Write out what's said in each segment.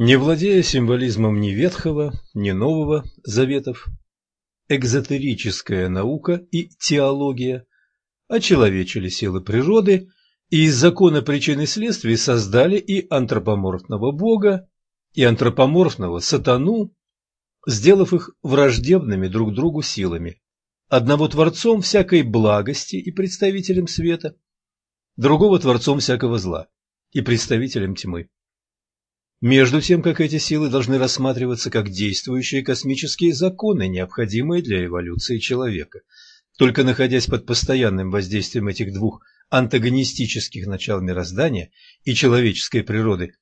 Не владея символизмом ни Ветхого, ни Нового Заветов, экзотерическая наука и теология очеловечили силы природы и из закона причин и следствий создали и антропоморфного бога, и антропоморфного сатану, сделав их враждебными друг другу силами, одного творцом всякой благости и представителем света, другого творцом всякого зла и представителем тьмы. Между тем, как эти силы должны рассматриваться как действующие космические законы, необходимые для эволюции человека. Только находясь под постоянным воздействием этих двух антагонистических начал мироздания и человеческой природы,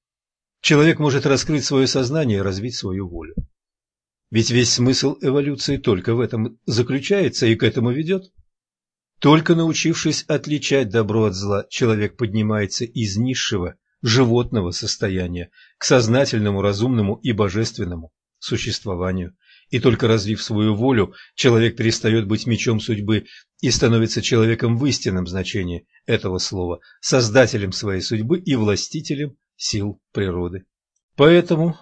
человек может раскрыть свое сознание и развить свою волю. Ведь весь смысл эволюции только в этом заключается и к этому ведет. Только научившись отличать добро от зла, человек поднимается из низшего животного состояния к сознательному, разумному и божественному существованию. И только развив свою волю, человек перестает быть мечом судьбы и становится человеком в истинном значении этого слова, создателем своей судьбы и властителем сил природы. Поэтому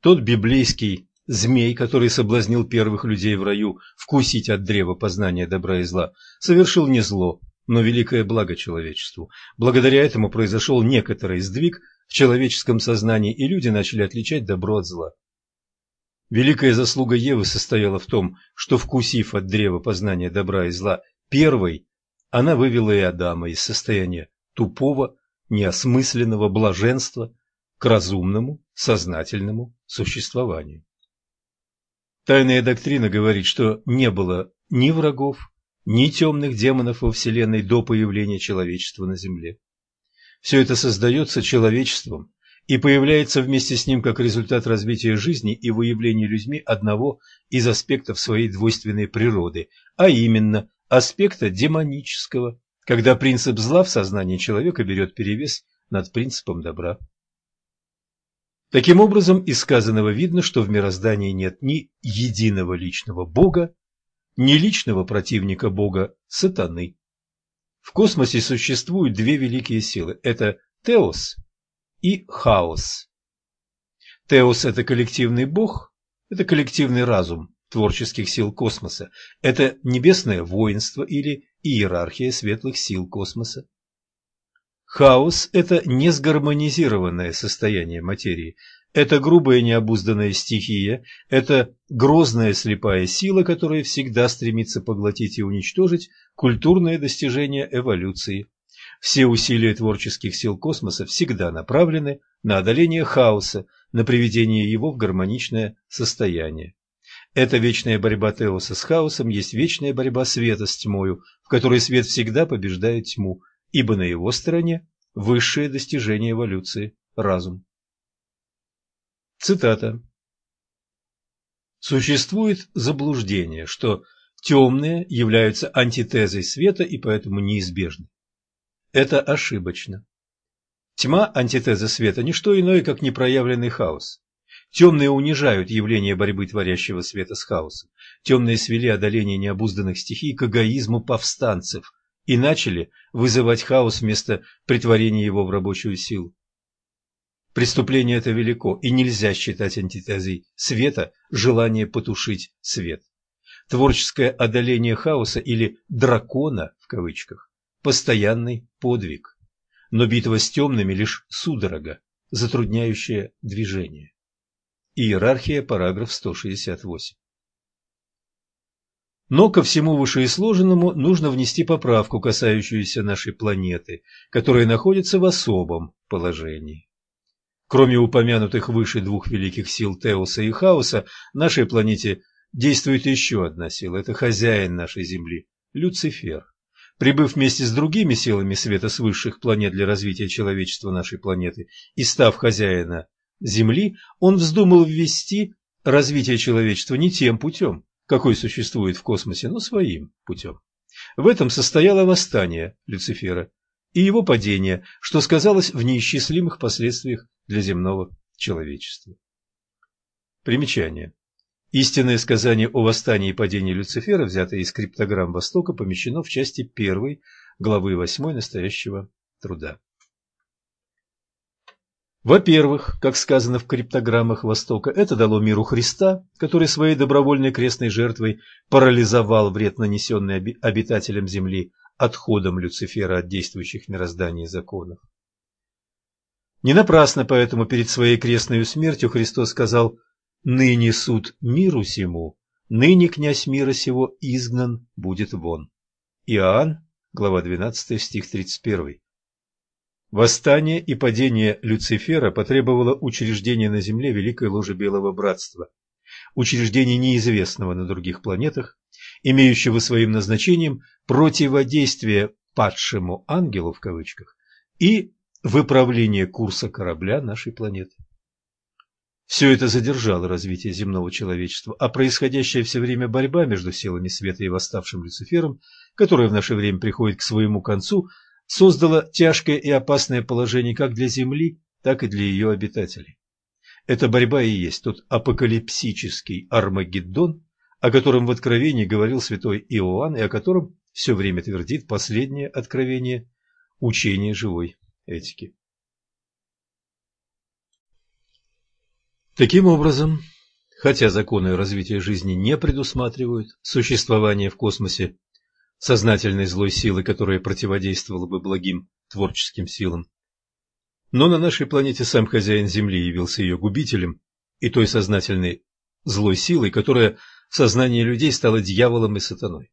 тот библейский змей, который соблазнил первых людей в раю вкусить от древа познания добра и зла, совершил не зло, но великое благо человечеству. Благодаря этому произошел некоторый сдвиг в человеческом сознании, и люди начали отличать добро от зла. Великая заслуга Евы состояла в том, что, вкусив от древа познания добра и зла первой, она вывела и Адама из состояния тупого, неосмысленного блаженства к разумному, сознательному существованию. Тайная доктрина говорит, что не было ни врагов, ни темных демонов во Вселенной до появления человечества на Земле. Все это создается человечеством и появляется вместе с ним как результат развития жизни и выявления людьми одного из аспектов своей двойственной природы, а именно аспекта демонического, когда принцип зла в сознании человека берет перевес над принципом добра. Таким образом, из сказанного видно, что в мироздании нет ни единого личного Бога, не личного противника Бога – сатаны. В космосе существуют две великие силы – это Теос и Хаос. Теос – это коллективный Бог, это коллективный разум творческих сил космоса, это небесное воинство или иерархия светлых сил космоса. Хаос – это несгармонизированное состояние материи, это грубая необузданная стихия, это грозная слепая сила, которая всегда стремится поглотить и уничтожить культурное достижение эволюции. Все усилия творческих сил космоса всегда направлены на одоление хаоса, на приведение его в гармоничное состояние. Эта вечная борьба Теоса с хаосом есть вечная борьба света с тьмою, в которой свет всегда побеждает тьму, ибо на его стороне высшее достижение эволюции – разум. Цитата. Существует заблуждение, что темные являются антитезой света и поэтому неизбежны. Это ошибочно. Тьма – антитеза света, не что иное, как непроявленный хаос. Темные унижают явление борьбы творящего света с хаосом. Темные свели одоление необузданных стихий к эгоизму повстанцев и начали вызывать хаос вместо притворения его в рабочую силу. Преступление это велико, и нельзя считать антитезой света желание потушить свет. Творческое одоление хаоса или «дракона» в кавычках – постоянный подвиг. Но битва с темными лишь судорога, затрудняющая движение. Иерархия, параграф 168. Но ко всему вышеизложенному нужно внести поправку, касающуюся нашей планеты, которая находится в особом положении. Кроме упомянутых выше двух великих сил Теоса и Хаоса, нашей планете действует еще одна сила – это хозяин нашей Земли – Люцифер. Прибыв вместе с другими силами света с высших планет для развития человечества нашей планеты и став хозяина Земли, он вздумал ввести развитие человечества не тем путем, какой существует в космосе, но своим путем. В этом состояло восстание Люцифера и его падение, что сказалось в неисчислимых последствиях для земного человечества. Примечание. Истинное сказание о восстании и падении Люцифера, взятое из криптограмм Востока, помещено в части 1 главы 8 настоящего труда. Во-первых, как сказано в криптограммах Востока, это дало миру Христа, который своей добровольной крестной жертвой парализовал вред, нанесенный обитателям Земли отходом Люцифера от действующих мирозданий законов. Не напрасно поэтому перед своей крестной смертью Христос сказал «Ныне суд миру сему, ныне князь мира сего изгнан будет вон». Иоанн, глава 12, стих 31. Восстание и падение Люцифера потребовало учреждения на Земле Великой Ложи Белого Братства, учреждения неизвестного на других планетах, имеющего своим назначением противодействие «падшему ангелу» в кавычках и выправление курса корабля нашей планеты. Все это задержало развитие земного человечества, а происходящая все время борьба между силами света и восставшим Люцифером, которая в наше время приходит к своему концу, создала тяжкое и опасное положение как для Земли, так и для ее обитателей. Эта борьба и есть тот апокалипсический Армагеддон, о котором в Откровении говорил святой Иоанн и о котором все время твердит последнее откровение учения живой этики. Таким образом, хотя законы развития жизни не предусматривают существование в космосе сознательной злой силы, которая противодействовала бы благим творческим силам. Но на нашей планете сам хозяин Земли явился ее губителем и той сознательной злой силой, которая в сознании людей стала дьяволом и сатаной.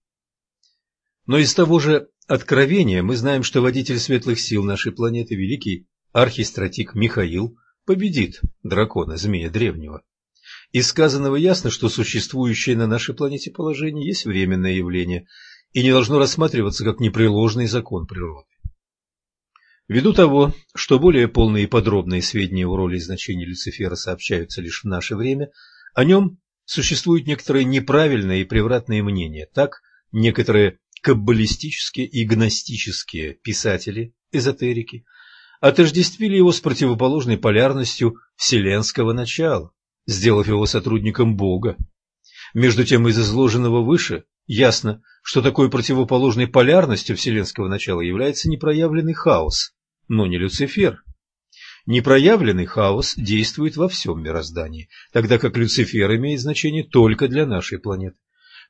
Но из того же откровения мы знаем, что водитель светлых сил нашей планеты, великий архистратик Михаил, победит дракона, змея древнего. Из сказанного ясно, что существующее на нашей планете положение есть временное явление – и не должно рассматриваться как непреложный закон природы. Ввиду того, что более полные и подробные сведения о роли и значении Люцифера сообщаются лишь в наше время, о нем существуют некоторые неправильные и превратные мнения. Так, некоторые каббалистические и гностические писатели, эзотерики, отождествили его с противоположной полярностью вселенского начала, сделав его сотрудником Бога. Между тем, из изложенного выше ясно, что такой противоположной полярностью вселенского начала является непроявленный хаос, но не Люцифер. Непроявленный хаос действует во всем мироздании, тогда как Люцифер имеет значение только для нашей планеты.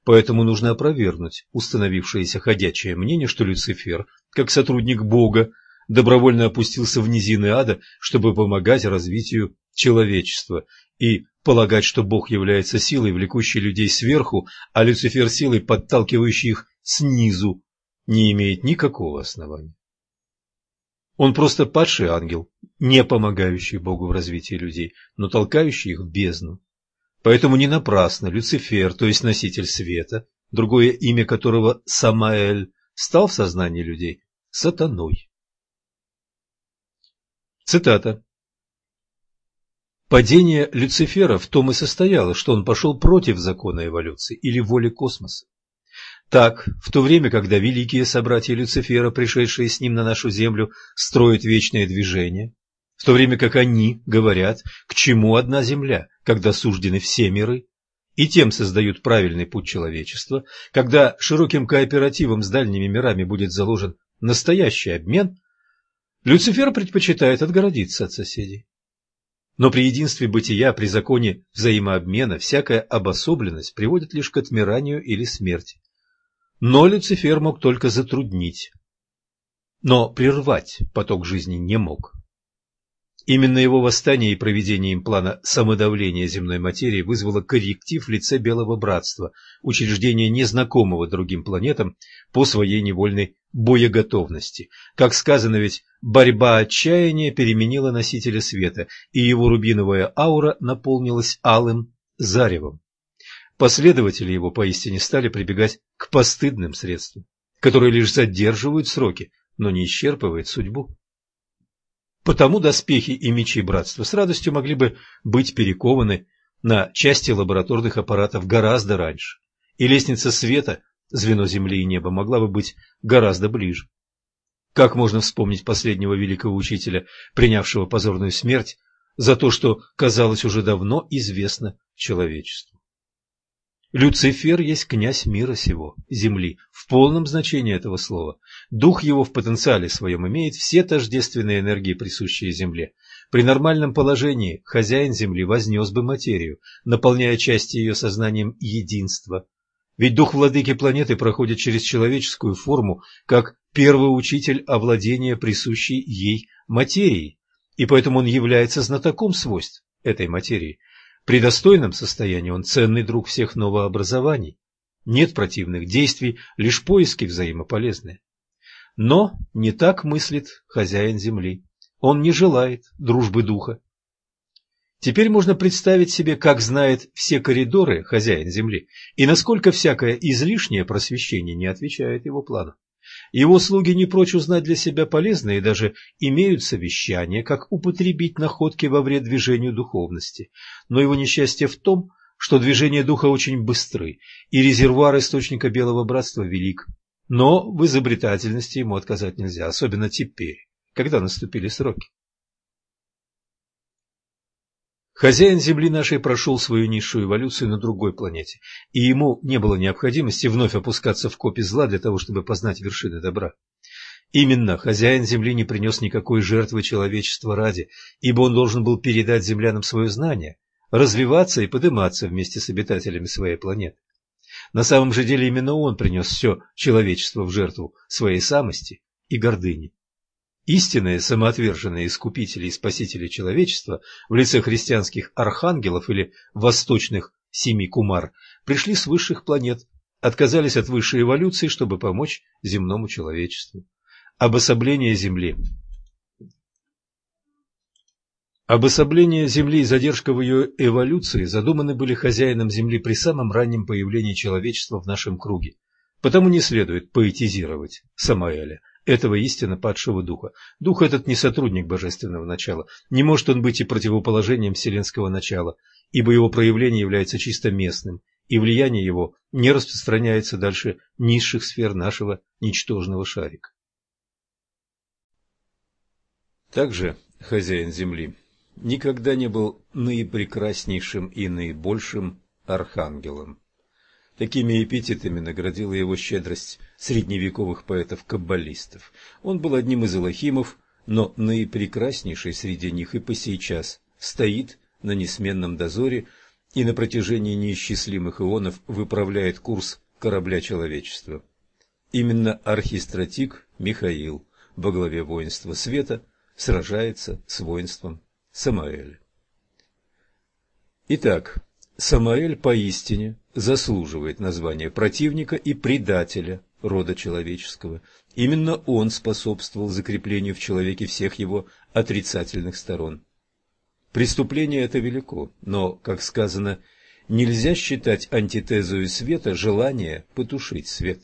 Поэтому нужно опровергнуть установившееся ходячее мнение, что Люцифер, как сотрудник Бога, добровольно опустился в низины ада, чтобы помогать развитию человечества, и полагать, что Бог является силой, влекущей людей сверху, а Люцифер силой, подталкивающей их снизу, не имеет никакого основания. Он просто падший ангел, не помогающий Богу в развитии людей, но толкающий их в бездну. Поэтому не напрасно Люцифер, то есть носитель света, другое имя которого Самаэль, стал в сознании людей сатаной. Цитата. Падение Люцифера в том и состояло, что он пошел против закона эволюции или воли космоса. Так, в то время, когда великие собратья Люцифера, пришедшие с ним на нашу Землю, строят вечное движение, в то время как они говорят, к чему одна Земля, когда суждены все миры, и тем создают правильный путь человечества, когда широким кооперативом с дальними мирами будет заложен настоящий обмен, Люцифер предпочитает отгородиться от соседей. Но при единстве бытия, при законе взаимообмена, всякая обособленность приводит лишь к отмиранию или смерти. Но Люцифер мог только затруднить, но прервать поток жизни не мог. Именно его восстание и проведение им плана самодавления земной материи вызвало корректив в лице Белого Братства, учреждения незнакомого другим планетам по своей невольной боеготовности. Как сказано ведь, борьба отчаяния переменила носителя света, и его рубиновая аура наполнилась алым заревом. Последователи его поистине стали прибегать к постыдным средствам, которые лишь задерживают сроки, но не исчерпывают судьбу. Потому доспехи и мечи братства с радостью могли бы быть перекованы на части лабораторных аппаратов гораздо раньше, и лестница света, звено земли и неба, могла бы быть гораздо ближе. Как можно вспомнить последнего великого учителя, принявшего позорную смерть за то, что казалось уже давно известно человечеству? Люцифер есть князь мира сего, земли, в полном значении этого слова. Дух его в потенциале своем имеет все тождественные энергии, присущие земле. При нормальном положении хозяин Земли вознес бы материю, наполняя части ее сознанием единства. Ведь дух владыки планеты проходит через человеческую форму, как первый учитель овладения присущей ей материей, и поэтому он является знатоком свойств этой материи. При достойном состоянии он ценный друг всех новообразований. Нет противных действий, лишь поиски взаимополезные. Но не так мыслит хозяин Земли. Он не желает дружбы духа. Теперь можно представить себе, как знает все коридоры хозяин Земли, и насколько всякое излишнее просвещение не отвечает его плану. Его слуги не прочь узнать для себя полезное и даже имеют совещание, как употребить находки во вред движению духовности. Но его несчастье в том, что движение духа очень быстры, и резервуар источника Белого Братства велик. Но в изобретательности ему отказать нельзя, особенно теперь, когда наступили сроки. Хозяин Земли нашей прошел свою низшую эволюцию на другой планете, и ему не было необходимости вновь опускаться в копи зла для того, чтобы познать вершины добра. Именно хозяин Земли не принес никакой жертвы человечества ради, ибо он должен был передать землянам свое знание, развиваться и подниматься вместе с обитателями своей планеты. На самом же деле именно он принес все человечество в жертву своей самости и гордыни. Истинные самоотверженные искупители и спасители человечества в лице христианских архангелов или восточных семи кумар пришли с высших планет, отказались от высшей эволюции, чтобы помочь земному человечеству. Обособление Земли Обособление Земли и задержка в ее эволюции задуманы были хозяином Земли при самом раннем появлении человечества в нашем круге. Потому не следует поэтизировать Самаэля, этого истинно падшего духа. Дух этот не сотрудник божественного начала, не может он быть и противоположением вселенского начала, ибо его проявление является чисто местным, и влияние его не распространяется дальше низших сфер нашего ничтожного шарика. Также хозяин Земли никогда не был наипрекраснейшим и наибольшим архангелом. Такими эпитетами наградила его щедрость средневековых поэтов-каббалистов. Он был одним из элохимов, но наипрекраснейший среди них и по сейчас стоит на несменном дозоре и на протяжении неисчислимых ионов выправляет курс корабля человечества. Именно архистратик Михаил во главе воинства света сражается с воинством Самаэля. Итак, Самаэль поистине заслуживает названия противника и предателя рода человеческого. Именно он способствовал закреплению в человеке всех его отрицательных сторон. Преступление это велико, но, как сказано, нельзя считать антитезою света желание потушить свет.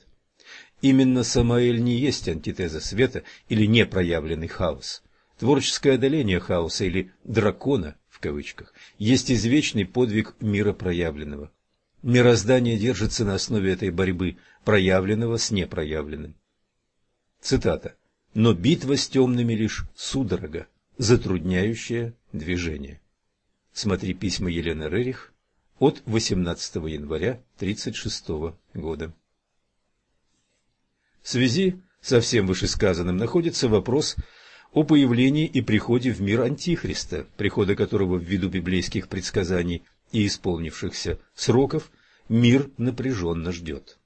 Именно Самаэль не есть антитеза света или непроявленный хаос. Творческое одоление хаоса или дракона, в кавычках, есть извечный подвиг мира проявленного. Мироздание держится на основе этой борьбы проявленного с непроявленным. Цитата. «Но битва с темными лишь судорога, затрудняющая движение». Смотри письма Елены Рерих от 18 января 1936 года. В связи со всем вышесказанным находится вопрос о появлении и приходе в мир Антихриста, прихода которого ввиду библейских предсказаний и исполнившихся сроков мир напряженно ждет.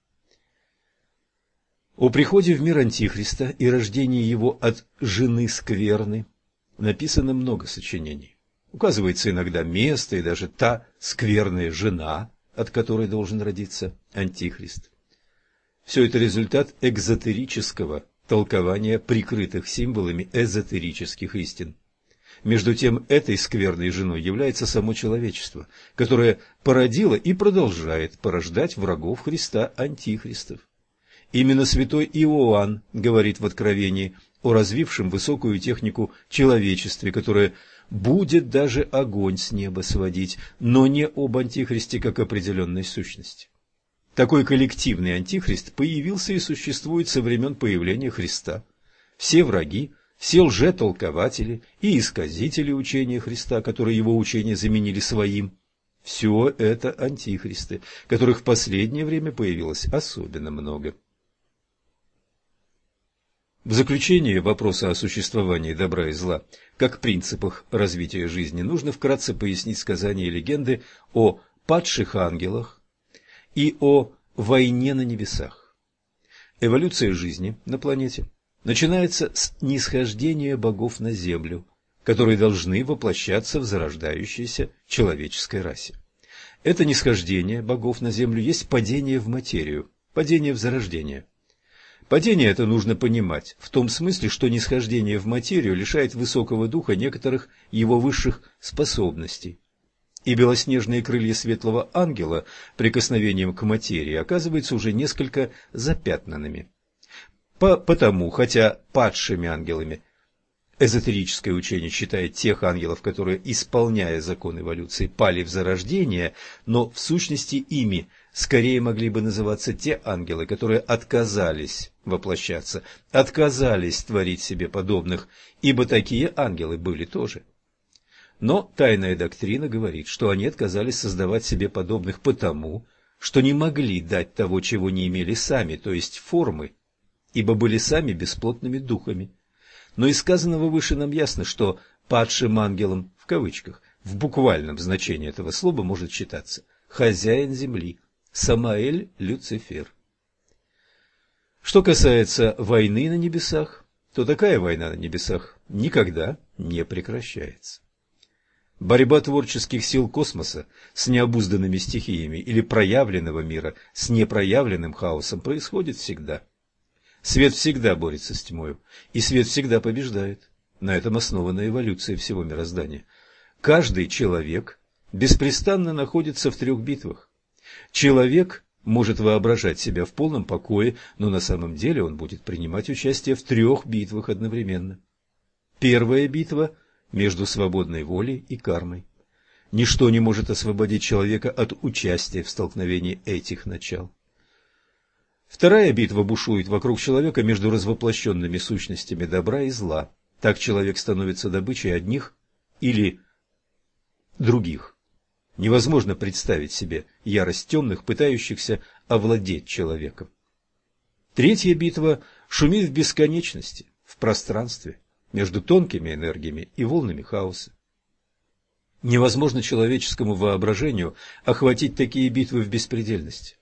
О приходе в мир Антихриста и рождении его от жены скверны написано много сочинений. Указывается иногда место и даже та скверная жена, от которой должен родиться Антихрист. Все это результат экзотерического толкования прикрытых символами эзотерических истин. Между тем, этой скверной женой является само человечество, которое породило и продолжает порождать врагов Христа антихристов. Именно святой Иоанн говорит в Откровении о развившем высокую технику человечестве, которое будет даже огонь с неба сводить, но не об антихристе как определенной сущности. Такой коллективный антихрист появился и существует со времен появления Христа. Все враги, все лжетолкователи и исказители учения Христа, которые его учение заменили своим, все это антихристы, которых в последнее время появилось особенно много. В заключение вопроса о существовании добра и зла как принципах развития жизни нужно вкратце пояснить сказания и легенды о падших ангелах и о войне на небесах. Эволюция жизни на планете начинается с нисхождения богов на Землю, которые должны воплощаться в зарождающейся человеческой расе. Это нисхождение богов на Землю есть падение в материю, падение в зарождение. Падение это нужно понимать в том смысле, что нисхождение в материю лишает высокого духа некоторых его высших способностей. И белоснежные крылья светлого ангела прикосновением к материи оказываются уже несколько запятнанными. По потому, хотя падшими ангелами Эзотерическое учение считает тех ангелов, которые, исполняя закон эволюции, пали в зарождение, но в сущности ими скорее могли бы называться те ангелы, которые отказались воплощаться, отказались творить себе подобных, ибо такие ангелы были тоже. Но тайная доктрина говорит, что они отказались создавать себе подобных потому, что не могли дать того, чего не имели сами, то есть формы, ибо были сами бесплотными духами. Но из сказанного выше нам ясно, что «падшим ангелом» в кавычках в буквальном значении этого слова может считаться «хозяин земли», Самаэль Люцифер. Что касается войны на небесах, то такая война на небесах никогда не прекращается. Борьба творческих сил космоса с необузданными стихиями или проявленного мира с непроявленным хаосом происходит всегда. Свет всегда борется с тьмою, и свет всегда побеждает. На этом основана эволюция всего мироздания. Каждый человек беспрестанно находится в трех битвах. Человек может воображать себя в полном покое, но на самом деле он будет принимать участие в трех битвах одновременно. Первая битва между свободной волей и кармой. Ничто не может освободить человека от участия в столкновении этих начал. Вторая битва бушует вокруг человека между развоплощенными сущностями добра и зла. Так человек становится добычей одних или других. Невозможно представить себе ярость темных, пытающихся овладеть человеком. Третья битва шумит в бесконечности, в пространстве, между тонкими энергиями и волнами хаоса. Невозможно человеческому воображению охватить такие битвы в беспредельности.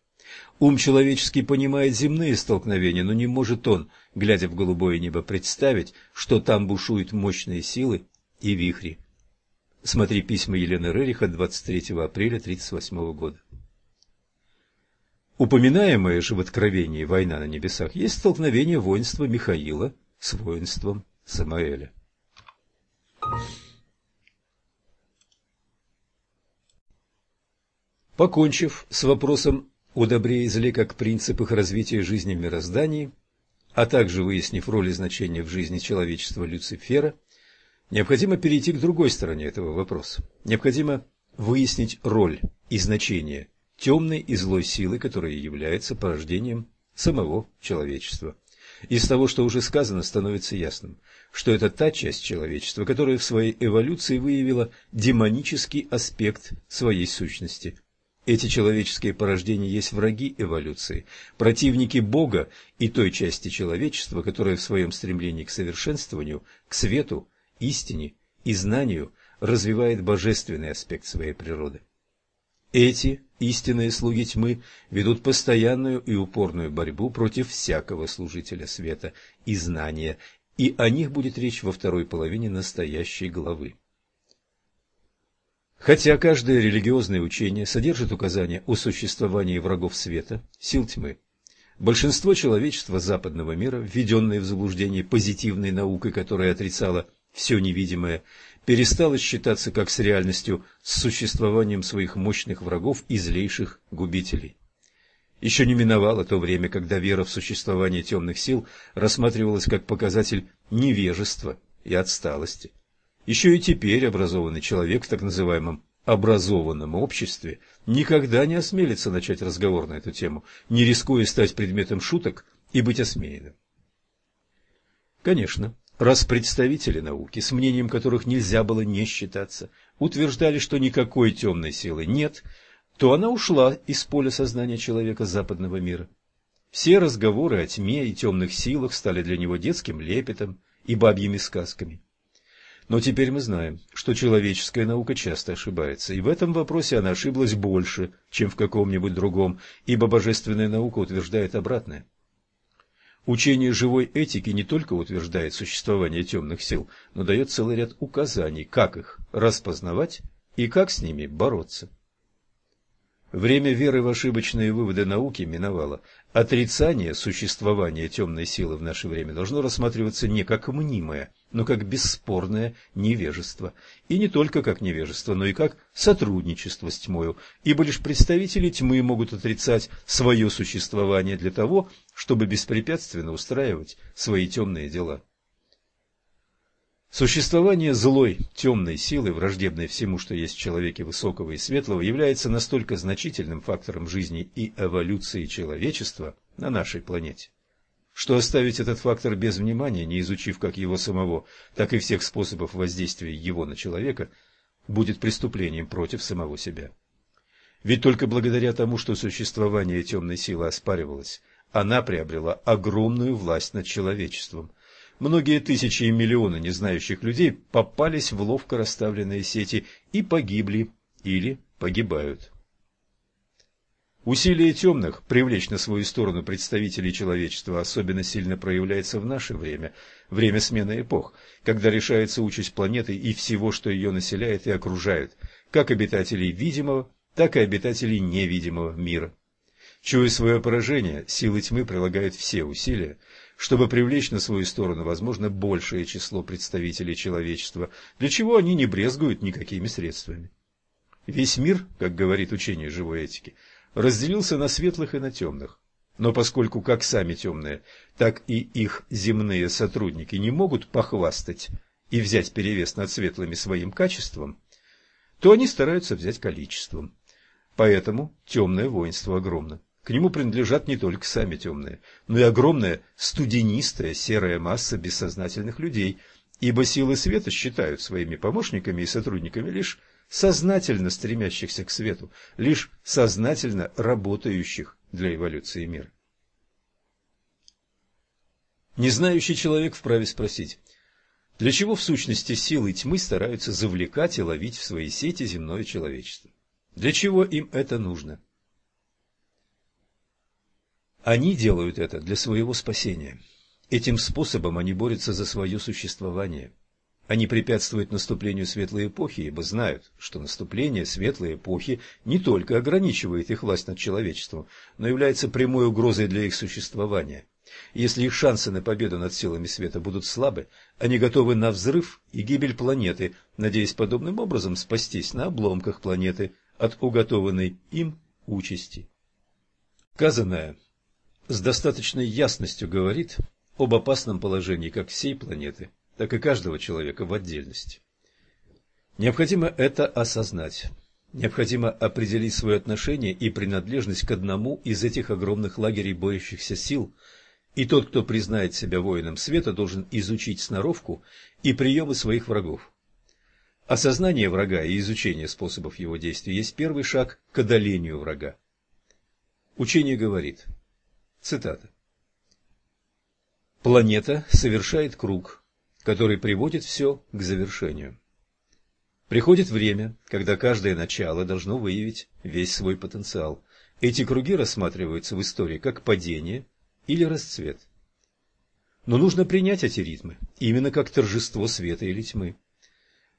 Ум человеческий понимает земные столкновения, но не может он, глядя в голубое небо, представить, что там бушуют мощные силы и вихри. Смотри письма Елены Рериха 23 апреля 1938 года. Упоминаемое же в Откровении «Война на небесах» есть столкновение воинства Михаила с воинством Самаэля. Покончив с вопросом о добре и зле как принципах развития жизни в мироздании, а также выяснив роль и значение в жизни человечества Люцифера, необходимо перейти к другой стороне этого вопроса. Необходимо выяснить роль и значение темной и злой силы, которая является порождением самого человечества. Из того, что уже сказано, становится ясным, что это та часть человечества, которая в своей эволюции выявила демонический аспект своей сущности – эти человеческие порождения есть враги эволюции, противники Бога и той части человечества, которая в своем стремлении к совершенствованию, к свету, истине и знанию развивает божественный аспект своей природы. Эти истинные слуги тьмы ведут постоянную и упорную борьбу против всякого служителя света и знания, и о них будет речь во второй половине настоящей главы. Хотя каждое религиозное учение содержит указания о существовании врагов света, сил тьмы, большинство человечества западного мира, введенное в заблуждение позитивной наукой, которая отрицала все невидимое, перестало считаться как с реальностью с существованием своих мощных врагов и злейших губителей. Еще не миновало то время, когда вера в существование темных сил рассматривалась как показатель невежества и отсталости. Еще и теперь образованный человек в так называемом образованном обществе никогда не осмелится начать разговор на эту тему, не рискуя стать предметом шуток и быть осмеянным. Конечно, раз представители науки, с мнением которых нельзя было не считаться, утверждали, что никакой темной силы нет, то она ушла из поля сознания человека западного мира. Все разговоры о тьме и темных силах стали для него детским лепетом и бабьими сказками. Но теперь мы знаем, что человеческая наука часто ошибается, и в этом вопросе она ошиблась больше, чем в каком-нибудь другом, ибо божественная наука утверждает обратное. Учение живой этики не только утверждает существование темных сил, но дает целый ряд указаний, как их распознавать и как с ними бороться. Время веры в ошибочные выводы науки миновало. Отрицание существования темной силы в наше время должно рассматриваться не как мнимое, но как бесспорное невежество. И не только как невежество, но и как сотрудничество с тьмою, ибо лишь представители тьмы могут отрицать свое существование для того, чтобы беспрепятственно устраивать свои темные дела. Существование злой, темной силы, враждебной всему, что есть в человеке высокого и светлого, является настолько значительным фактором жизни и эволюции человечества на нашей планете, что оставить этот фактор без внимания, не изучив как его самого, так и всех способов воздействия его на человека, будет преступлением против самого себя. Ведь только благодаря тому, что существование темной силы оспаривалось, она приобрела огромную власть над человечеством – Многие тысячи и миллионы незнающих людей попались в ловко расставленные сети и погибли или погибают. Усилие темных привлечь на свою сторону представителей человечества особенно сильно проявляется в наше время, время смены эпох, когда решается участь планеты и всего, что ее населяет и окружает, как обитателей видимого, так и обитателей невидимого мира. Чуя свое поражение, силы тьмы прилагают все усилия, чтобы привлечь на свою сторону, возможно, большее число представителей человечества, для чего они не брезгуют никакими средствами. Весь мир, как говорит учение живой этики, разделился на светлых и на темных. Но поскольку как сами темные, так и их земные сотрудники не могут похвастать и взять перевес над светлыми своим качеством, то они стараются взять количеством. Поэтому темное воинство огромно. К нему принадлежат не только сами темные, но и огромная студенистая серая масса бессознательных людей, ибо силы света считают своими помощниками и сотрудниками лишь сознательно стремящихся к свету, лишь сознательно работающих для эволюции мира. Незнающий человек вправе спросить, для чего в сущности силы тьмы стараются завлекать и ловить в свои сети земное человечество? Для чего им это нужно? Они делают это для своего спасения. Этим способом они борются за свое существование. Они препятствуют наступлению светлой эпохи, ибо знают, что наступление светлой эпохи не только ограничивает их власть над человечеством, но является прямой угрозой для их существования. Если их шансы на победу над силами света будут слабы, они готовы на взрыв и гибель планеты, надеясь подобным образом спастись на обломках планеты от уготованной им участи. Сказанное с достаточной ясностью говорит об опасном положении как всей планеты, так и каждого человека в отдельности. Необходимо это осознать. Необходимо определить свое отношение и принадлежность к одному из этих огромных лагерей борющихся сил, и тот, кто признает себя воином света, должен изучить сноровку и приемы своих врагов. Осознание врага и изучение способов его действий есть первый шаг к одолению врага. Учение говорит – Цитата. Планета совершает круг, который приводит все к завершению. Приходит время, когда каждое начало должно выявить весь свой потенциал. Эти круги рассматриваются в истории как падение или расцвет. Но нужно принять эти ритмы, именно как торжество света или тьмы.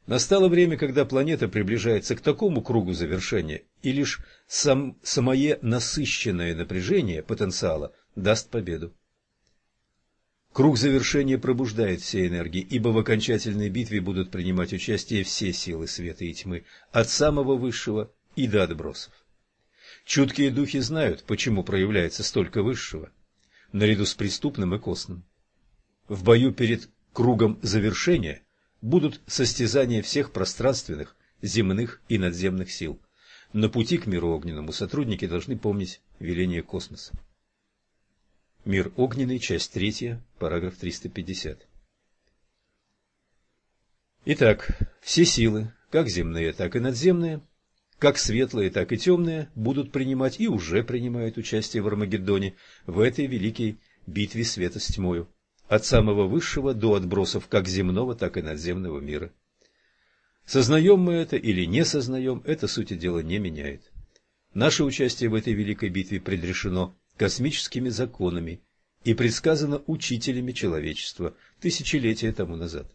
Настало время, когда планета приближается к такому кругу завершения, и лишь сам, самое насыщенное напряжение потенциала даст победу. Круг завершения пробуждает все энергии, ибо в окончательной битве будут принимать участие все силы света и тьмы, от самого высшего и до отбросов. Чуткие духи знают, почему проявляется столько высшего, наряду с преступным и костным. В бою перед кругом завершения будут состязания всех пространственных, земных и надземных сил. На пути к миру огненному сотрудники должны помнить веление космоса. Мир огненный, часть третья, параграф 350. Итак, все силы, как земные, так и надземные, как светлые, так и темные будут принимать и уже принимают участие в Армагеддоне, в этой великой битве света с тьмою, от самого высшего до отбросов как земного, так и надземного мира. Сознаем мы это или не сознаем, это сути дела не меняет. Наше участие в этой великой битве предрешено космическими законами и предсказано учителями человечества тысячелетия тому назад.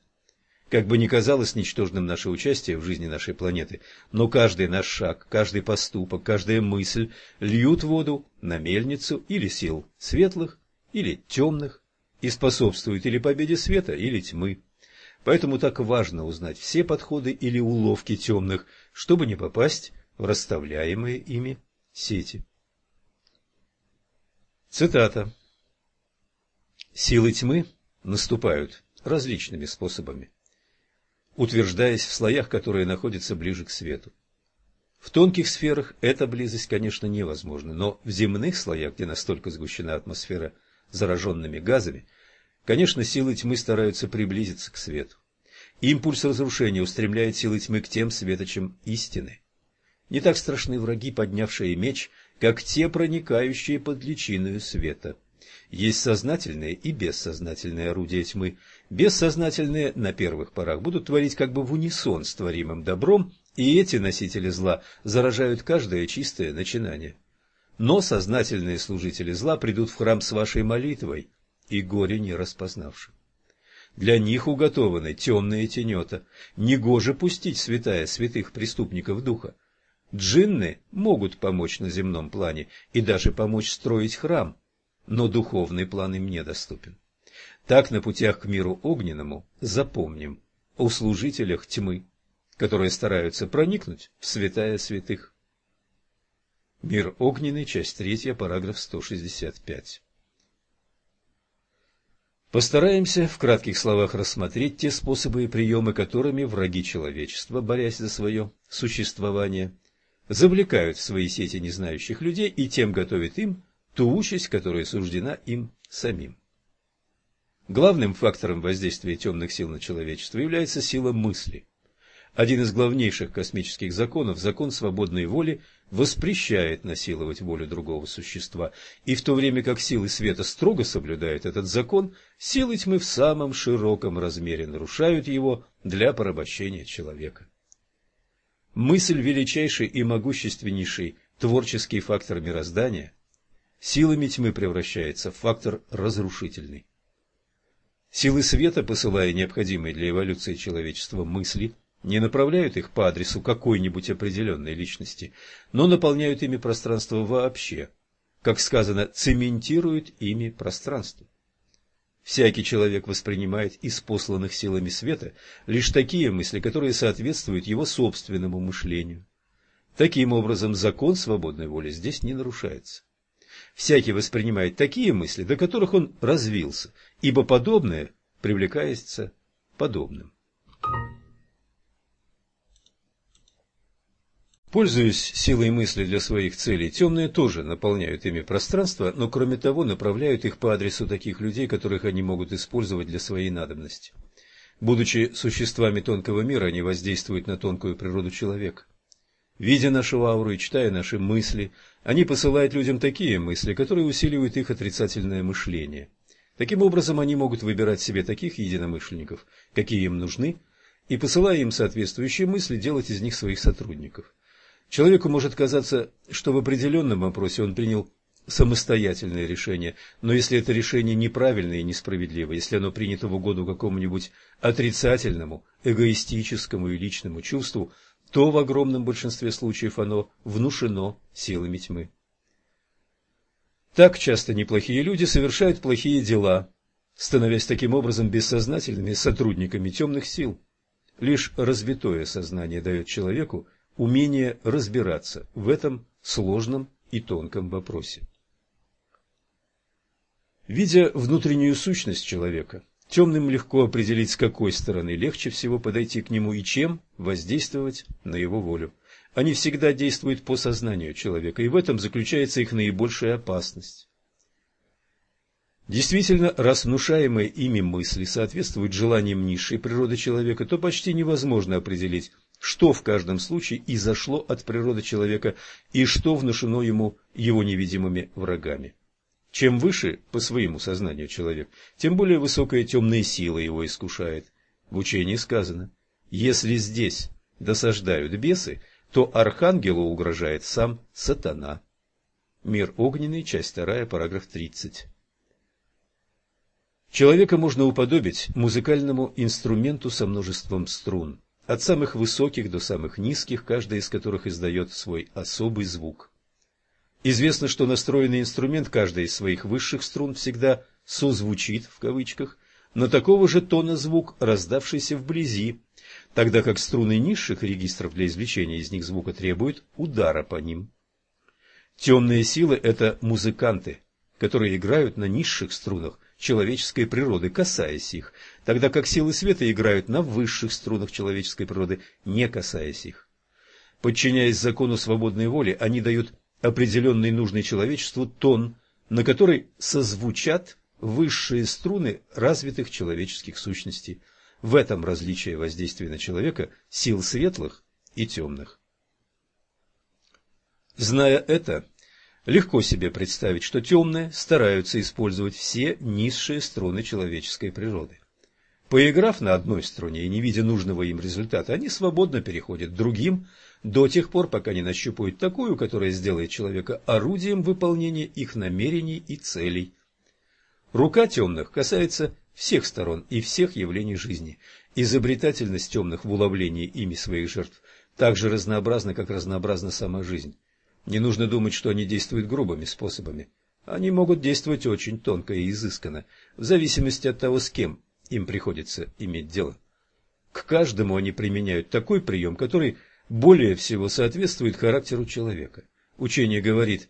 Как бы ни казалось ничтожным наше участие в жизни нашей планеты, но каждый наш шаг, каждый поступок, каждая мысль льют воду на мельницу или сил светлых, или темных, и способствуют или победе света, или тьмы. Поэтому так важно узнать все подходы или уловки темных, чтобы не попасть в расставляемые ими сети. Цитата. Силы тьмы наступают различными способами утверждаясь в слоях, которые находятся ближе к свету. В тонких сферах эта близость, конечно, невозможна, но в земных слоях, где настолько сгущена атмосфера зараженными газами, конечно, силы тьмы стараются приблизиться к свету. Импульс разрушения устремляет силы тьмы к тем светочам истины. Не так страшны враги, поднявшие меч, как те, проникающие под личиною света. Есть сознательные и бессознательные орудия тьмы. Бессознательные на первых порах будут творить как бы в унисон с творимым добром, и эти носители зла заражают каждое чистое начинание. Но сознательные служители зла придут в храм с вашей молитвой, и горе не распознавшим. Для них уготованы темные тенета. Негоже пустить святая святых преступников духа. Джинны могут помочь на земном плане и даже помочь строить храм, но духовный план им недоступен. Так на путях к миру огненному запомним о служителях тьмы, которые стараются проникнуть в святая святых. Мир огненный, часть 3, параграф 165. Постараемся в кратких словах рассмотреть те способы и приемы, которыми враги человечества, борясь за свое существование, завлекают в свои сети незнающих людей и тем готовят им ту участь, которая суждена им самим. Главным фактором воздействия темных сил на человечество является сила мысли. Один из главнейших космических законов, закон свободной воли, воспрещает насиловать волю другого существа, и в то время как силы света строго соблюдают этот закон, силы тьмы в самом широком размере нарушают его для порабощения человека. Мысль – величайший и могущественнейший творческий фактор мироздания – силами тьмы превращается в фактор разрушительный. Силы света, посылая необходимые для эволюции человечества мысли, не направляют их по адресу какой-нибудь определенной личности, но наполняют ими пространство вообще, как сказано, цементируют ими пространство. Всякий человек воспринимает из посланных силами света лишь такие мысли, которые соответствуют его собственному мышлению. Таким образом, закон свободной воли здесь не нарушается. Всякий воспринимает такие мысли, до которых он развился, ибо подобное привлекается подобным. Пользуясь силой мысли для своих целей, темные тоже наполняют ими пространство, но кроме того направляют их по адресу таких людей, которых они могут использовать для своей надобности. Будучи существами тонкого мира, они воздействуют на тонкую природу человека. Видя нашу ауру и читая наши мысли, они посылают людям такие мысли, которые усиливают их отрицательное мышление. Таким образом, они могут выбирать себе таких единомышленников, какие им нужны, и, посылая им соответствующие мысли, делать из них своих сотрудников. Человеку может казаться, что в определенном вопросе он принял самостоятельное решение, но если это решение неправильное и несправедливое, если оно принято в угоду какому-нибудь отрицательному, эгоистическому и личному чувству, то в огромном большинстве случаев оно внушено силами тьмы. Так часто неплохие люди совершают плохие дела, становясь таким образом бессознательными сотрудниками темных сил. Лишь развитое сознание дает человеку умение разбираться в этом сложном и тонком вопросе. Видя внутреннюю сущность человека, Темным легко определить, с какой стороны легче всего подойти к нему и чем воздействовать на его волю. Они всегда действуют по сознанию человека, и в этом заключается их наибольшая опасность. Действительно, раз внушаемые ими мысли соответствуют желаниям низшей природы человека, то почти невозможно определить, что в каждом случае изошло от природы человека и что внушено ему его невидимыми врагами. Чем выше по своему сознанию человек, тем более высокая темная сила его искушает. В учении сказано, если здесь досаждают бесы, то архангелу угрожает сам сатана. Мир огненный, часть 2, параграф 30. Человека можно уподобить музыкальному инструменту со множеством струн, от самых высоких до самых низких, каждая из которых издает свой особый звук. Известно, что настроенный инструмент каждой из своих высших струн всегда «созвучит» в кавычках на такого же тона звук, раздавшийся вблизи, тогда как струны низших регистров для извлечения из них звука требуют удара по ним. Темные силы – это музыканты, которые играют на низших струнах, человеческой природы, касаясь их, тогда как силы света играют на высших струнах человеческой природы, не касаясь их. Подчиняясь закону свободной воли, они дают определенный нужный человечеству тон, на который созвучат высшие струны развитых человеческих сущностей. В этом различие воздействия на человека сил светлых и темных. Зная это, Легко себе представить, что темные стараются использовать все низшие струны человеческой природы. Поиграв на одной струне и не видя нужного им результата, они свободно переходят к другим до тех пор, пока не нащупают такую, которая сделает человека орудием выполнения их намерений и целей. Рука темных касается всех сторон и всех явлений жизни. Изобретательность темных в уловлении ими своих жертв так же разнообразна, как разнообразна сама жизнь. Не нужно думать, что они действуют грубыми способами. Они могут действовать очень тонко и изысканно, в зависимости от того, с кем им приходится иметь дело. К каждому они применяют такой прием, который более всего соответствует характеру человека. Учение говорит,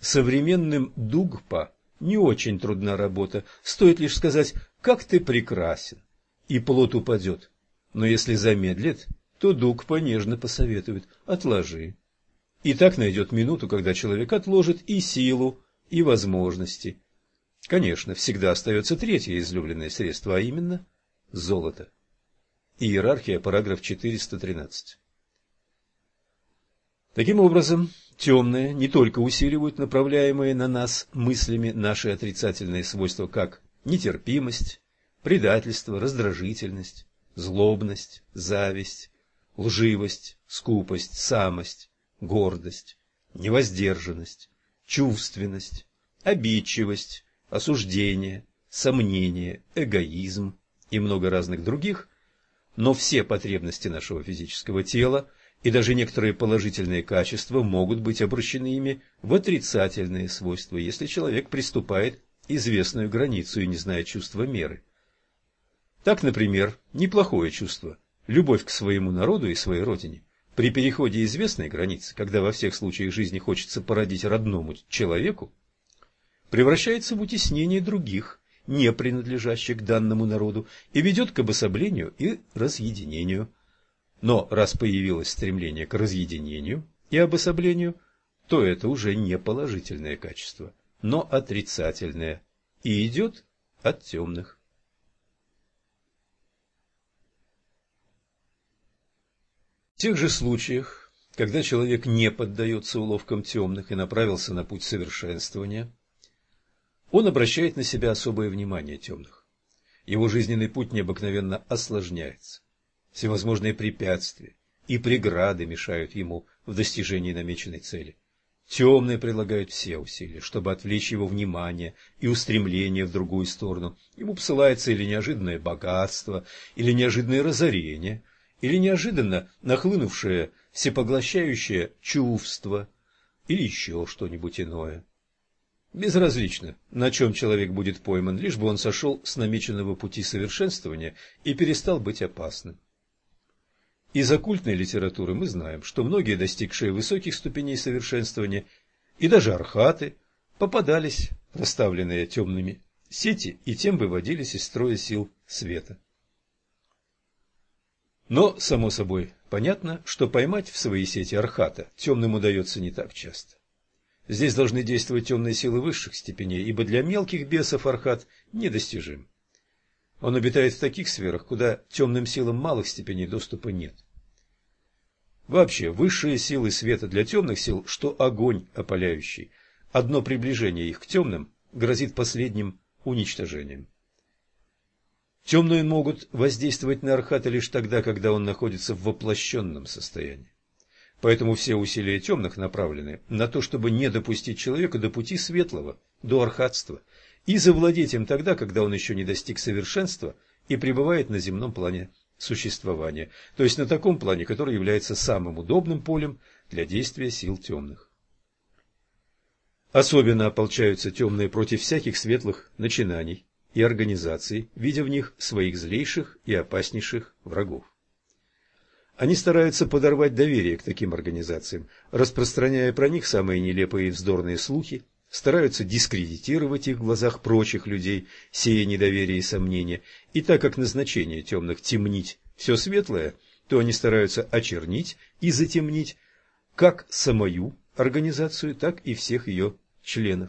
современным дугпа не очень трудна работа, стоит лишь сказать «как ты прекрасен», и плод упадет. Но если замедлит, то дугпа нежно посоветует «отложи, и так найдет минуту, когда человек отложит и силу, и возможности. Конечно, всегда остается третье излюбленное средство, а именно золото. Иерархия, параграф 413. Таким образом, темные не только усиливают направляемые на нас мыслями наши отрицательные свойства, как нетерпимость, предательство, раздражительность, злобность, зависть, лживость, скупость, самость, гордость, невоздержанность, чувственность, обидчивость, осуждение, сомнение, эгоизм и много разных других, но все потребности нашего физического тела и даже некоторые положительные качества могут быть обращены ими в отрицательные свойства, если человек приступает известную границу и не знает чувства меры. Так, например, неплохое чувство – любовь к своему народу и своей родине при переходе известной границы, когда во всех случаях жизни хочется породить родному человеку, превращается в утеснение других, не принадлежащих к данному народу, и ведет к обособлению и разъединению. Но раз появилось стремление к разъединению и обособлению, то это уже не положительное качество, но отрицательное, и идет от темных. В тех же случаях, когда человек не поддается уловкам темных и направился на путь совершенствования, он обращает на себя особое внимание темных. Его жизненный путь необыкновенно осложняется. Всевозможные препятствия и преграды мешают ему в достижении намеченной цели. Темные прилагают все усилия, чтобы отвлечь его внимание и устремление в другую сторону. Ему посылается или неожиданное богатство, или неожиданное разорение, или неожиданно нахлынувшее всепоглощающее чувство, или еще что-нибудь иное. Безразлично, на чем человек будет пойман, лишь бы он сошел с намеченного пути совершенствования и перестал быть опасным. Из оккультной литературы мы знаем, что многие, достигшие высоких ступеней совершенствования, и даже архаты, попадались, расставленные темными сети, и тем выводились из строя сил света. Но, само собой, понятно, что поймать в свои сети архата темным удается не так часто. Здесь должны действовать темные силы высших степеней, ибо для мелких бесов архат недостижим. Он обитает в таких сферах, куда темным силам малых степеней доступа нет. Вообще, высшие силы света для темных сил, что огонь опаляющий. Одно приближение их к темным грозит последним уничтожением. Темные могут воздействовать на Архата лишь тогда, когда он находится в воплощенном состоянии. Поэтому все усилия темных направлены на то, чтобы не допустить человека до пути светлого, до архатства, и завладеть им тогда, когда он еще не достиг совершенства и пребывает на земном плане существования, то есть на таком плане, который является самым удобным полем для действия сил темных. Особенно ополчаются темные против всяких светлых начинаний и организаций, видя в них своих злейших и опаснейших врагов. Они стараются подорвать доверие к таким организациям, распространяя про них самые нелепые и вздорные слухи, стараются дискредитировать их в глазах прочих людей, сея недоверие и сомнения, и так как назначение темных темнить все светлое, то они стараются очернить и затемнить как самую организацию, так и всех ее членов.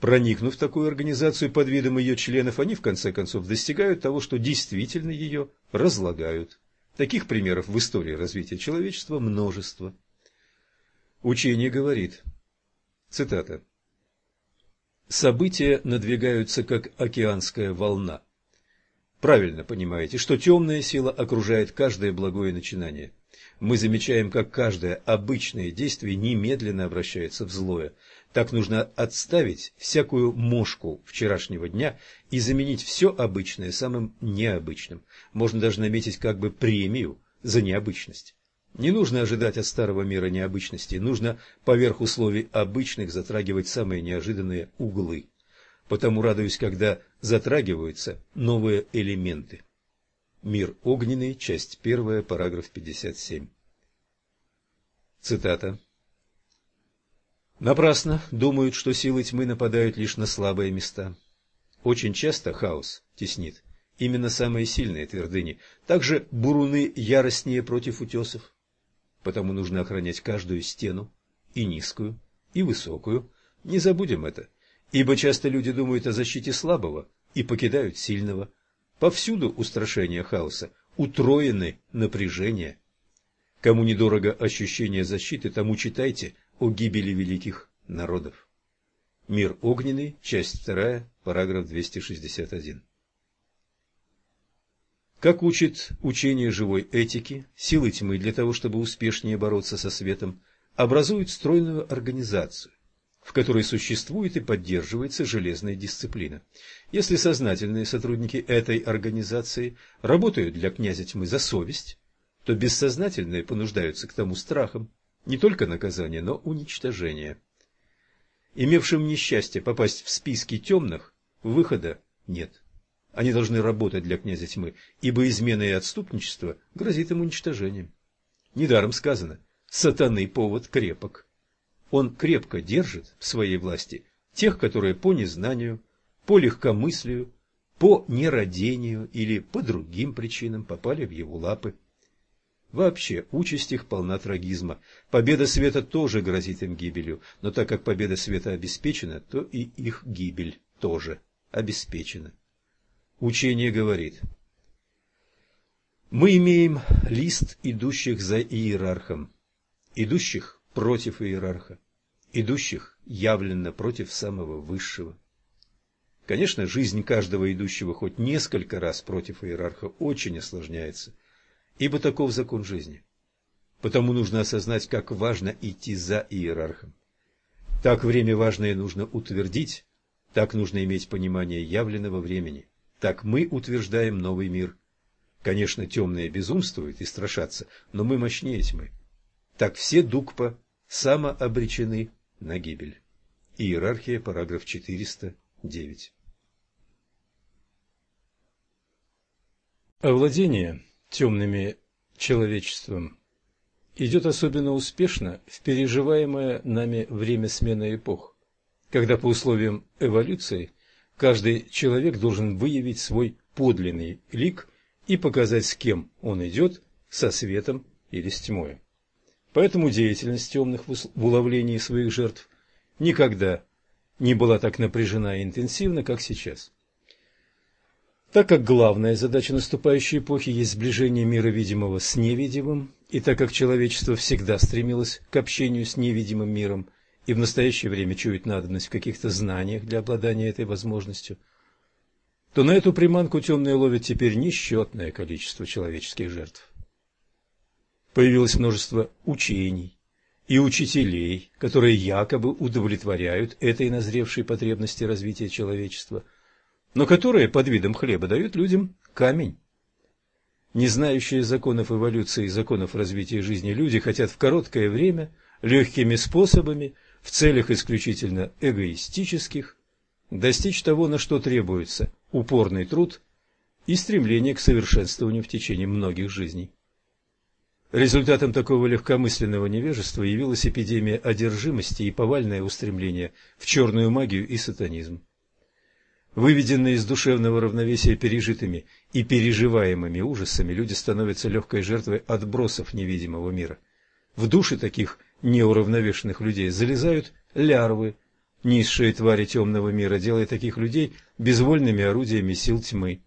Проникнув в такую организацию под видом ее членов, они в конце концов достигают того, что действительно ее разлагают. Таких примеров в истории развития человечества множество. Учение говорит, цитата, «События надвигаются, как океанская волна. Правильно понимаете, что темная сила окружает каждое благое начинание. Мы замечаем, как каждое обычное действие немедленно обращается в злое. Так нужно отставить всякую мошку вчерашнего дня и заменить все обычное самым необычным. Можно даже наметить как бы премию за необычность. Не нужно ожидать от старого мира необычности, нужно поверх условий обычных затрагивать самые неожиданные углы. Потому радуюсь, когда затрагиваются новые элементы. Мир огненный, часть первая, параграф 57. Цитата. Напрасно думают, что силы тьмы нападают лишь на слабые места. Очень часто хаос теснит именно самые сильные твердыни. Также буруны яростнее против утесов. Потому нужно охранять каждую стену, и низкую, и высокую. Не забудем это, ибо часто люди думают о защите слабого и покидают сильного. Повсюду устрашение хаоса, утроены напряжения. Кому недорого ощущение защиты, тому читайте о гибели великих народов. Мир огненный, часть 2, параграф 261. Как учит учение живой этики, силы тьмы для того, чтобы успешнее бороться со светом, образуют стройную организацию, в которой существует и поддерживается железная дисциплина. Если сознательные сотрудники этой организации работают для князя тьмы за совесть, то бессознательные понуждаются к тому страхом, не только наказание, но уничтожение. Имевшим несчастье попасть в списки темных, выхода нет. Они должны работать для князя тьмы, ибо измена и отступничество грозит им уничтожением. Недаром сказано «сатаны повод крепок». Он крепко держит в своей власти тех, которые по незнанию, по легкомыслию, по нерадению или по другим причинам попали в его лапы. Вообще, участь их полна трагизма. Победа света тоже грозит им гибелью, но так как победа света обеспечена, то и их гибель тоже обеспечена. Учение говорит, мы имеем лист идущих за иерархом, идущих против иерарха, идущих явленно против самого высшего. Конечно, жизнь каждого идущего хоть несколько раз против иерарха очень осложняется – ибо таков закон жизни. Потому нужно осознать, как важно идти за иерархом. Так время важное нужно утвердить, так нужно иметь понимание явленного времени. Так мы утверждаем новый мир. Конечно, темные безумствуют и страшатся, но мы мощнее тьмы. Так все дукпа самообречены на гибель. Иерархия, параграф 409. Овладение темными человечеством идет особенно успешно в переживаемое нами время смены эпох, когда по условиям эволюции каждый человек должен выявить свой подлинный лик и показать, с кем он идет, со светом или с тьмой. Поэтому деятельность темных в уловлении своих жертв никогда не была так напряжена и интенсивна, как сейчас. Так как главная задача наступающей эпохи есть сближение мира видимого с невидимым И так как человечество всегда стремилось к общению с невидимым миром и в настоящее время чует надобность в каких-то знаниях для обладания этой возможностью, то на эту приманку темные ловят теперь несчетное количество человеческих жертв. Появилось множество учений и учителей, которые якобы удовлетворяют этой назревшей потребности развития человечества, но которые под видом хлеба дают людям камень не знающие законов эволюции и законов развития жизни люди хотят в короткое время, легкими способами, в целях исключительно эгоистических, достичь того, на что требуется упорный труд и стремление к совершенствованию в течение многих жизней. Результатом такого легкомысленного невежества явилась эпидемия одержимости и повальное устремление в черную магию и сатанизм. Выведенные из душевного равновесия пережитыми и переживаемыми ужасами, люди становятся легкой жертвой отбросов невидимого мира. В души таких неуравновешенных людей залезают лярвы, низшие твари темного мира, делая таких людей безвольными орудиями сил тьмы.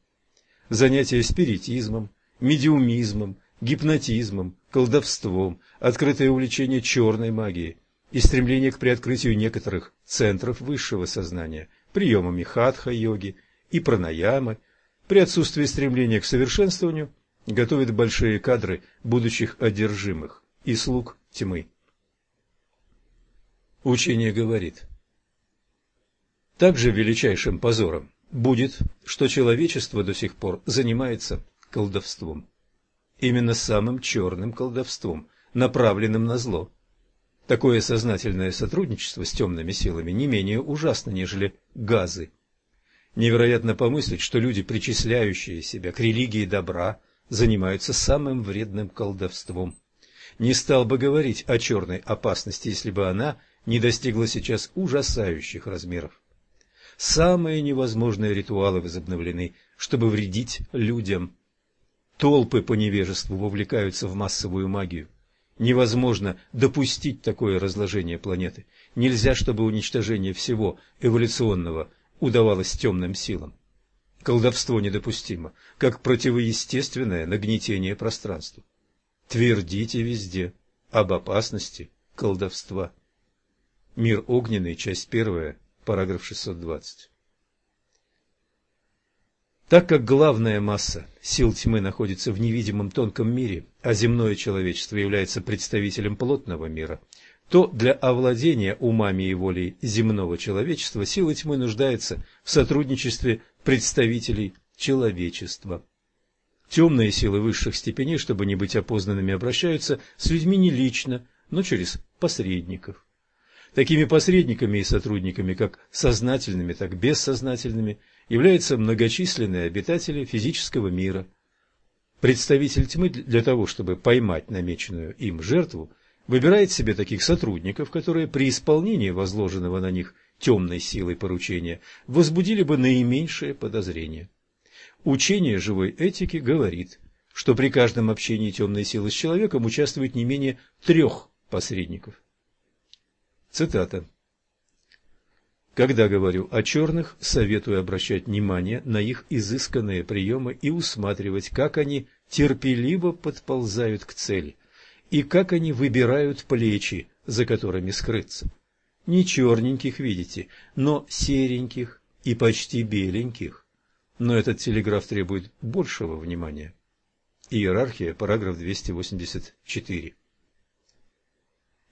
Занятия спиритизмом, медиумизмом, гипнотизмом, колдовством, открытое увлечение черной магией и стремление к приоткрытию некоторых центров высшего сознания – приемами хатха-йоги и пранаямы, при отсутствии стремления к совершенствованию, готовит большие кадры будущих одержимых и слуг тьмы. Учение говорит, также величайшим позором будет, что человечество до сих пор занимается колдовством. Именно самым черным колдовством, направленным на зло, Такое сознательное сотрудничество с темными силами не менее ужасно, нежели газы. Невероятно помыслить, что люди, причисляющие себя к религии добра, занимаются самым вредным колдовством. Не стал бы говорить о черной опасности, если бы она не достигла сейчас ужасающих размеров. Самые невозможные ритуалы возобновлены, чтобы вредить людям. Толпы по невежеству вовлекаются в массовую магию. Невозможно допустить такое разложение планеты. Нельзя, чтобы уничтожение всего эволюционного удавалось темным силам. Колдовство недопустимо, как противоестественное нагнетение пространства. Твердите везде об опасности колдовства. Мир огненный, часть первая, параграф 620. Так как главная масса сил тьмы находится в невидимом тонком мире, а земное человечество является представителем плотного мира, то для овладения умами и волей земного человечества сила тьмы нуждается в сотрудничестве представителей человечества. Темные силы высших степеней, чтобы не быть опознанными, обращаются с людьми не лично, но через посредников. Такими посредниками и сотрудниками, как сознательными, так и бессознательными – являются многочисленные обитатели физического мира. Представитель тьмы для того, чтобы поймать намеченную им жертву, выбирает себе таких сотрудников, которые при исполнении возложенного на них темной силой поручения возбудили бы наименьшее подозрение. Учение живой этики говорит, что при каждом общении темной силы с человеком участвует не менее трех посредников. Цитата. Когда говорю о черных, советую обращать внимание на их изысканные приемы и усматривать, как они терпеливо подползают к цели, и как они выбирают плечи, за которыми скрыться. Не черненьких видите, но сереньких и почти беленьких. Но этот телеграф требует большего внимания. Иерархия, параграф 284.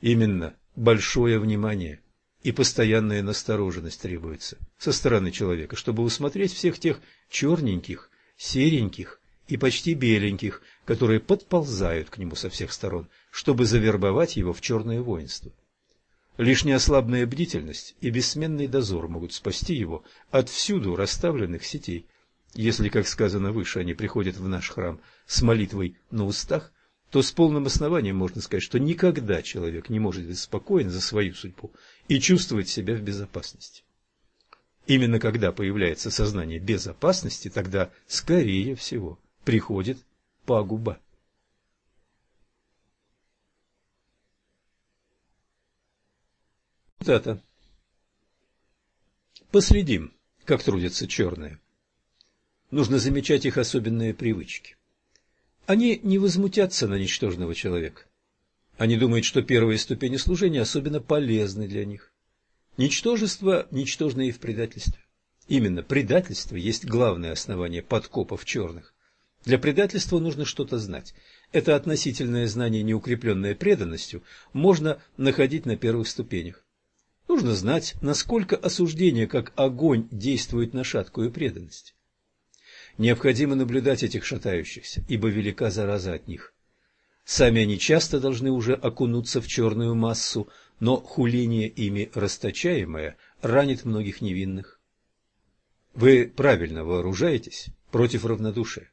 Именно большое внимание и постоянная настороженность требуется со стороны человека, чтобы усмотреть всех тех черненьких, сереньких и почти беленьких, которые подползают к нему со всех сторон, чтобы завербовать его в черное воинство. Лишь неослабная бдительность и бессменный дозор могут спасти его от всюду расставленных сетей. Если, как сказано выше, они приходят в наш храм с молитвой на устах, то с полным основанием можно сказать, что никогда человек не может быть спокоен за свою судьбу и чувствовать себя в безопасности. Именно когда появляется сознание безопасности, тогда, скорее всего, приходит пагуба. Цитата. Последим, как трудятся черные. Нужно замечать их особенные привычки. Они не возмутятся на ничтожного человека. Они думают, что первые ступени служения особенно полезны для них. Ничтожество ничтожно и в предательстве. Именно предательство есть главное основание подкопов черных. Для предательства нужно что-то знать. Это относительное знание, не укрепленное преданностью, можно находить на первых ступенях. Нужно знать, насколько осуждение как огонь действует на шаткую преданность. Необходимо наблюдать этих шатающихся, ибо велика зараза от них. Сами они часто должны уже окунуться в черную массу, но хуление ими расточаемое ранит многих невинных. Вы правильно вооружаетесь против равнодушия.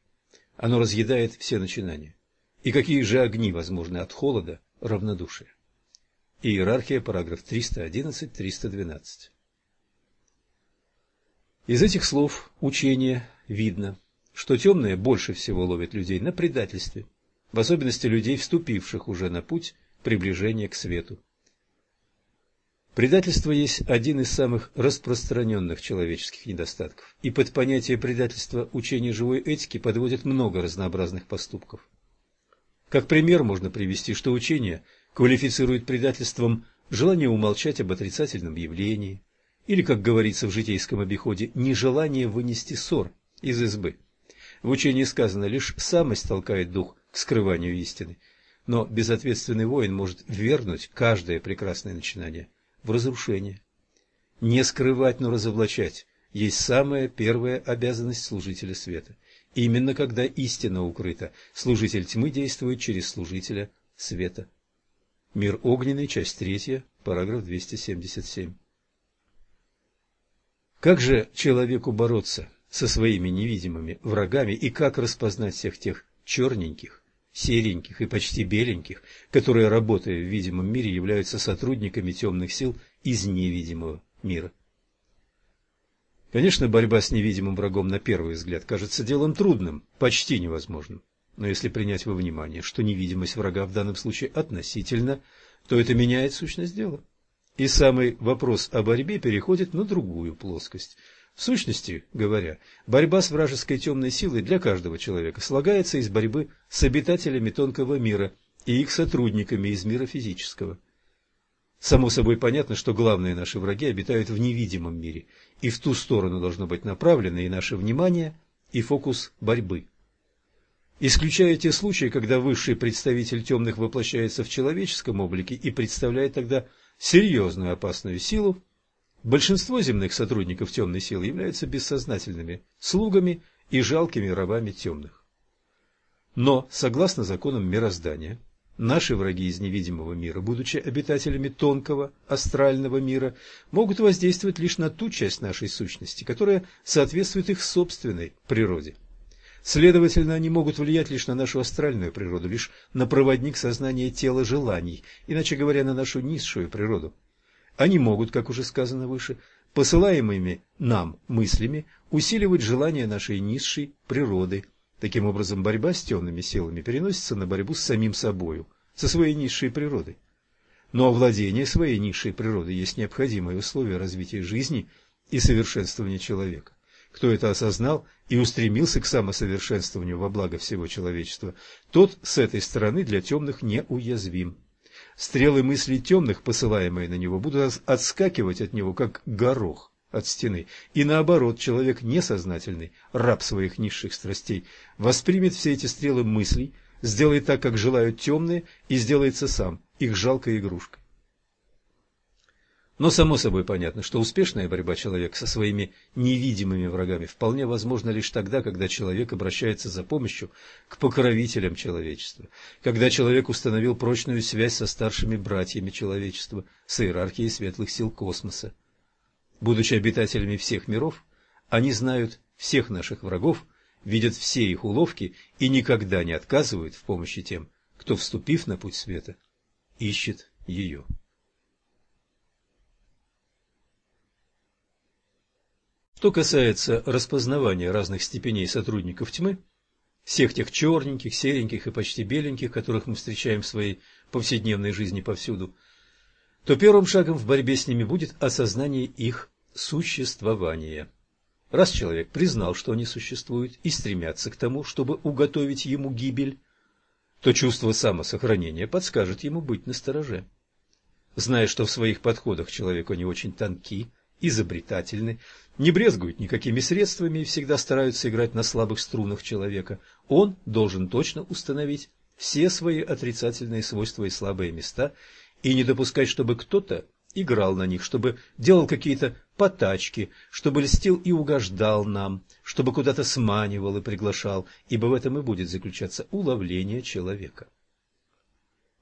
Оно разъедает все начинания. И какие же огни возможны от холода, равнодушия? Иерархия, параграф 311-312. Из этих слов учения видно, что темные больше всего ловят людей на предательстве, в особенности людей, вступивших уже на путь приближения к свету. Предательство есть один из самых распространенных человеческих недостатков, и под понятие предательства учение живой этики подводит много разнообразных поступков. Как пример можно привести, что учение квалифицирует предательством желание умолчать об отрицательном явлении, или, как говорится в житейском обиходе, нежелание вынести ссор из избы. В учении сказано, лишь самость толкает дух к скрыванию истины, но безответственный воин может вернуть каждое прекрасное начинание в разрушение. Не скрывать, но разоблачать есть самая первая обязанность служителя света. Именно когда истина укрыта, служитель тьмы действует через служителя света. Мир огненный, часть третья, параграф 277. Как же человеку бороться со своими невидимыми врагами и как распознать всех тех черненьких, сереньких и почти беленьких, которые, работая в видимом мире, являются сотрудниками темных сил из невидимого мира. Конечно, борьба с невидимым врагом на первый взгляд кажется делом трудным, почти невозможным. Но если принять во внимание, что невидимость врага в данном случае относительно, то это меняет сущность дела. И самый вопрос о борьбе переходит на другую плоскость – в сущности говоря, борьба с вражеской темной силой для каждого человека слагается из борьбы с обитателями тонкого мира и их сотрудниками из мира физического. Само собой понятно, что главные наши враги обитают в невидимом мире, и в ту сторону должно быть направлено и наше внимание, и фокус борьбы. Исключая те случаи, когда высший представитель темных воплощается в человеческом облике и представляет тогда серьезную опасную силу, Большинство земных сотрудников темной силы являются бессознательными слугами и жалкими рабами темных. Но, согласно законам мироздания, наши враги из невидимого мира, будучи обитателями тонкого астрального мира, могут воздействовать лишь на ту часть нашей сущности, которая соответствует их собственной природе. Следовательно, они могут влиять лишь на нашу астральную природу, лишь на проводник сознания тела желаний, иначе говоря, на нашу низшую природу. Они могут, как уже сказано выше, посылаемыми нам мыслями усиливать желания нашей низшей природы. Таким образом, борьба с темными силами переносится на борьбу с самим собою, со своей низшей природой. Но овладение своей низшей природой есть необходимое условие развития жизни и совершенствования человека. Кто это осознал и устремился к самосовершенствованию во благо всего человечества, тот с этой стороны для темных неуязвим. Стрелы мыслей темных, посылаемые на него, будут отскакивать от него, как горох от стены. И наоборот, человек несознательный, раб своих низших страстей, воспримет все эти стрелы мыслей, сделает так, как желают темные, и сделается сам, их жалкой игрушкой. Но само собой понятно, что успешная борьба человека со своими невидимыми врагами вполне возможна лишь тогда, когда человек обращается за помощью к покровителям человечества, когда человек установил прочную связь со старшими братьями человечества, с иерархией светлых сил космоса. Будучи обитателями всех миров, они знают всех наших врагов, видят все их уловки и никогда не отказывают в помощи тем, кто, вступив на путь света, ищет ее. Что касается распознавания разных степеней сотрудников тьмы, всех тех черненьких, сереньких и почти беленьких, которых мы встречаем в своей повседневной жизни повсюду, то первым шагом в борьбе с ними будет осознание их существования. Раз человек признал, что они существуют, и стремятся к тому, чтобы уготовить ему гибель, то чувство самосохранения подскажет ему быть настороже. Зная, что в своих подходах человек они очень тонки, изобретательны, не брезгуют никакими средствами и всегда стараются играть на слабых струнах человека, он должен точно установить все свои отрицательные свойства и слабые места и не допускать, чтобы кто-то играл на них, чтобы делал какие-то потачки, чтобы льстил и угождал нам, чтобы куда-то сманивал и приглашал, ибо в этом и будет заключаться уловление человека.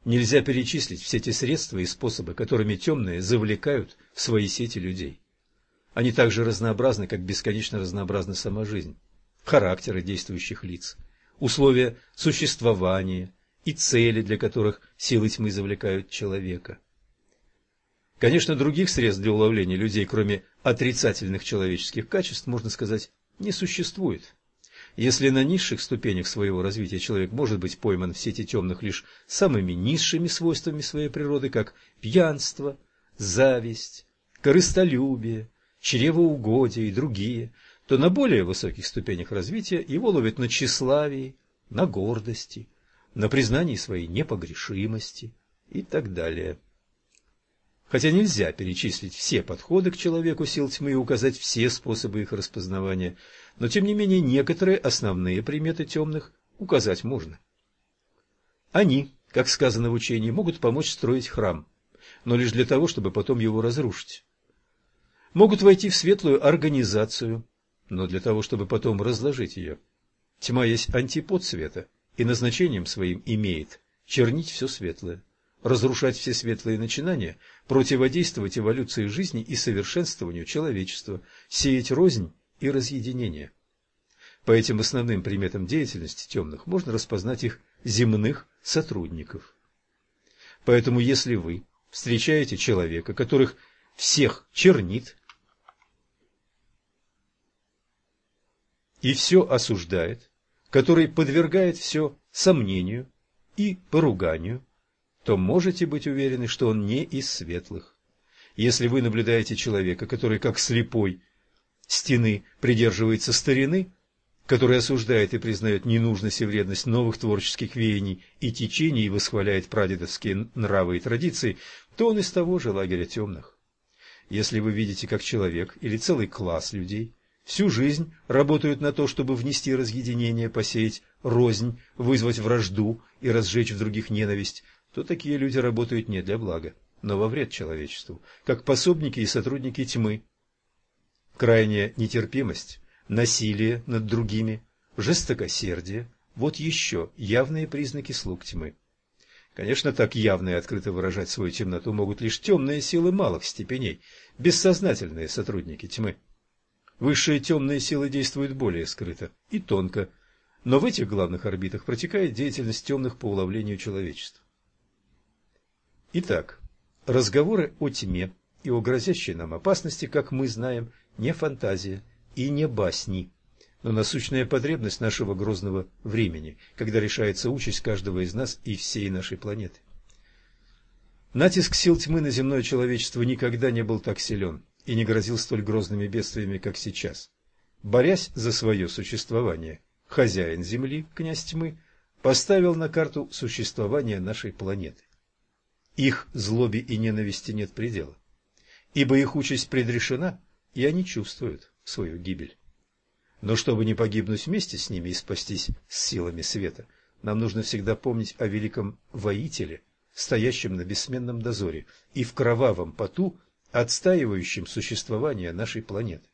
Нельзя перечислить все те средства и способы, которыми темные завлекают в свои сети людей. Они так же разнообразны, как бесконечно разнообразна сама жизнь, характеры действующих лиц, условия существования и цели, для которых силы тьмы завлекают человека – Конечно, других средств для уловления людей, кроме отрицательных человеческих качеств, можно сказать, не существует. Если на низших ступенях своего развития человек может быть пойман в сети темных лишь самыми низшими свойствами своей природы, как пьянство, зависть, корыстолюбие, чревоугодие и другие, то на более высоких ступенях развития его ловят на тщеславии, на гордости, на признании своей непогрешимости и так далее. Хотя нельзя перечислить все подходы к человеку сил тьмы и указать все способы их распознавания, но тем не менее некоторые основные приметы темных указать можно. Они, как сказано в учении, могут помочь строить храм, но лишь для того, чтобы потом его разрушить. Могут войти в светлую организацию, но для того, чтобы потом разложить ее. Тьма есть антипод света и назначением своим имеет чернить все светлое разрушать все светлые начинания, противодействовать эволюции жизни и совершенствованию человечества, сеять рознь и разъединение. По этим основным приметам деятельности темных можно распознать их земных сотрудников. Поэтому если вы встречаете человека, которых всех чернит и все осуждает, который подвергает все сомнению и поруганию, то можете быть уверены, что он не из светлых. Если вы наблюдаете человека, который, как слепой стены, придерживается старины, который осуждает и признает ненужность и вредность новых творческих веяний и течений и восхваляет прадедовские нравы и традиции, то он из того же лагеря темных. Если вы видите, как человек или целый класс людей всю жизнь работают на то, чтобы внести разъединение, посеять рознь, вызвать вражду и разжечь в других ненависть, то такие люди работают не для блага, но во вред человечеству, как пособники и сотрудники тьмы. Крайняя нетерпимость, насилие над другими, жестокосердие – вот еще явные признаки слуг тьмы. Конечно, так явно и открыто выражать свою темноту могут лишь темные силы малых степеней, бессознательные сотрудники тьмы. Высшие темные силы действуют более скрыто и тонко, но в этих главных орбитах протекает деятельность темных по уловлению человечества. Итак, разговоры о тьме и о грозящей нам опасности, как мы знаем, не фантазия и не басни, но насущная потребность нашего грозного времени, когда решается участь каждого из нас и всей нашей планеты. Натиск сил тьмы на земное человечество никогда не был так силен и не грозил столь грозными бедствиями, как сейчас. Борясь за свое существование, хозяин Земли, князь тьмы, поставил на карту существование нашей планеты. Их злобе и ненависти нет предела, ибо их участь предрешена, и они чувствуют свою гибель. Но чтобы не погибнуть вместе с ними и спастись с силами света, нам нужно всегда помнить о великом воителе, стоящем на бессменном дозоре и в кровавом поту, отстаивающем существование нашей планеты.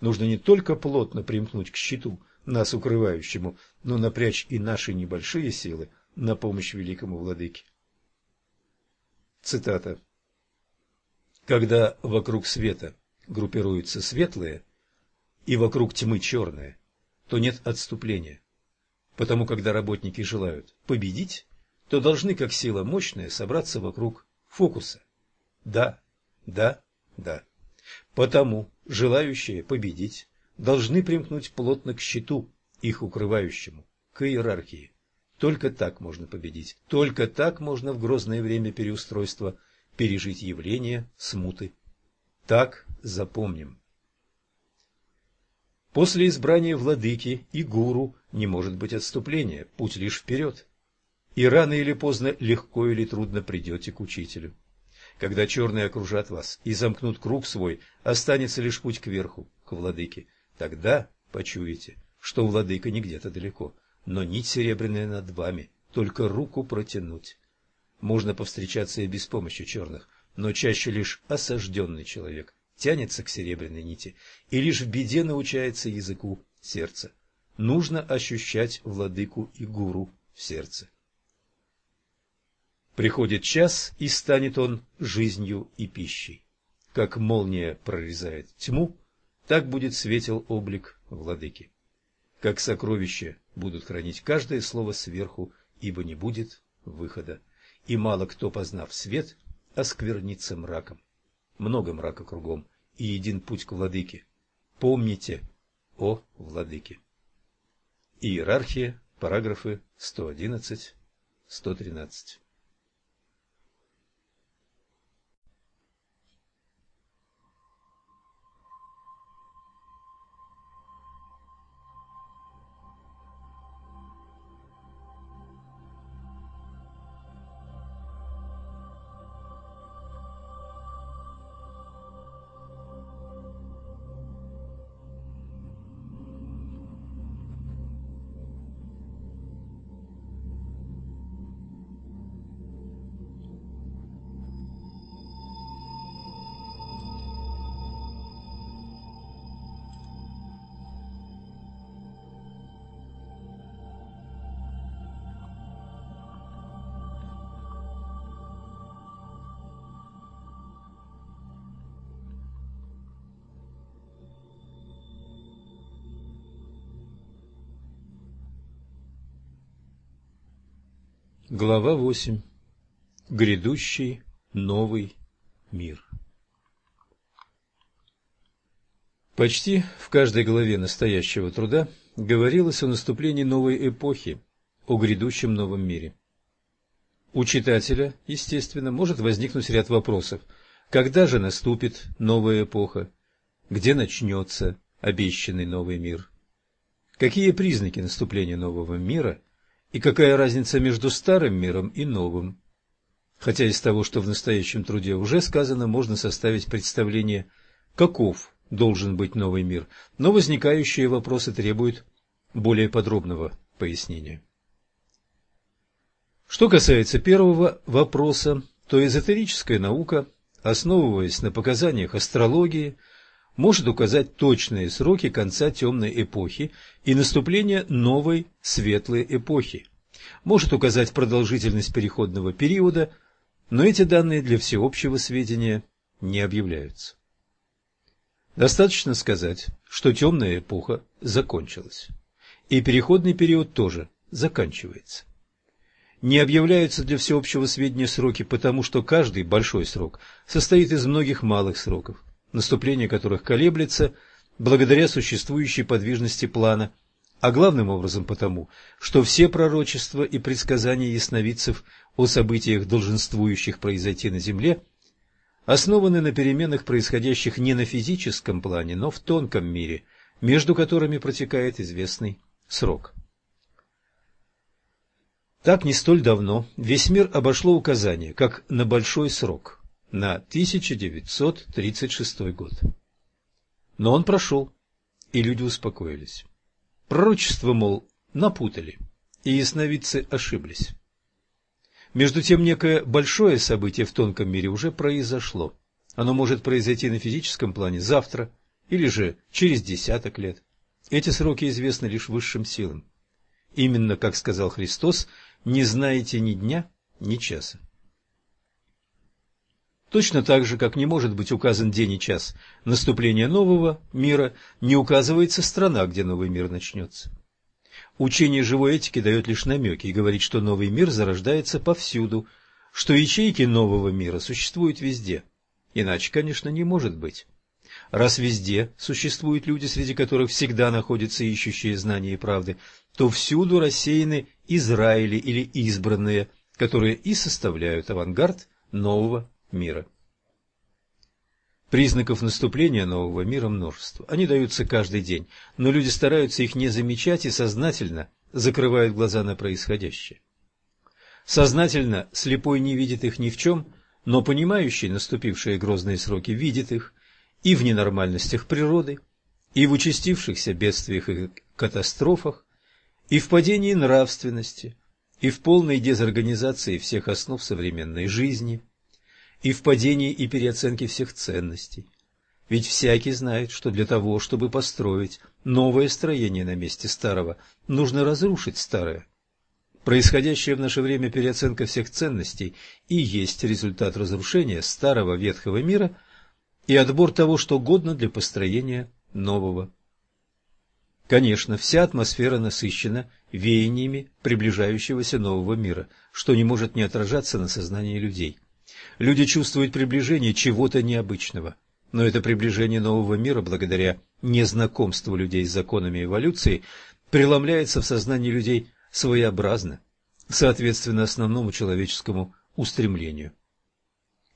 Нужно не только плотно примкнуть к щиту, нас укрывающему, но напрячь и наши небольшие силы на помощь великому владыке. Цитата. «Когда вокруг света группируются светлые и вокруг тьмы черные, то нет отступления. Потому когда работники желают победить, то должны, как сила мощная, собраться вокруг фокуса. Да, да, да. Потому желающие победить должны примкнуть плотно к щиту, их укрывающему, к иерархии. Только так можно победить. Только так можно в грозное время переустройства пережить явление смуты. Так запомним. После избрания владыки и гуру не может быть отступления, путь лишь вперед. и рано или поздно, легко или трудно придете к учителю. Когда черные окружат вас и замкнут круг свой, останется лишь путь кверху, к владыке. Тогда почуете, что владыка не где-то далеко, но нить серебряная над вами, только руку протянуть. Можно повстречаться и без помощи черных, но чаще лишь осажденный человек тянется к серебряной нити и лишь в беде научается языку сердца. Нужно ощущать владыку и гуру в сердце. Приходит час, и станет он жизнью и пищей. Как молния прорезает тьму, так будет светел облик владыки. Как сокровища будут хранить каждое слово сверху, ибо не будет выхода. И мало кто, познав свет, осквернится мраком. Много мрака кругом, и един путь к владыке. Помните о владыке. Иерархия, параграфы 111-113. Глава 8. Грядущий новый мир. Почти в каждой главе настоящего труда говорилось о наступлении новой эпохи, о грядущем новом мире. У читателя, естественно, может возникнуть ряд вопросов. Когда же наступит новая эпоха? Где начнется обещанный новый мир? Какие признаки наступления нового мира – и какая разница между старым миром и новым? Хотя из того, что в настоящем труде уже сказано, можно составить представление, каков должен быть новый мир, но возникающие вопросы требуют более подробного пояснения. Что касается первого вопроса, то эзотерическая наука, основываясь на показаниях астрологии, может указать точные сроки конца темной эпохи и наступления новой светлой эпохи, может указать продолжительность переходного периода, но эти данные для всеобщего сведения не объявляются. Достаточно сказать, что темная эпоха закончилась, и переходный период тоже заканчивается. Не объявляются для всеобщего сведения сроки, потому что каждый большой срок состоит из многих малых сроков, наступление которых колеблется благодаря существующей подвижности плана, а главным образом потому, что все пророчества и предсказания ясновидцев о событиях, долженствующих произойти на Земле, основаны на переменах, происходящих не на физическом плане, но в тонком мире, между которыми протекает известный срок. Так не столь давно весь мир обошло указание, как на большой срок – на 1936 год. Но он прошел, и люди успокоились. Пророчество, мол, напутали, и ясновидцы ошиблись. Между тем, некое большое событие в тонком мире уже произошло. Оно может произойти на физическом плане завтра или же через десяток лет. Эти сроки известны лишь высшим силам. Именно, как сказал Христос, не знаете ни дня, ни часа. Точно так же, как не может быть указан день и час наступления нового мира, не указывается страна, где новый мир начнется. Учение живой этики дает лишь намеки и говорит, что новый мир зарождается повсюду, что ячейки нового мира существуют везде. Иначе, конечно, не может быть. Раз везде существуют люди, среди которых всегда находятся ищущие знания и правды, то всюду рассеяны Израили или избранные, которые и составляют авангард нового мира. Признаков наступления нового мира множество. Они даются каждый день, но люди стараются их не замечать и сознательно закрывают глаза на происходящее. Сознательно слепой не видит их ни в чем, но понимающий наступившие грозные сроки видит их и в ненормальностях природы, и в участившихся бедствиях и катастрофах, и в падении нравственности, и в полной дезорганизации всех основ современной жизни, и в падении и переоценке всех ценностей. Ведь всякий знает, что для того, чтобы построить новое строение на месте старого, нужно разрушить старое. Происходящая в наше время переоценка всех ценностей и есть результат разрушения старого ветхого мира и отбор того, что годно для построения нового. Конечно, вся атмосфера насыщена веяниями приближающегося нового мира, что не может не отражаться на сознании людей. Люди чувствуют приближение чего-то необычного, но это приближение нового мира, благодаря незнакомству людей с законами эволюции, преломляется в сознании людей своеобразно, соответственно основному человеческому устремлению.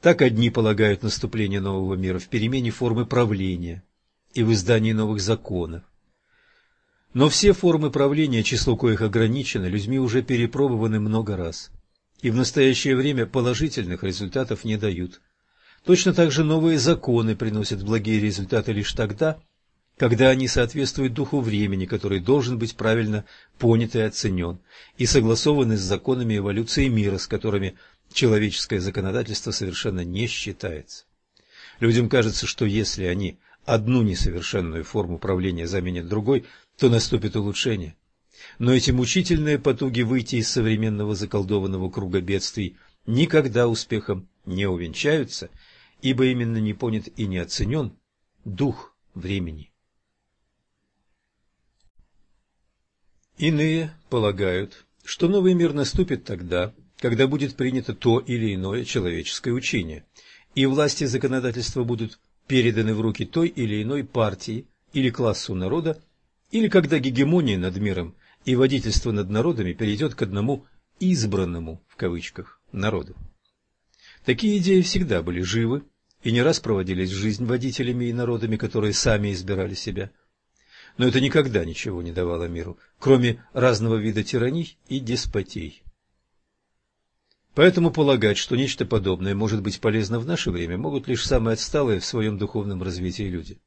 Так одни полагают наступление нового мира в перемене формы правления и в издании новых законов. Но все формы правления, число коих ограничено, людьми уже перепробованы много раз, и в настоящее время положительных результатов не дают. Точно так же новые законы приносят благие результаты лишь тогда, когда они соответствуют духу времени, который должен быть правильно понят и оценен, и согласованы с законами эволюции мира, с которыми человеческое законодательство совершенно не считается. Людям кажется, что если они одну несовершенную форму правления заменят другой, то наступит улучшение. Но эти мучительные потуги выйти из современного заколдованного круга бедствий никогда успехом не увенчаются, ибо именно не понят и не оценен дух времени. Иные полагают, что новый мир наступит тогда, когда будет принято то или иное человеческое учение, и власти законодательства будут переданы в руки той или иной партии или классу народа, или когда гегемония над миром и водительство над народами перейдет к одному «избранному» в кавычках народу. Такие идеи всегда были живы и не раз проводились в жизнь водителями и народами, которые сами избирали себя – но это никогда ничего не давало миру, кроме разного вида тираний и деспотий. Поэтому полагать, что нечто подобное может быть полезно в наше время, могут лишь самые отсталые в своем духовном развитии люди.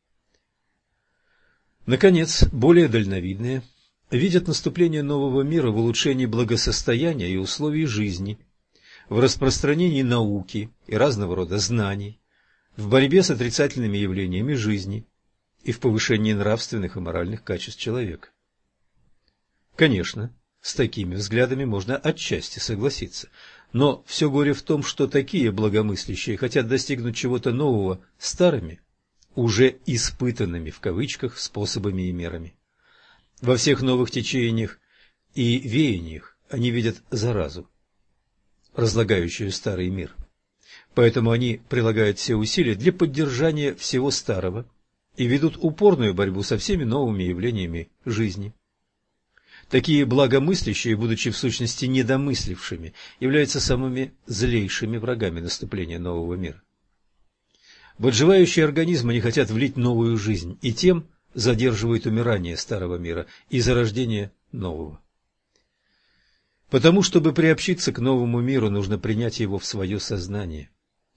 Наконец, более дальновидные видят наступление нового мира в улучшении благосостояния и условий жизни, в распространении науки и разного рода знаний, в борьбе с отрицательными явлениями жизни, и в повышении нравственных и моральных качеств человека. Конечно, с такими взглядами можно отчасти согласиться, но все горе в том, что такие благомыслящие хотят достигнуть чего-то нового старыми, уже испытанными в кавычках способами и мерами. Во всех новых течениях и веяниях они видят заразу, разлагающую старый мир. Поэтому они прилагают все усилия для поддержания всего старого – и ведут упорную борьбу со всеми новыми явлениями жизни. Такие благомыслящие, будучи в сущности недомыслившими, являются самыми злейшими врагами наступления нового мира. В отживающие организмы не хотят влить новую жизнь, и тем задерживают умирание старого мира и зарождение нового. Потому, чтобы приобщиться к новому миру, нужно принять его в свое сознание.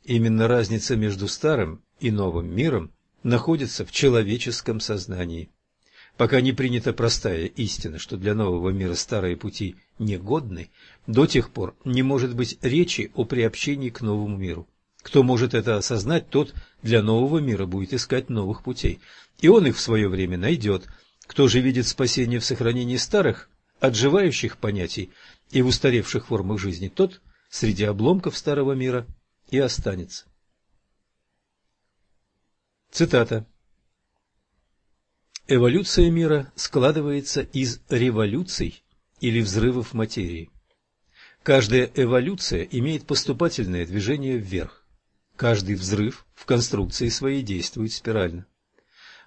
Именно разница между старым и новым миром находится в человеческом сознании. Пока не принята простая истина, что для нового мира старые пути негодны, до тех пор не может быть речи о приобщении к новому миру. Кто может это осознать, тот для нового мира будет искать новых путей, и он их в свое время найдет. Кто же видит спасение в сохранении старых, отживающих понятий и в устаревших формах жизни, тот среди обломков старого мира и останется. Цитата. Эволюция мира складывается из революций или взрывов материи. Каждая эволюция имеет поступательное движение вверх. Каждый взрыв в конструкции своей действует спирально.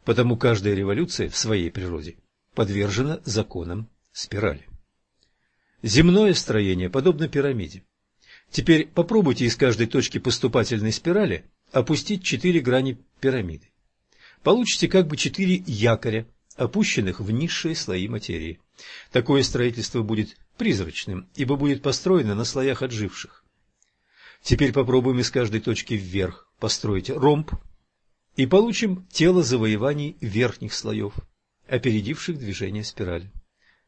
Потому каждая революция в своей природе подвержена законам спирали. Земное строение подобно пирамиде. Теперь попробуйте из каждой точки поступательной спирали опустить четыре грани пирамиды. Получите как бы четыре якоря, опущенных в низшие слои материи. Такое строительство будет призрачным, ибо будет построено на слоях отживших. Теперь попробуем из каждой точки вверх построить ромб и получим тело завоеваний верхних слоев, опередивших движение спирали.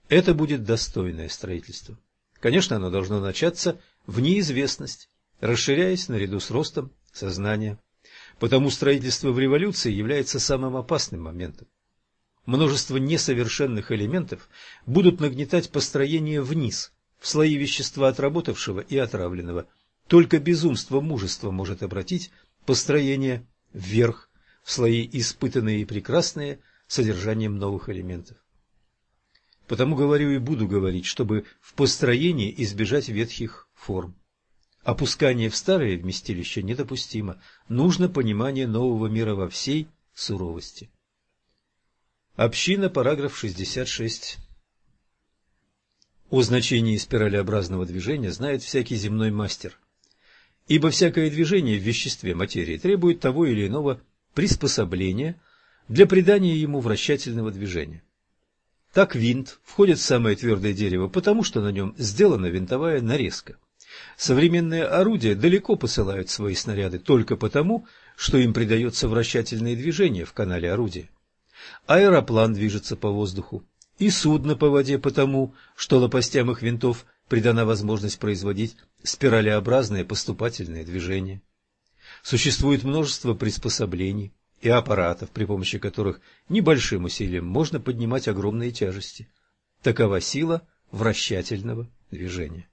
Это будет достойное строительство. Конечно, оно должно начаться в неизвестность, расширяясь наряду с ростом сознания. Потому строительство в революции является самым опасным моментом. Множество несовершенных элементов будут нагнетать построение вниз, в слои вещества отработавшего и отравленного. Только безумство мужества может обратить построение вверх, слои испытанные и прекрасные, содержанием новых элементов. Потому говорю и буду говорить, чтобы в построении избежать ветхих форм. Опускание в старое вместилище недопустимо. Нужно понимание нового мира во всей суровости. Община, параграф 66. О значении спиралеобразного движения знает всякий земной мастер. Ибо всякое движение в веществе материи требует того или иного приспособления для придания ему вращательного движения. Так винт входит в самое твердое дерево, потому что на нем сделана винтовая нарезка. Современные орудия далеко посылают свои снаряды только потому, что им придается вращательное движение в канале орудия. Аэроплан движется по воздуху, и судно по воде потому, что лопастям их винтов придана возможность производить спиралеобразное поступательное движение. Существует множество приспособлений и аппаратов, при помощи которых небольшим усилием можно поднимать огромные тяжести. Такова сила вращательного движения.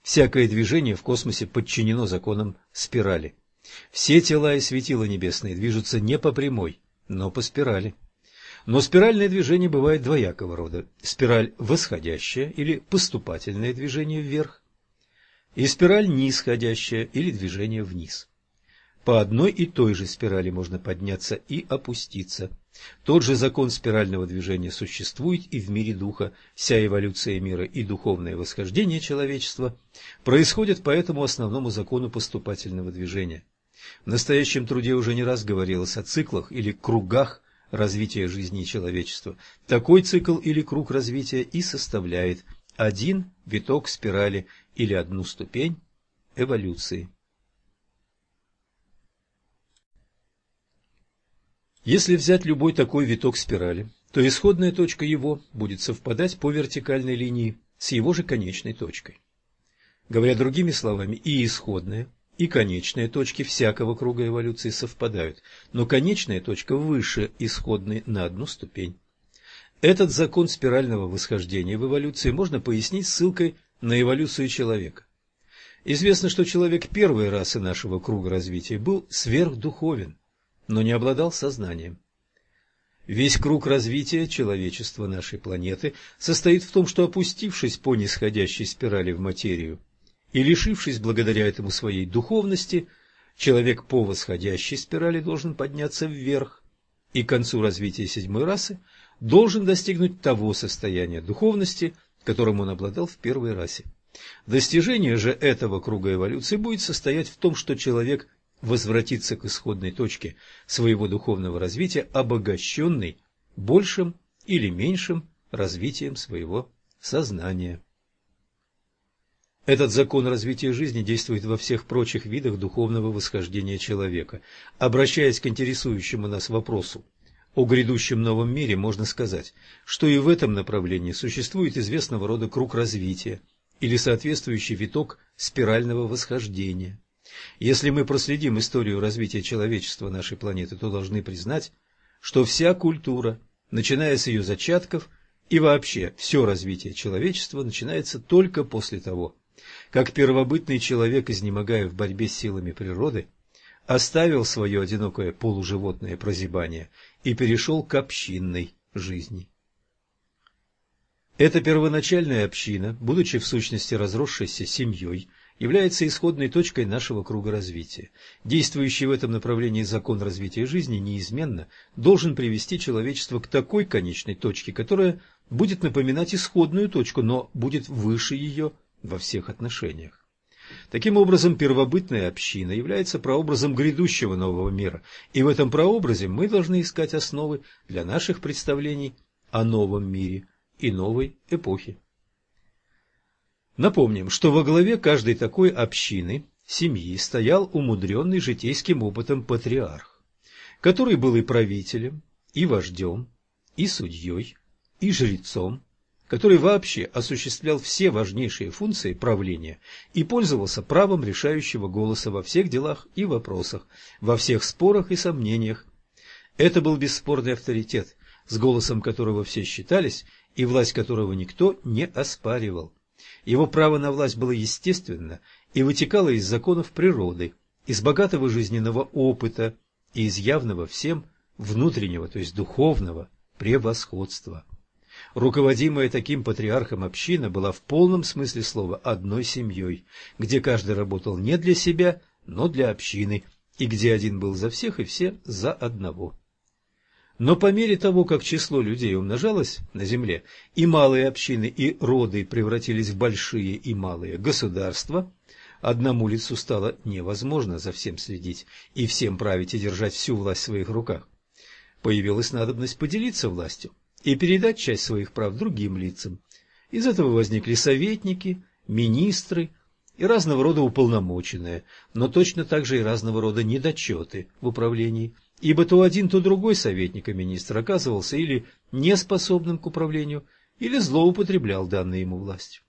Всякое движение в космосе подчинено законам спирали. Все тела и светила небесные движутся не по прямой, но по спирали. Но спиральное движение бывает двоякого рода. Спираль восходящая или поступательное движение вверх, и спираль нисходящая или движение вниз. По одной и той же спирали можно подняться и опуститься – тот же закон спирального движения существует и в мире духа. Вся эволюция мира и духовное восхождение человечества происходят по этому основному закону поступательного движения. В настоящем труде уже не раз говорилось о циклах или кругах развития жизни человечества. Такой цикл или круг развития и составляет один виток спирали или одну ступень эволюции. Если взять любой такой виток спирали, то исходная точка его будет совпадать по вертикальной линии с его же конечной точкой. Говоря другими словами, и исходная, и конечные точки всякого круга эволюции совпадают, но конечная точка выше исходной на одну ступень. Этот закон спирального восхождения в эволюции можно пояснить ссылкой на эволюцию человека. Известно, что человек первой расы нашего круга развития был сверхдуховен, но не обладал сознанием. Весь круг развития человечества нашей планеты состоит в том, что опустившись по нисходящей спирали в материю и лишившись благодаря этому своей духовности, человек по восходящей спирали должен подняться вверх и к концу развития седьмой расы должен достигнуть того состояния духовности, которым он обладал в первой расе. Достижение же этого круга эволюции будет состоять в том, что человек возвратиться к исходной точке своего духовного развития, обогащенный большим или меньшим развитием своего сознания. Этот закон развития жизни действует во всех прочих видах духовного восхождения человека. Обращаясь к интересующему нас вопросу о грядущем новом мире, можно сказать, что и в этом направлении существует известного рода круг развития или соответствующий виток спирального восхождения. Если мы проследим историю развития человечества нашей планеты, то должны признать, что вся культура, начиная с ее зачатков, и вообще все развитие человечества начинается только после того, как первобытный человек, изнемогая в борьбе с силами природы, оставил свое одинокое полуживотное прозябание и перешел к общинной жизни. Эта первоначальная община, будучи в сущности разросшейся семьей, является исходной точкой нашего круга развития. Действующий в этом направлении закон развития жизни неизменно должен привести человечество к такой конечной точке, которая будет напоминать исходную точку, но будет выше ее во всех отношениях. Таким образом, первобытная община является прообразом грядущего нового мира, и в этом прообразе мы должны искать основы для наших представлений о новом мире и новой эпохе. Напомним, что во главе каждой такой общины, семьи, стоял умудренный житейским опытом патриарх, который был и правителем, и вождем, и судьей, и жрецом, который вообще осуществлял все важнейшие функции правления и пользовался правом решающего голоса во всех делах и вопросах, во всех спорах и сомнениях. Это был бесспорный авторитет, с голосом которого все считались и власть которого никто не оспаривал. Его право на власть было естественно и вытекало из законов природы, из богатого жизненного опыта и из явного всем внутреннего, то есть духовного превосходства. Руководимая таким патриархом община была в полном смысле слова одной семьей, где каждый работал не для себя, но для общины, и где один был за всех и все за одного. Но по мере того, как число людей умножалось на земле, и малые общины и роды превратились в большие и малые государства, одному лицу стало невозможно за всем следить и всем править и держать всю власть в своих руках. Появилась надобность поделиться властью и передать часть своих прав другим лицам. Из этого возникли советники, министры и разного рода уполномоченные, но точно так же и разного рода недочеты в управлении, ибо то один, то другой советник и министр оказывался или неспособным к управлению, или злоупотреблял данной ему властью.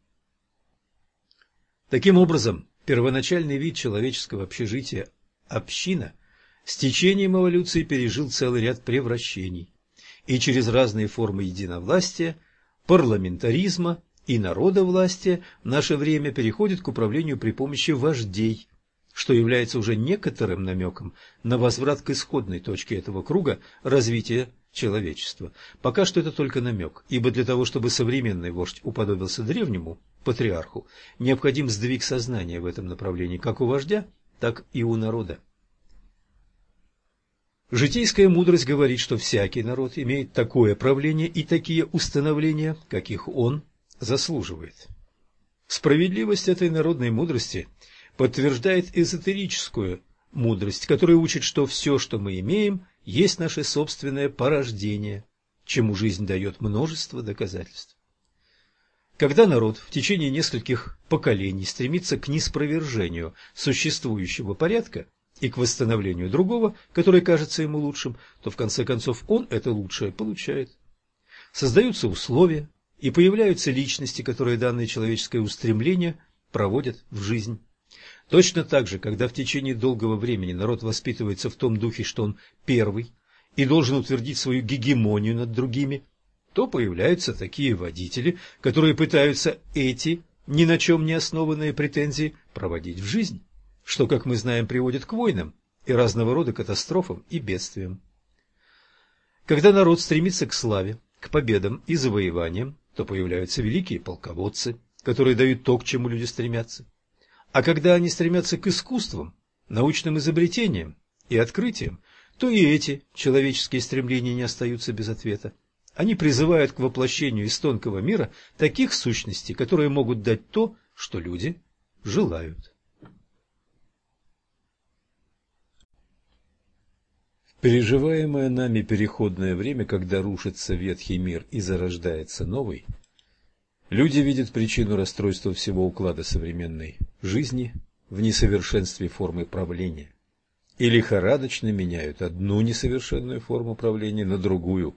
Таким образом, первоначальный вид человеческого общежития – община – с течением эволюции пережил целый ряд превращений и через разные формы единовластия, парламентаризма и народовластия в наше время переходит к управлению при помощи вождей, что является уже некоторым намеком на возврат к исходной точке этого круга развития человечества. Пока что это только намек, ибо для того, чтобы современный вождь уподобился древнему патриарху, необходим сдвиг сознания в этом направлении как у вождя, так и у народа. Житейская мудрость говорит, что всякий народ имеет такое правление и такие установления, каких он заслуживает. Справедливость этой народной мудрости подтверждает эзотерическую мудрость, которая учит, что все, что мы имеем, есть наше собственное порождение, чему жизнь дает множество доказательств. Когда народ в течение нескольких поколений стремится к неспровержению существующего порядка, и к восстановлению другого, который кажется ему лучшим, то в конце концов он это лучшее получает. Создаются условия, и появляются личности, которые данное человеческое устремление проводят в жизнь. Точно так же, когда в течение долгого времени народ воспитывается в том духе, что он первый и должен утвердить свою гегемонию над другими, то появляются такие водители, которые пытаются эти ни на чем не основанные претензии проводить в жизнь что, как мы знаем, приводит к войнам и разного рода катастрофам и бедствиям. Когда народ стремится к славе, к победам и завоеваниям, то появляются великие полководцы, которые дают то, к чему люди стремятся. А когда они стремятся к искусствам, научным изобретениям и открытиям, то и эти человеческие стремления не остаются без ответа. Они призывают к воплощению из тонкого мира таких сущностей, которые могут дать то, что люди желают. Переживаемое нами переходное время, когда рушится ветхий мир и зарождается новый, люди видят причину расстройства всего уклада современной жизни в несовершенстве формы правления и лихорадочно меняют одну несовершенную форму правления на другую,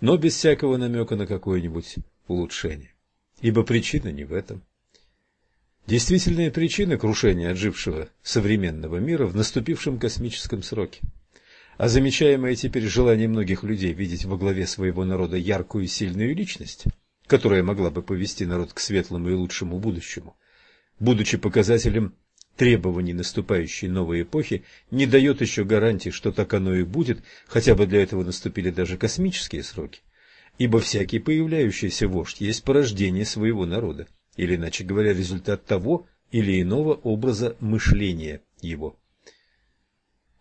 но без всякого намека на какое-нибудь улучшение, ибо причина не в этом. Действительная причина крушения отжившего современного мира в наступившем космическом сроке – а замечаемое теперь желание многих людей видеть во главе своего народа яркую и сильную личность, которая могла бы повести народ к светлому и лучшему будущему, будучи показателем требований наступающей новой эпохи, не дает еще гарантии, что так оно и будет, хотя бы для этого наступили даже космические сроки. Ибо всякий появляющийся вождь есть порождение своего народа, или, иначе говоря, результат того или иного образа мышления его.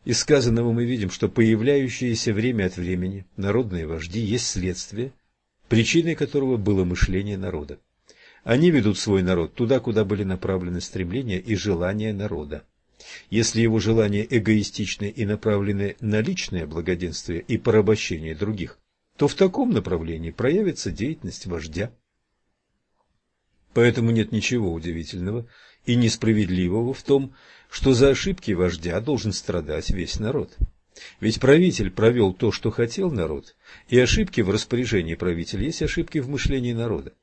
Из сказанного мы видим, что появляющиеся время от времени народные вожди есть следствие, причиной которого было мышление народа. Они ведут свой народ туда, куда были направлены стремления и желания народа. Если его желания эгоистичны и направлены на личное благоденствие и порабощение других, то в таком направлении проявится деятельность вождя. Поэтому нет ничего удивительного и несправедливого в том, что за ошибки вождя должен страдать весь народ. Ведь правитель провел то, что хотел народ, и ошибки в распоряжении правителя есть ошибки в мышлении народа.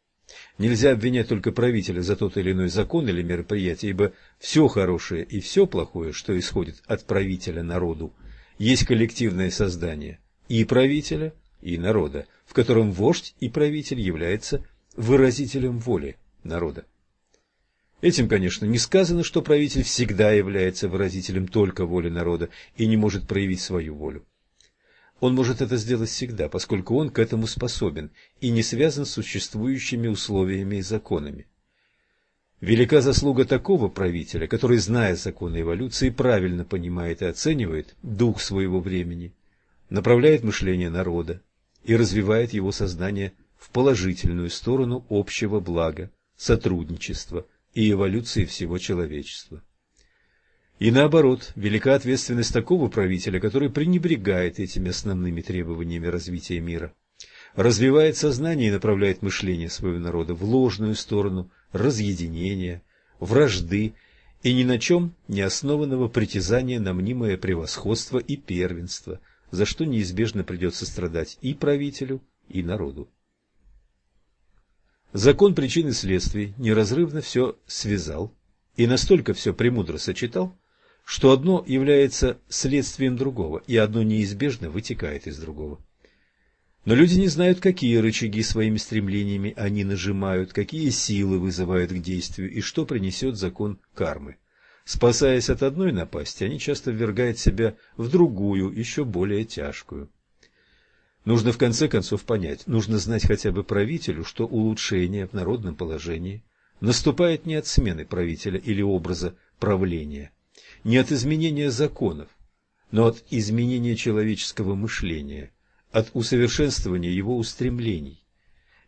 Нельзя обвинять только правителя за тот или иной закон или мероприятие, ибо все хорошее и все плохое, что исходит от правителя народу, есть коллективное создание и правителя, и народа, в котором вождь и правитель являются выразителем воли народа. Этим, конечно, не сказано, что правитель всегда является выразителем только воли народа и не может проявить свою волю. Он может это сделать всегда, поскольку он к этому способен и не связан с существующими условиями и законами. Велика заслуга такого правителя, который, зная законы эволюции, правильно понимает и оценивает дух своего времени, направляет мышление народа и развивает его сознание в положительную сторону общего блага, сотрудничества и эволюции всего человечества. И наоборот, велика ответственность такого правителя, который пренебрегает этими основными требованиями развития мира, развивает сознание и направляет мышление своего народа в ложную сторону разъединения, вражды и ни на чем не основанного притязания на мнимое превосходство и первенство, за что неизбежно придется страдать и правителю, и народу. Закон причин и следствий неразрывно все связал и настолько все премудро сочетал, что одно является следствием другого, и одно неизбежно вытекает из другого. Но люди не знают, какие рычаги своими стремлениями они нажимают, какие силы вызывают к действию и что принесет закон кармы. Спасаясь от одной напасти, они часто ввергают себя в другую, еще более тяжкую. Нужно в конце концов понять, нужно знать хотя бы правителю, что улучшение в народном положении наступает не от смены правителя или образа правления, не от изменения законов, но от изменения человеческого мышления, от усовершенствования его устремлений.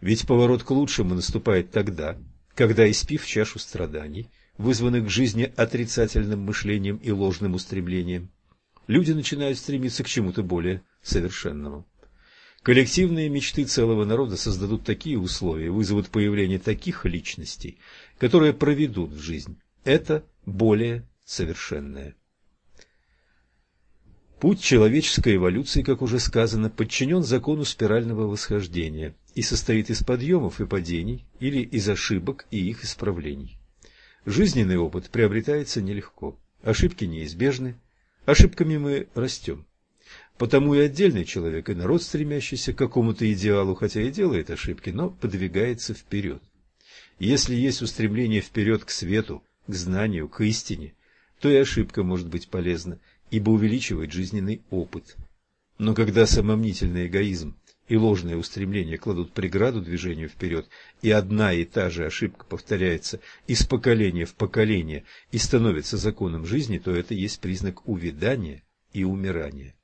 Ведь поворот к лучшему наступает тогда, когда, испив чашу страданий, вызванных к жизни отрицательным мышлением и ложным устремлением, люди начинают стремиться к чему-то более совершенному. Коллективные мечты целого народа создадут такие условия, вызовут появление таких личностей, которые проведут в жизнь это более совершенное. Путь человеческой эволюции, как уже сказано, подчинен закону спирального восхождения и состоит из подъемов и падений или из ошибок и их исправлений. Жизненный опыт приобретается нелегко, ошибки неизбежны, ошибками мы растем. Потому и отдельный человек, и народ, стремящийся к какому-то идеалу, хотя и делает ошибки, но подвигается вперед. Если есть устремление вперед к свету, к знанию, к истине, то и ошибка может быть полезна, ибо увеличивает жизненный опыт. Но когда самомнительный эгоизм и ложное устремление кладут преграду движению вперед, и одна и та же ошибка повторяется из поколения в поколение и становится законом жизни, то это есть признак увядания и умирания.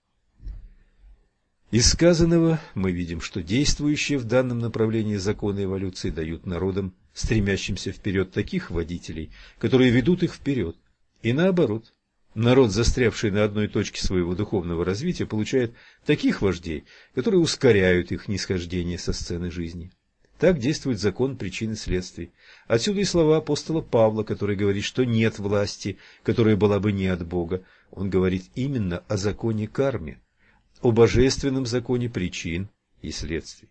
Из сказанного мы видим, что действующие в данном направлении законы эволюции дают народам, стремящимся вперед, таких водителей, которые ведут их вперед, и наоборот, народ, застрявший на одной точке своего духовного развития, получает таких вождей, которые ускоряют их нисхождение со сцены жизни. Так действует закон причин и следствий. Отсюда и слова апостола Павла, который говорит, что нет власти, которая была бы не от Бога. Он говорит именно о законе карме, о божественном законе причин и следствий.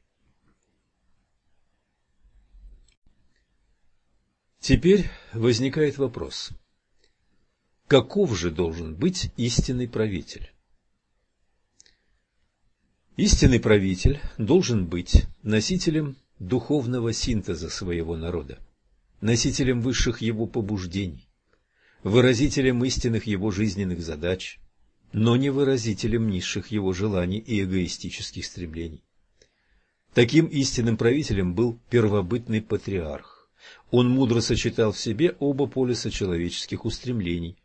Теперь возникает вопрос. Каков же должен быть истинный правитель? Истинный правитель должен быть носителем духовного синтеза своего народа, носителем высших его побуждений, выразителем истинных его жизненных задач, но не выразителем низших его желаний и эгоистических стремлений. Таким истинным правителем был первобытный патриарх. Он мудро сочетал в себе оба полюса человеческих устремлений,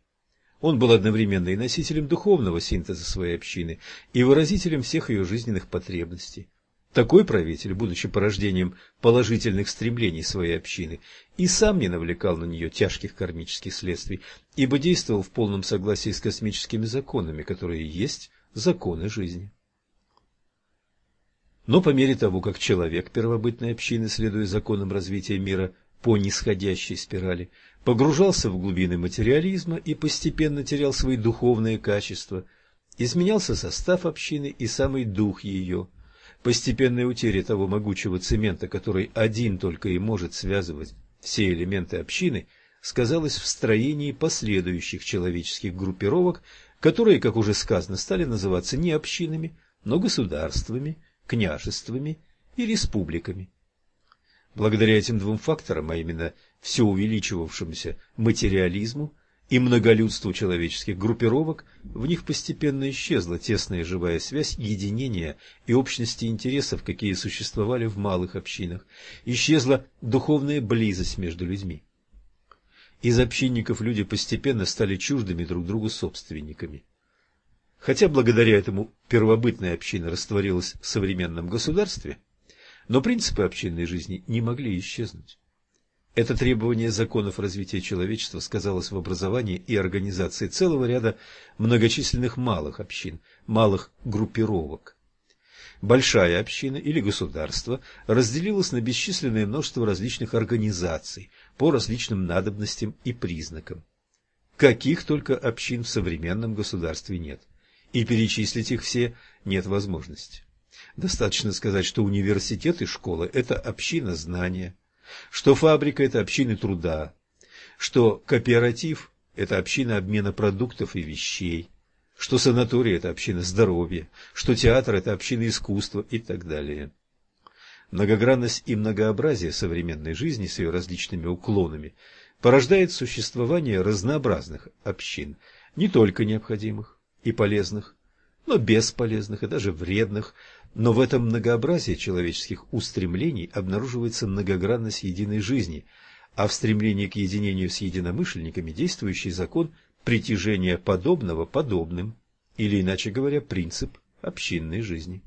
он был одновременно и носителем духовного синтеза своей общины, и выразителем всех ее жизненных потребностей. Такой правитель, будучи порождением положительных стремлений своей общины, и сам не навлекал на нее тяжких кармических следствий, ибо действовал в полном согласии с космическими законами, которые есть законы жизни. Но по мере того, как человек первобытной общины, следуя законам развития мира по нисходящей спирали, погружался в глубины материализма и постепенно терял свои духовные качества, изменялся состав общины и самый дух ее – Постепенной утере того могучего цемента, который один только и может связывать все элементы общины, сказалось в строении последующих человеческих группировок, которые, как уже сказано, стали называться не общинами, но государствами, княжествами и республиками. Благодаря этим двум факторам, а именно все увеличивавшемуся материализму и многолюдству человеческих группировок, в них постепенно исчезла тесная живая связь единения и общности интересов, какие существовали в малых общинах, исчезла духовная близость между людьми. Из общинников люди постепенно стали чуждыми друг другу собственниками. Хотя благодаря этому первобытная община растворилась в современном государстве, но принципы общинной жизни не могли исчезнуть. Это требование законов развития человечества сказалось в образовании и организации целого ряда многочисленных малых общин, малых группировок. Большая община или государство разделилось на бесчисленное множество различных организаций по различным надобностям и признакам. Каких только общин в современном государстве нет, и перечислить их все нет возможности. Достаточно сказать, что университет и школа – это община знания – что фабрика – это общины труда, что кооператив – это община обмена продуктов и вещей, что санаторий – это община здоровья, что театр – это община искусства и так далее. Многогранность и многообразие современной жизни с ее различными уклонами порождает существование разнообразных общин, не только необходимых и полезных, но бесполезных и даже вредных, но в этом многообразии человеческих устремлений обнаруживается многогранность единой жизни, а в стремлении к единению с единомышленниками действующий закон притяжения подобного подобным, или, иначе говоря, принцип общинной жизни.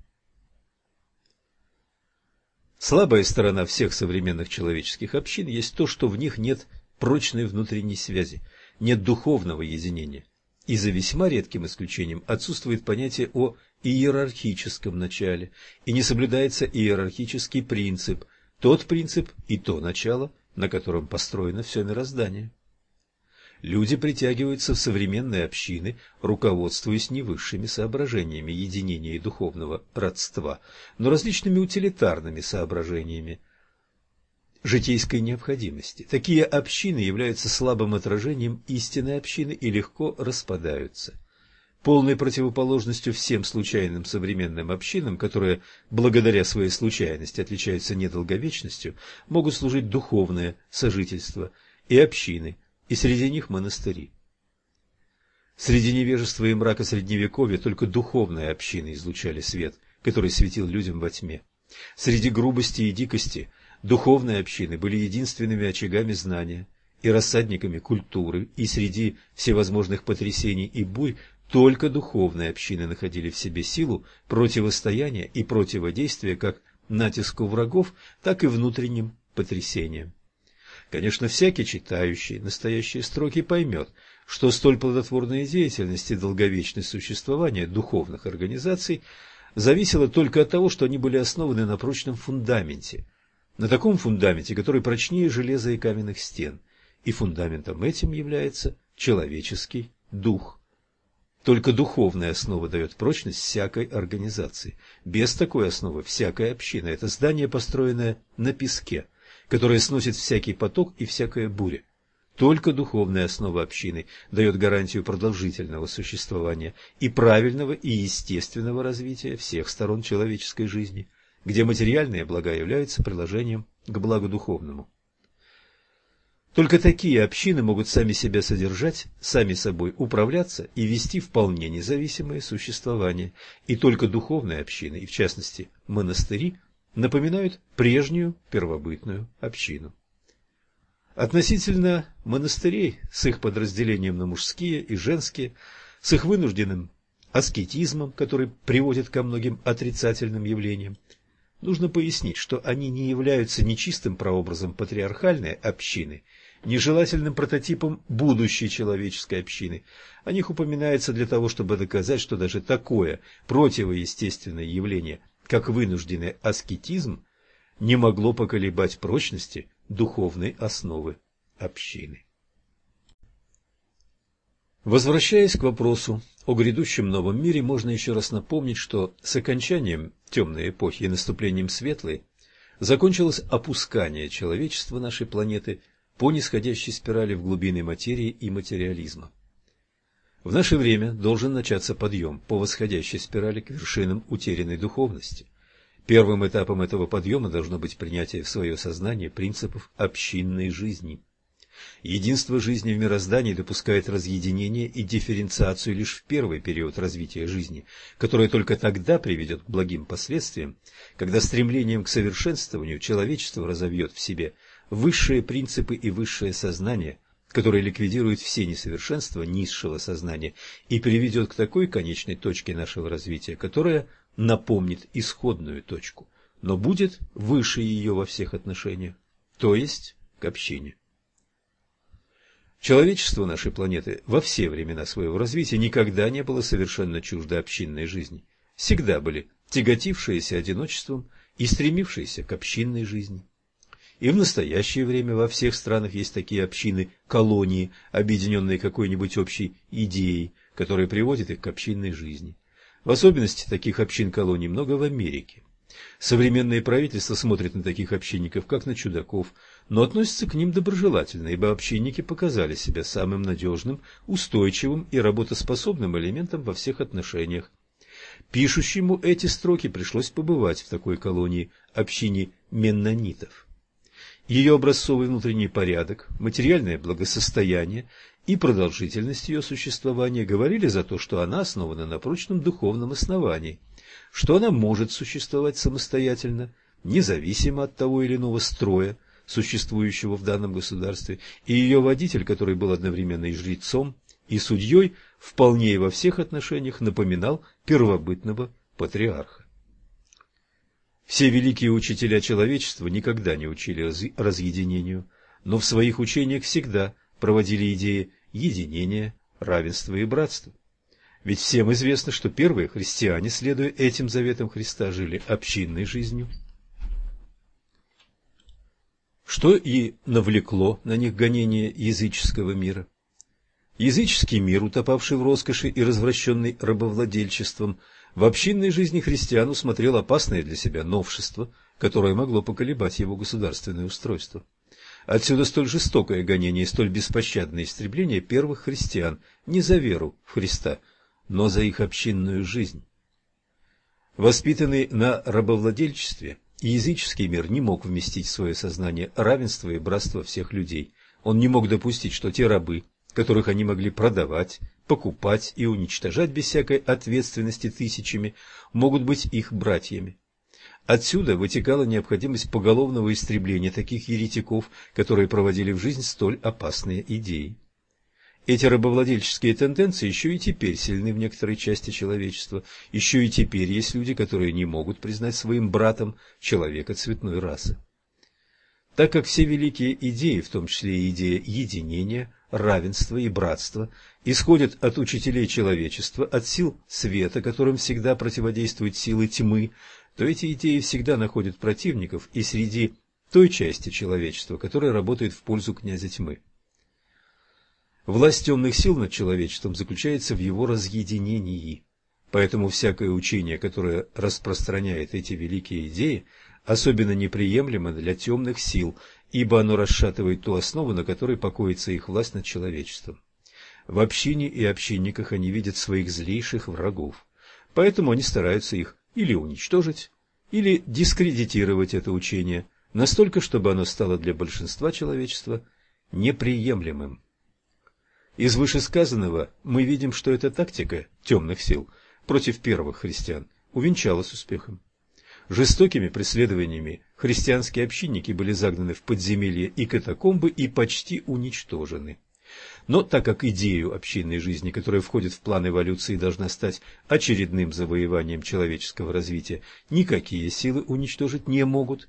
Слабая сторона всех современных человеческих общин есть то, что в них нет прочной внутренней связи, нет духовного единения, и за весьма редким исключением отсутствует понятие о иерархическом начале, и не соблюдается иерархический принцип, тот принцип и то начало, на котором построено все мироздание. Люди притягиваются в современные общины, руководствуясь не высшими соображениями единения и духовного родства, но различными утилитарными соображениями житейской необходимости. Такие общины являются слабым отражением истинной общины и легко распадаются полной противоположностью всем случайным современным общинам, которые, благодаря своей случайности, отличаются недолговечностью, могут служить духовное сожительство и общины, и среди них монастыри. Среди невежества и мрака Средневековья только духовные общины излучали свет, который светил людям во тьме. Среди грубости и дикости духовные общины были единственными очагами знания и рассадниками культуры, и среди всевозможных потрясений и бурь только духовные общины находили в себе силу противостояния и противодействия как натиску врагов, так и внутренним потрясениям. Конечно, всякий читающий настоящие строки поймет, что столь плодотворная деятельность и долговечность существования духовных организаций зависела только от того, что они были основаны на прочном фундаменте, на таком фундаменте, который прочнее железа и каменных стен, и фундаментом этим является человеческий дух. Только духовная основа дает прочность всякой организации. Без такой основы всякая община – это здание, построенное на песке, которое сносит всякий поток и всякая буря. Только духовная основа общины дает гарантию продолжительного существования и правильного и естественного развития всех сторон человеческой жизни, где материальные блага являются приложением к благу духовному. Только такие общины могут сами себя содержать, сами собой управляться и вести вполне независимое существование. И только духовные общины, и в частности монастыри, напоминают прежнюю первобытную общину. Относительно монастырей с их подразделением на мужские и женские, с их вынужденным аскетизмом, который приводит ко многим отрицательным явлениям, нужно пояснить, что они не являются ни чистым прообразом патриархальной общины, нежелательным прототипом будущей человеческой общины. О них упоминается для того, чтобы доказать, что даже такое противоестественное явление, как вынужденный аскетизм, не могло поколебать прочности духовной основы общины. Возвращаясь к вопросу о грядущем новом мире, можно еще раз напомнить, что с окончанием темной эпохи и наступлением светлой закончилось опускание человечества нашей планеты по нисходящей спирали в глубины материи и материализма. В наше время должен начаться подъем по восходящей спирали к вершинам утерянной духовности. Первым этапом этого подъема должно быть принятие в свое сознание принципов общинной жизни. Единство жизни в мироздании допускает разъединение и дифференциацию лишь в первый период развития жизни, которое только тогда приведет к благим последствиям, когда стремлением к совершенствованию человечество разовьет в себе – высшие принципы и высшее сознание, которое ликвидирует все несовершенства низшего сознания и приведет к такой конечной точке нашего развития, которая напомнит исходную точку, но будет выше ее во всех отношениях, то есть к общине. Человечество нашей планеты во все времена своего развития никогда не было совершенно чуждо общинной жизни. Всегда были тяготившиеся одиночеством и стремившиеся к общинной жизни. И в настоящее время во всех странах есть такие общины, колонии, объединенные какой-нибудь общей идеей, которая приводит их к общинной жизни. В особенности таких общин-колоний много в Америке. Современное правительство смотрит на таких общинников, как на чудаков, но относится к ним доброжелательно, ибо общинники показали себя самым надежным, устойчивым и работоспособным элементом во всех отношениях. Пишущему эти строки пришлось побывать в такой колонии, общине меннонитов. Ее образцовый внутренний порядок, материальное благосостояние и продолжительность ее существования говорили за то, что она основана на прочном духовном основании, что она может существовать самостоятельно, независимо от того или иного строя, существующего в данном государстве, и ее водитель, который был одновременно и жрецом, и судьей, вполне и во всех отношениях напоминал первобытного патриарха. Все великие учителя человечества никогда не учили разъединению, но в своих учениях всегда проводили идеи единения, равенства и братства. Ведь всем известно, что первые христиане, следуя этим заветам Христа, жили общинной жизнью. Что и навлекло на них гонение языческого мира. Языческий мир, утопавший в роскоши и развращенный рабовладельчеством, в общинной жизни христиан усмотрел опасное для себя новшество, которое могло поколебать его государственное устройство. Отсюда столь жестокое гонение и столь беспощадное истребление первых христиан не за веру в Христа, но за их общинную жизнь. Воспитанный на рабовладельчестве, языческий мир не мог вместить в свое сознание равенство и братство всех людей. Он не мог допустить, что те рабы, которых они могли продавать, покупать и уничтожать без всякой ответственности тысячами, могут быть их братьями. Отсюда вытекала необходимость поголовного истребления таких еретиков, которые проводили в жизнь столь опасные идеи. Эти рабовладельческие тенденции еще и теперь сильны в некоторой части человечества. Еще и теперь есть люди, которые не могут признать своим братом человека цветной расы. Так как все великие идеи, в том числе и идея единения, равенства и братства, исходят от учителей человечества, от сил света, которым всегда противодействуют силы тьмы, то эти идеи всегда находят противников и среди той части человечества, которая работает в пользу князя тьмы. Власть темных сил над человечеством заключается в его разъединении. Поэтому всякое учение, которое распространяет эти великие идеи, особенно неприемлемо для темных сил, ибо оно расшатывает ту основу, на которой покоится их власть над человечеством. В общине и общинниках они видят своих злейших врагов, поэтому они стараются их или уничтожить, или дискредитировать это учение, настолько, чтобы оно стало для большинства человечества неприемлемым. Из вышесказанного мы видим, что эта тактика темных сил против первых христиан увенчалась успехом. Жестокими преследованиями христианские общинники были загнаны в подземелья и катакомбы и почти уничтожены. Но так как идею общинной жизни, которая входит в план эволюции и должна стать очередным завоеванием человеческого развития, никакие силы уничтожить не могут,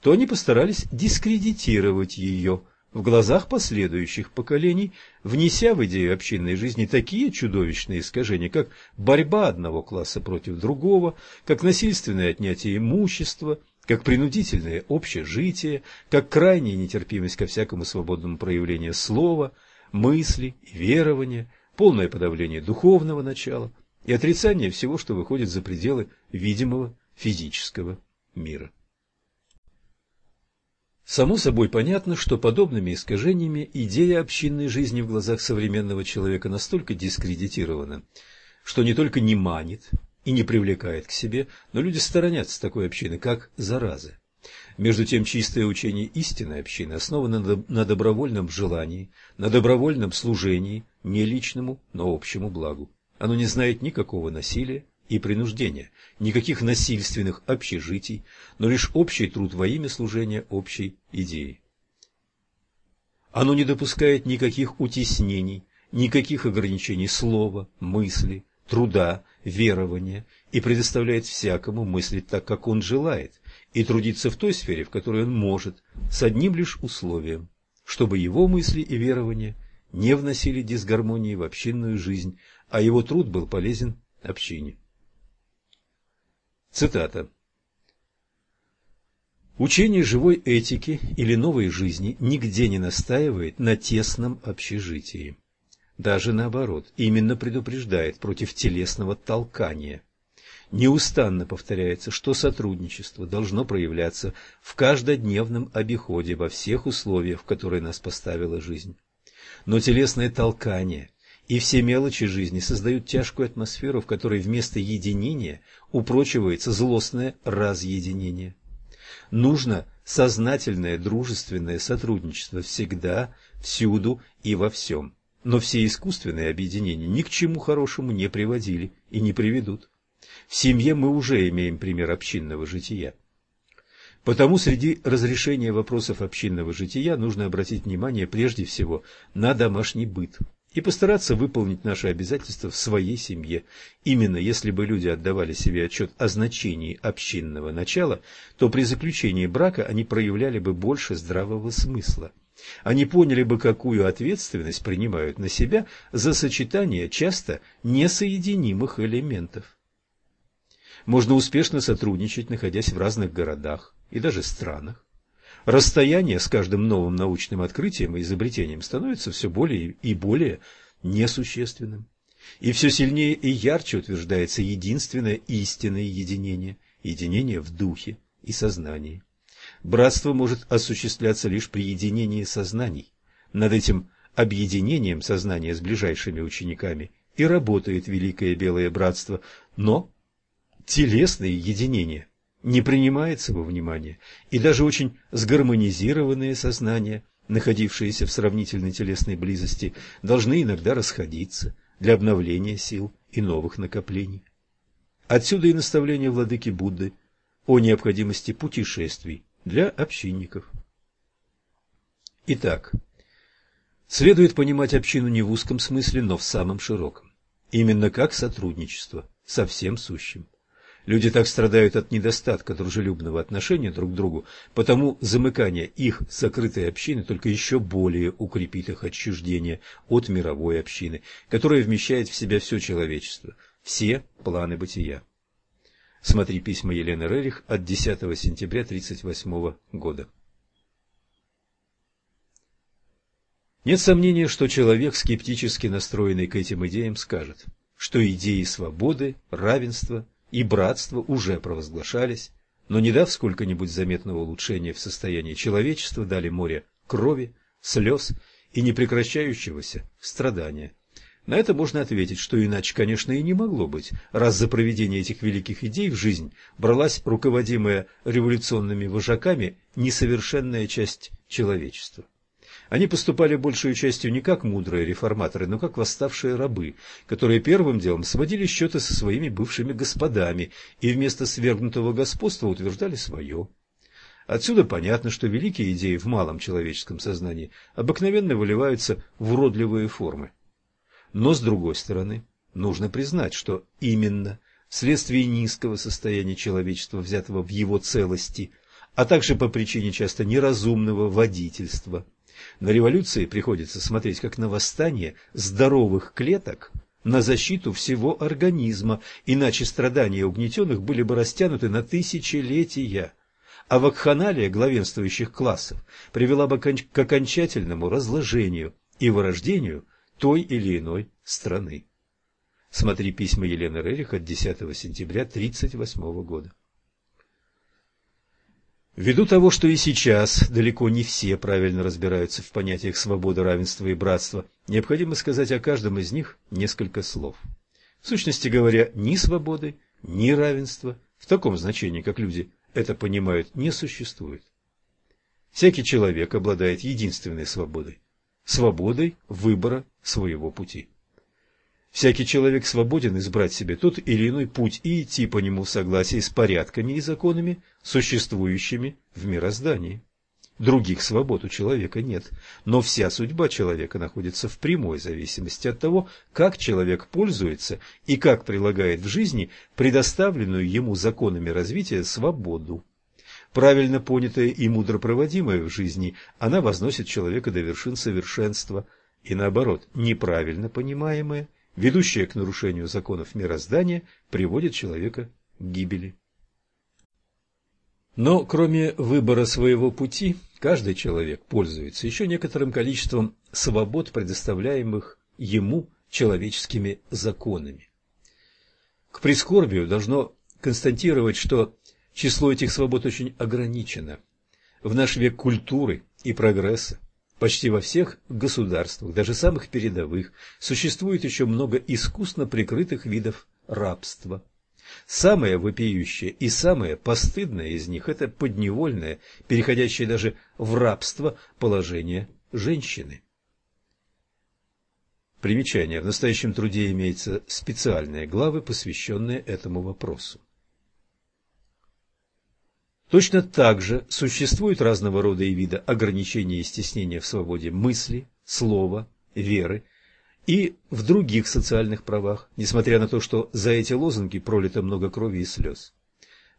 то они постарались дискредитировать ее – в глазах последующих поколений, внеся в идею общинной жизни такие чудовищные искажения, как борьба одного класса против другого, как насильственное отнятие имущества, как принудительное общежитие, как крайняя нетерпимость ко всякому свободному проявлению слова, мысли верования, полное подавление духовного начала и отрицание всего, что выходит за пределы видимого физического мира. Само собой понятно, что подобными искажениями идея общинной жизни в глазах современного человека настолько дискредитирована, что не только не манит и не привлекает к себе, но люди сторонятся такой общины, как заразы. Между тем, чистое учение истинной общины основано на добровольном желании, на добровольном служении не личному, но общему благу. Оно не знает никакого насилия, и принуждения, никаких насильственных общежитий, но лишь общий труд во имя служения общей идеи. Оно не допускает никаких утеснений, никаких ограничений слова, мысли, труда, верования и предоставляет всякому мыслить так, как он желает, и трудиться в той сфере, в которой он может, с одним лишь условием, чтобы его мысли и верования не вносили дисгармонии в общинную жизнь, а его труд был полезен общине. Цитата. Учение живой этики или новой жизни нигде не настаивает на тесном общежитии. Даже наоборот, именно предупреждает против телесного толкания. Неустанно повторяется, что сотрудничество должно проявляться в каждодневном обиходе во всех условиях, в которые нас поставила жизнь. Но телесное толкание и все мелочи жизни создают тяжкую атмосферу, в которой вместо единения упрочивается злостное разъединение. Нужно сознательное дружественное сотрудничество всегда, всюду и во всем. Но все искусственные объединения ни к чему хорошему не приводили и не приведут. В семье мы уже имеем пример общинного жития. Потому среди разрешения вопросов общинного жития нужно обратить внимание прежде всего на домашний быт и постараться выполнить наши обязательства в своей семье. Именно если бы люди отдавали себе отчет о значении общинного начала, то при заключении брака они проявляли бы больше здравого смысла. Они поняли бы, какую ответственность принимают на себя за сочетание часто несоединимых элементов. Можно успешно сотрудничать, находясь в разных городах и даже странах. Расстояние с каждым новым научным открытием и изобретением становится все более и более несущественным. И все сильнее и ярче утверждается единственное истинное единение – единение в духе и сознании. Братство может осуществляться лишь при единении сознаний. Над этим объединением сознания с ближайшими учениками и работает Великое Белое Братство, но телесное единение не принимается во внимание, и даже очень сгармонизированные сознания, находившиеся в сравнительной телесной близости, должны иногда расходиться для обновления сил и новых накоплений. Отсюда и наставление владыки Будды о необходимости путешествий для общинников. Итак, следует понимать общину не в узком смысле, но в самом широком, именно как сотрудничество со всем сущим. Люди так страдают от недостатка дружелюбного отношения друг к другу, потому замыкание их закрытой общины только еще более укрепит их отчуждение от мировой общины, которая вмещает в себя все человечество, все планы бытия. Смотри письма Елены Рерих от 10 сентября 1938 года. Нет сомнения, что человек, скептически настроенный к этим идеям, скажет, что идеи свободы, равенства – и братство уже провозглашались, но не дав сколько-нибудь заметного улучшения в состоянии человечества, дали море крови, слез и непрекращающегося страдания. На это можно ответить, что иначе, конечно, и не могло быть, раз за проведение этих великих идей в жизнь бралась руководимая революционными вожаками несовершенная часть человечества. Они поступали большей частью не как мудрые реформаторы, но как восставшие рабы, которые первым делом сводили счеты со своими бывшими господами и вместо свергнутого господства утверждали свое. Отсюда понятно, что великие идеи в малом человеческом сознании обыкновенно выливаются в уродливые формы. Но, с другой стороны, нужно признать, что именно вследствие низкого состояния человечества, взятого в его целости, а также по причине часто неразумного водительства, на революции приходится смотреть как на восстание здоровых клеток на защиту всего организма, иначе страдания угнетенных были бы растянуты на тысячелетия а вакханалия главенствующих классов привела бы к окончательному разложению и вырождению той или иной страны. Смотри письма Елены Рерих от 10 сентября 1938 года. Ввиду того, что и сейчас далеко не все правильно разбираются в понятиях свободы, равенства и братства, необходимо сказать о каждом из них несколько слов. В сущности говоря, ни свободы, ни равенства, в таком значении, как люди это понимают, не существует. Всякий человек обладает единственной свободой – свободой выбора своего пути. Всякий человек свободен избрать себе тот или иной путь и идти по нему в согласии с порядками и законами, существующими в мироздании. Других свобод у человека нет, но вся судьба человека находится в прямой зависимости от того, как человек пользуется и как прилагает в жизни предоставленную ему законами развития свободу. Правильно понятая и мудро проводимая в жизни, она возносит человека до вершин совершенства, и наоборот, неправильно понимаемая, ведущая к нарушению законов мироздания, приводит человека к гибели. Но кроме выбора своего пути, каждый человек пользуется еще некоторым количеством свобод, предоставляемых ему человеческими законами. К прискорбию должно констатировать, что число этих свобод очень ограничено. В наш век культуры и прогресса почти во всех государствах, даже самых передовых, существует еще много искусно прикрытых видов рабства. Самое вопиющее и самое постыдное из них – это подневольное, переходящее даже в рабство положение женщины. Примечание. В настоящем труде имеются специальные главы, посвященные этому вопросу. Точно так же существуют разного рода и вида ограничения и стеснения в свободе мысли, слова, веры – и в других социальных правах, несмотря на то, что за эти лозунги пролито много крови и слез.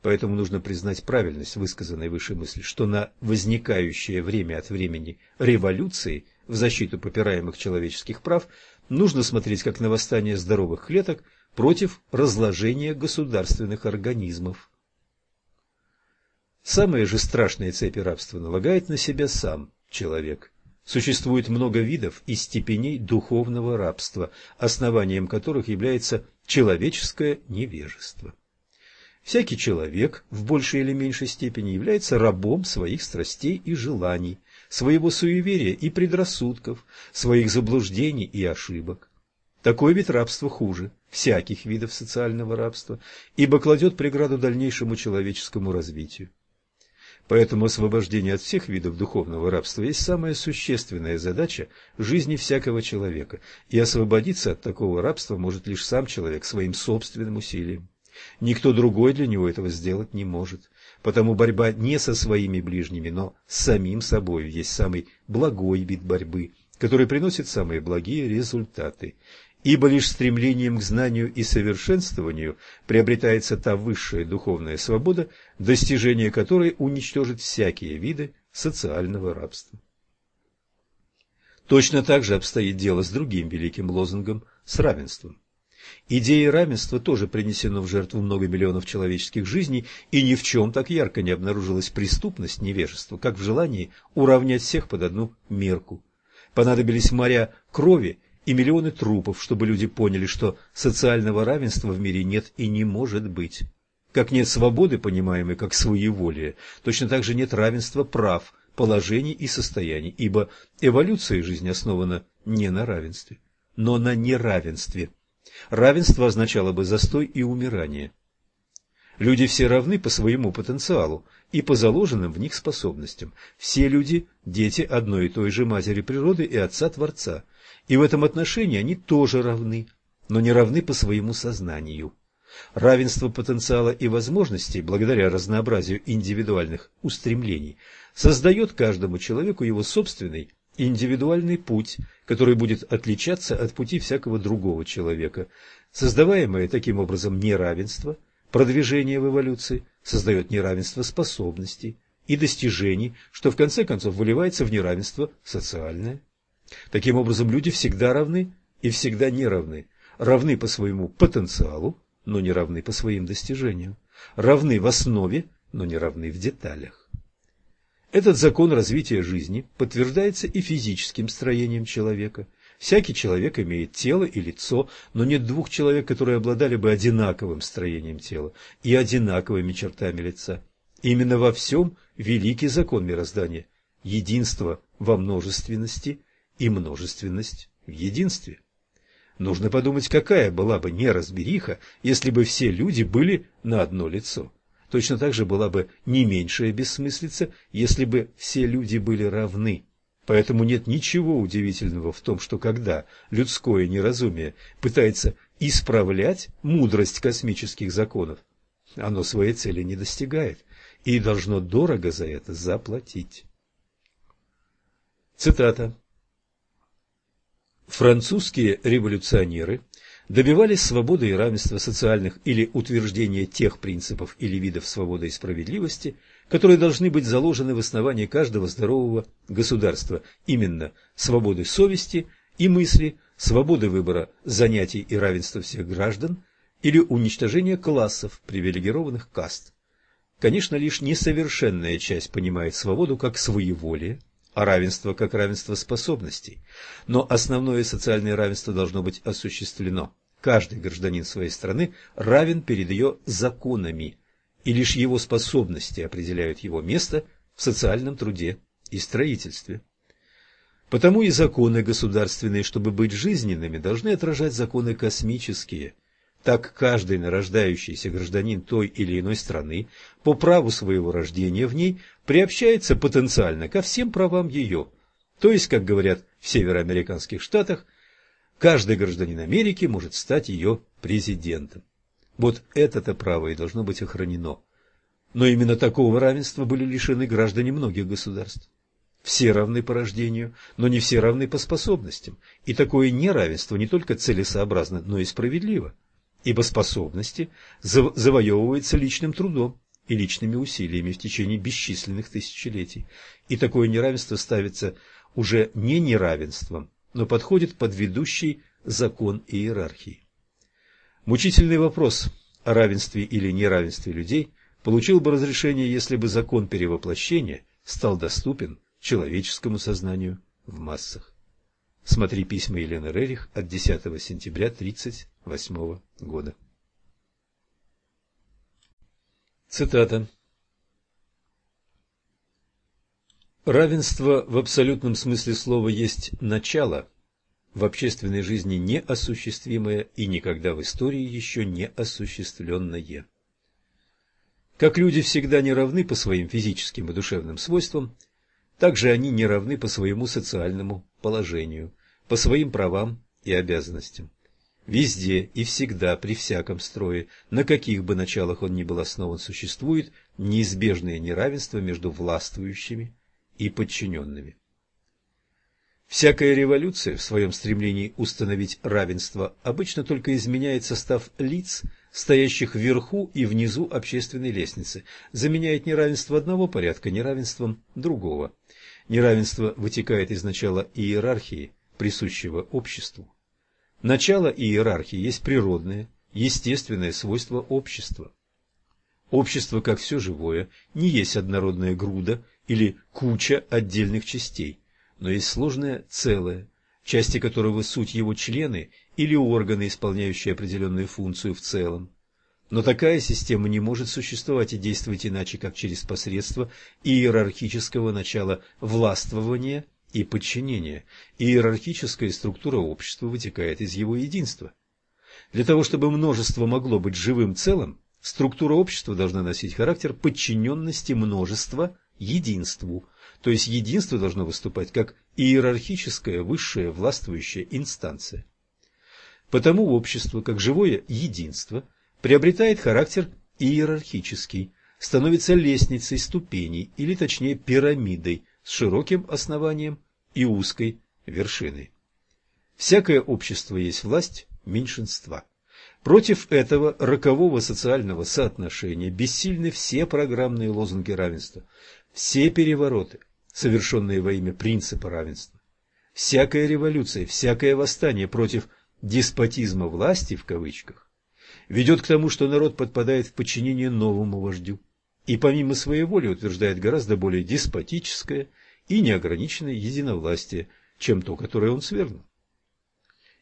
Поэтому нужно признать правильность высказанной выше мысли, что на возникающее время от времени революции в защиту попираемых человеческих прав нужно смотреть как на восстание здоровых клеток против разложения государственных организмов. Самые же страшные цепи рабства налагает на себя сам человек – Существует много видов и степеней духовного рабства, основанием которых является человеческое невежество. Всякий человек в большей или меньшей степени является рабом своих страстей и желаний, своего суеверия и предрассудков, своих заблуждений и ошибок. Такой вид рабства хуже всяких видов социального рабства, ибо кладет преграду дальнейшему человеческому развитию. Поэтому освобождение от всех видов духовного рабства есть самая существенная задача жизни всякого человека, и освободиться от такого рабства может лишь сам человек своим собственным усилием. Никто другой для него этого сделать не может. Потому борьба не со своими ближними, но с самим собой есть самый благой вид борьбы, который приносит самые благие результаты ибо лишь стремлением к знанию и совершенствованию приобретается та высшая духовная свобода, достижение которой уничтожит всякие виды социального рабства. Точно так же обстоит дело с другим великим лозунгом – с равенством. Идея равенства тоже принесена в жертву много миллионов человеческих жизней, и ни в чем так ярко не обнаружилась преступность невежества, как в желании уравнять всех под одну мерку. Понадобились моря крови и миллионы трупов, чтобы люди поняли, что социального равенства в мире нет и не может быть. Как нет свободы, понимаемой как своеволие, точно так же нет равенства прав, положений и состояний, ибо эволюция жизни основана не на равенстве, но на неравенстве. Равенство означало бы застой и умирание. Люди все равны по своему потенциалу и по заложенным в них способностям. Все люди – дети одной и той же матери природы и Отца-Творца – и в этом отношении они тоже равны, но не равны по своему сознанию. Равенство потенциала и возможностей, благодаря разнообразию индивидуальных устремлений, создает каждому человеку его собственный индивидуальный путь, который будет отличаться от пути всякого другого человека. Создаваемое таким образом неравенство, продвижение в эволюции, создает неравенство способностей и достижений, что в конце концов выливается в неравенство социальное. Таким образом, люди всегда равны и всегда не равны. Равны по своему потенциалу, но не равны по своим достижениям. Равны в основе, но не равны в деталях. Этот закон развития жизни подтверждается и физическим строением человека. Всякий человек имеет тело и лицо, но нет двух человек, которые обладали бы одинаковым строением тела и одинаковыми чертами лица. Именно во всем великий закон мироздания – единство во множественности и множественность в единстве. Нужно подумать, какая была бы неразбериха, если бы все люди были на одно лицо. Точно так же была бы не меньшая бессмыслица, если бы все люди были равны. Поэтому нет ничего удивительного в том, что когда людское неразумие пытается исправлять мудрость космических законов, оно своей цели не достигает и должно дорого за это заплатить. Цитата. Французские революционеры добивались свободы и равенства социальных или утверждения тех принципов или видов свободы и справедливости, которые должны быть заложены в основании каждого здорового государства, именно свободы совести и мысли, свободы выбора занятий и равенства всех граждан или уничтожения классов привилегированных каст. Конечно, лишь несовершенная часть понимает свободу как своеволие, равенство как равенство способностей. Но основное социальное равенство должно быть осуществлено. Каждый гражданин своей страны равен перед ее законами, и лишь его способности определяют его место в социальном труде и строительстве. Потому и законы государственные, чтобы быть жизненными, должны отражать законы космические. Так каждый нарождающийся гражданин той или иной страны по праву своего рождения в ней приобщается потенциально ко всем правам ее. То есть, как говорят в североамериканских штатах – Каждый гражданин Америки может стать ее президентом. Вот это-то право и должно быть охранено. Но именно такого равенства были лишены граждане многих государств. Все равны по рождению, но не все равны по способностям. И такое неравенство не только целесообразно, но и справедливо. Ибо способности завоевываются личным трудом и личными усилиями в течение бесчисленных тысячелетий. И такое неравенство ставится уже не неравенством, но подходит под ведущий закон иерархии. Мучительный вопрос о равенстве или неравенстве людей получил бы разрешение, если бы закон перевоплощения стал доступен человеческому сознанию в массах. Смотри письма Елены Рерих от 10 сентября 1938 года. Цитата. Равенство в абсолютном смысле слова есть начало, в общественной жизни неосуществимое и никогда в истории еще не осуществленное. Как люди всегда не равны по своим физическим и душевным свойствам, так же они не равны по своему социальному положению, по своим правам и обязанностям. Везде и всегда, при всяком строе, на каких бы началах он ни был основан, существует неизбежное неравенство между властвующими и подчиненными. Всякая революция в своем стремлении установить равенство обычно только изменяет состав лиц, стоящих вверху и внизу общественной лестницы, заменяет неравенство одного порядка неравенством другого. Неравенство вытекает из начала иерархии, присущего обществу. Начало иерархии есть природное, естественное свойство общества. Общество, как все живое, не есть однородная груда или куча отдельных частей, но есть сложное целое, части которого суть его члены или органы, исполняющие определенную функцию в целом. Но такая система не может существовать и действовать иначе, как через посредство иерархического начала властвования и подчинения. Иерархическая структура общества вытекает из его единства. Для того, чтобы множество могло быть живым целым, структура общества должна носить характер подчиненности множества единству, то есть единство должно выступать как иерархическая высшая властвующая инстанция. Потому общество, как живое единство, приобретает характер иерархический, становится лестницей ступеней, или точнее пирамидой с широким основанием и узкой вершиной. Всякое общество есть власть меньшинства. Против этого рокового социального соотношения бессильны все программные лозунги равенства, все перевороты, совершенные во имя принципа равенства. Всякая революция, всякое восстание против «деспотизма власти» в кавычках ведет к тому, что народ подпадает в подчинение новому вождю и помимо своей воли утверждает гораздо более деспотическое и неограниченное единовластие, чем то, которое он свергнул.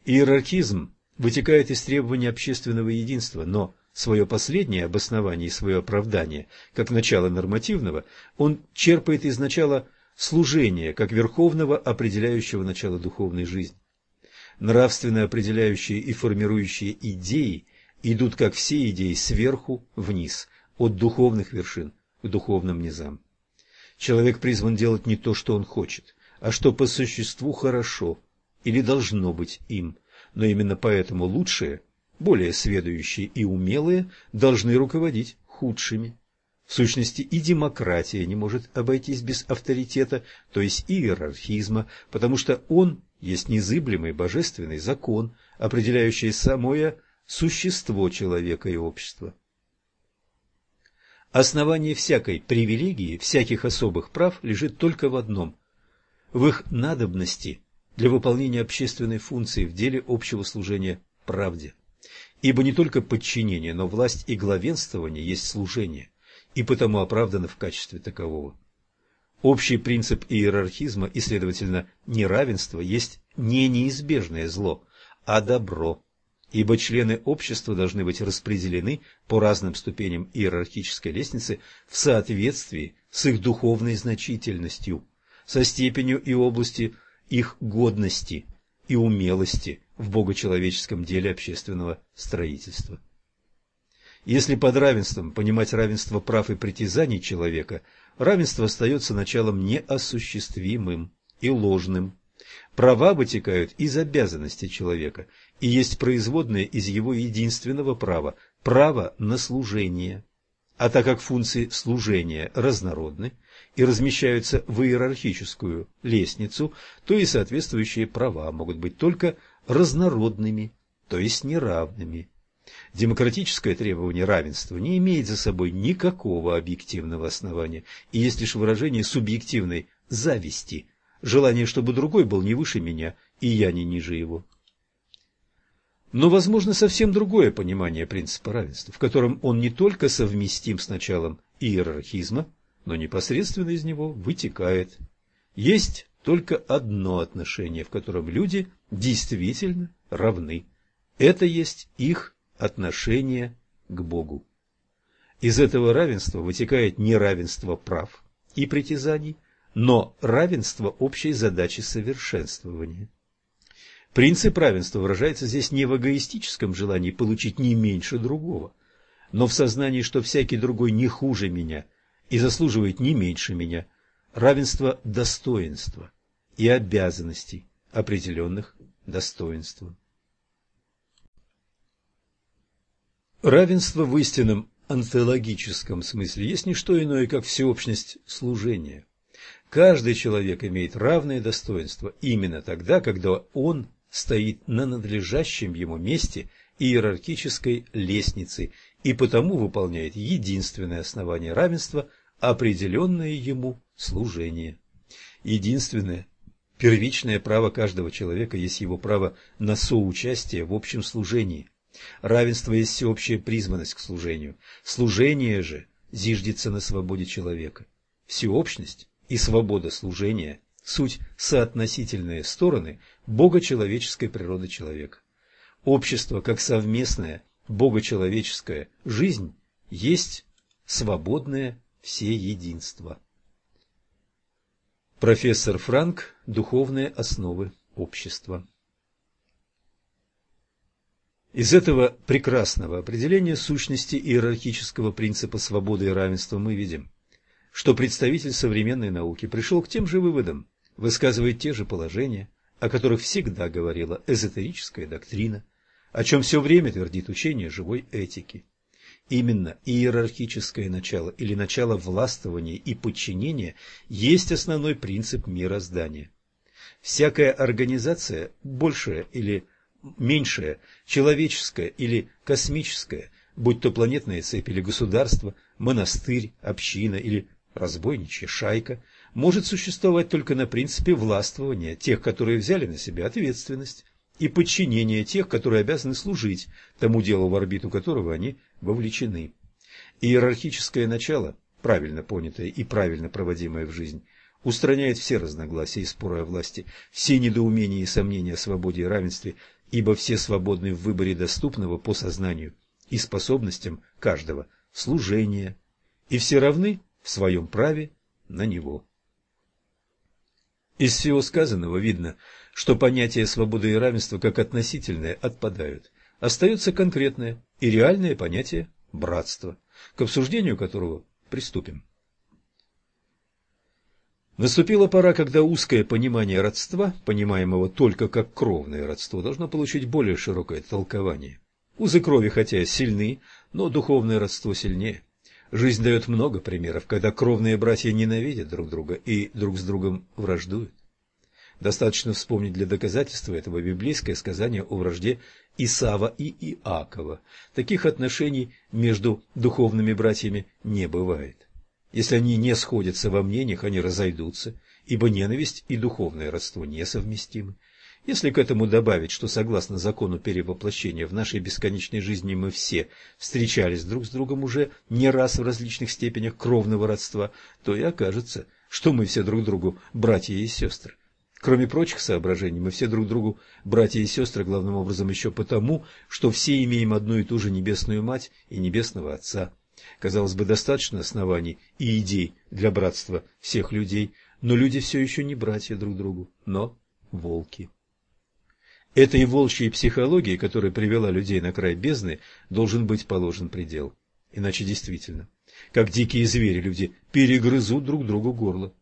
Иерархизм вытекает из требования общественного единства, но свое последнее обоснование и свое оправдание, как начало нормативного, он черпает из начала служения, как верховного определяющего начало духовной жизни. Нравственно определяющие и формирующие идеи идут, как все идеи, сверху вниз, от духовных вершин к духовным низам. Человек призван делать не то, что он хочет, а что по существу хорошо или должно быть им, но именно поэтому лучшие, более сведущие и умелые, должны руководить худшими. В сущности, и демократия не может обойтись без авторитета, то есть иерархизма, потому что он есть незыблемый божественный закон, определяющий самое существо человека и общества. Основание всякой привилегии, всяких особых прав лежит только в одном – в их надобности для выполнения общественной функции в деле общего служения правде. Ибо не только подчинение, но власть и главенствование есть служение, и потому оправданы в качестве такового. Общий принцип иерархизма и, следовательно, неравенство есть не неизбежное зло, а добро ибо члены общества должны быть распределены по разным ступеням иерархической лестницы в соответствии с их духовной значительностью, со степенью и области их годности и умелости в богочеловеческом деле общественного строительства. Если под равенством понимать равенство прав и притязаний человека, равенство остается началом неосуществимым и ложным. Права вытекают из обязанностей человека и есть производные из его единственного права – право на служение. А так как функции служения разнородны и размещаются в иерархическую лестницу, то и соответствующие права могут быть только разнородными, то есть неравными. Демократическое требование равенства не имеет за собой никакого объективного основания и есть лишь выражение субъективной зависти, желание, чтобы другой был не выше меня и я не ниже его. Но возможно совсем другое понимание принципа равенства, в котором он не только совместим с началом иерархизма, но непосредственно из него вытекает. Есть только одно отношение, в котором люди действительно равны. Это есть их отношение к Богу. Из этого равенства вытекает не равенство прав и притязаний, но равенство общей задачи совершенствования. Принцип равенства выражается здесь не в эгоистическом желании получить не меньше другого, но в сознании, что всякий другой не хуже меня и заслуживает не меньше меня, равенство достоинства и обязанностей, определенных достоинством. Равенство в истинном онтологическом смысле есть не что иное, как всеобщность служения. Каждый человек имеет равное достоинство именно тогда, когда он стоит на надлежащем ему месте иерархической лестницы и потому выполняет единственное основание равенства, определенное ему служение. Единственное, первичное право каждого человека есть его право на соучастие в общем служении. Равенство есть всеобщая призванность к служению. Служение же зиждется на свободе человека. Всеобщность и свобода служения суть соотносительные стороны богочеловеческой природы человека. Общество, как совместная богочеловеческая жизнь, есть свободное всеединство. Профессор Франк «Духовные основы общества». Из этого прекрасного определения сущности иерархического принципа свободы и равенства мы видим, что представитель современной науки пришел к тем же выводам, высказывает те же положения, о которых всегда говорила эзотерическая доктрина, о чем все время твердит учение живой этики. Именно иерархическое начало или начало властвования и подчинения есть основной принцип мироздания. Всякая организация, большая или меньшая, человеческая или космическая, будь то планетная цепь или государство, монастырь, община или разбойничья шайка, может существовать только на принципе властвования тех, которые взяли на себя ответственность, и подчинения тех, которые обязаны служить тому делу, в орбиту которого они вовлечены. Иерархическое начало, правильно понятое и правильно проводимое в жизнь, устраняет все разногласия и споры о власти, все недоумения и сомнения о свободе и равенстве, ибо все свободны в выборе доступного по сознанию и способностям каждого служения, и все равны в своем праве на него. Из всего сказанного видно, что понятия свободы и равенства как относительные отпадают. Остается конкретное и реальное понятие братства, к обсуждению которого приступим. Наступила пора, когда узкое понимание родства, понимаемого только как кровное родство, должно получить более широкое толкование. Узы крови хотя сильны, но духовное родство сильнее. Жизнь дает много примеров, когда кровные братья ненавидят друг друга и друг с другом враждуют. Достаточно вспомнить для доказательства этого библейское сказание о вражде Исава и Иакова. Таких отношений между духовными братьями не бывает. Если они не сходятся во мнениях, они разойдутся, ибо ненависть и духовное родство несовместимы. Если к этому добавить, что согласно закону перевоплощения в нашей бесконечной жизни мы все встречались друг с другом уже не раз в различных степенях кровного родства, то и окажется, что мы все друг другу братья и сестры. Кроме прочих соображений, мы все друг другу братья и сестры главным образом еще потому, что все имеем одну и ту же небесную мать и небесного Отца. Казалось бы, достаточно оснований и идей для братства всех людей, но люди все еще не братья друг другу, но волки. Этой волчьей психологии, которая привела людей на край бездны, должен быть положен предел. Иначе действительно, как дикие звери, люди перегрызут друг другу горло.